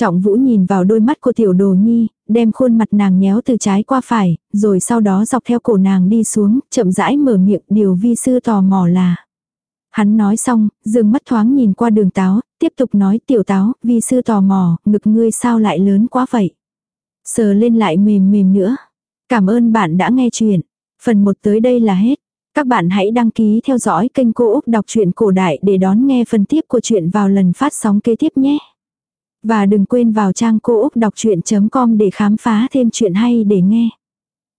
Trọng vũ nhìn vào đôi mắt của tiểu đồ nhi, đem khuôn mặt nàng nhéo từ trái qua phải, rồi sau đó dọc theo cổ nàng đi xuống, chậm rãi mở miệng điều vi sư tò mò là. Hắn nói xong, dương mắt thoáng nhìn qua đường táo, tiếp tục nói tiểu táo, vi sư tò mò, ngực ngươi sao lại lớn quá vậy. Sờ lên lại mềm mềm nữa. Cảm ơn bạn đã nghe chuyện. Phần 1 tới đây là hết. Các bạn hãy đăng ký theo dõi kênh Cô Úc Đọc truyện Cổ Đại để đón nghe phần tiếp của chuyện vào lần phát sóng kế tiếp nhé. Và đừng quên vào trang cô úc đọc chuyện.com để khám phá thêm chuyện hay để nghe.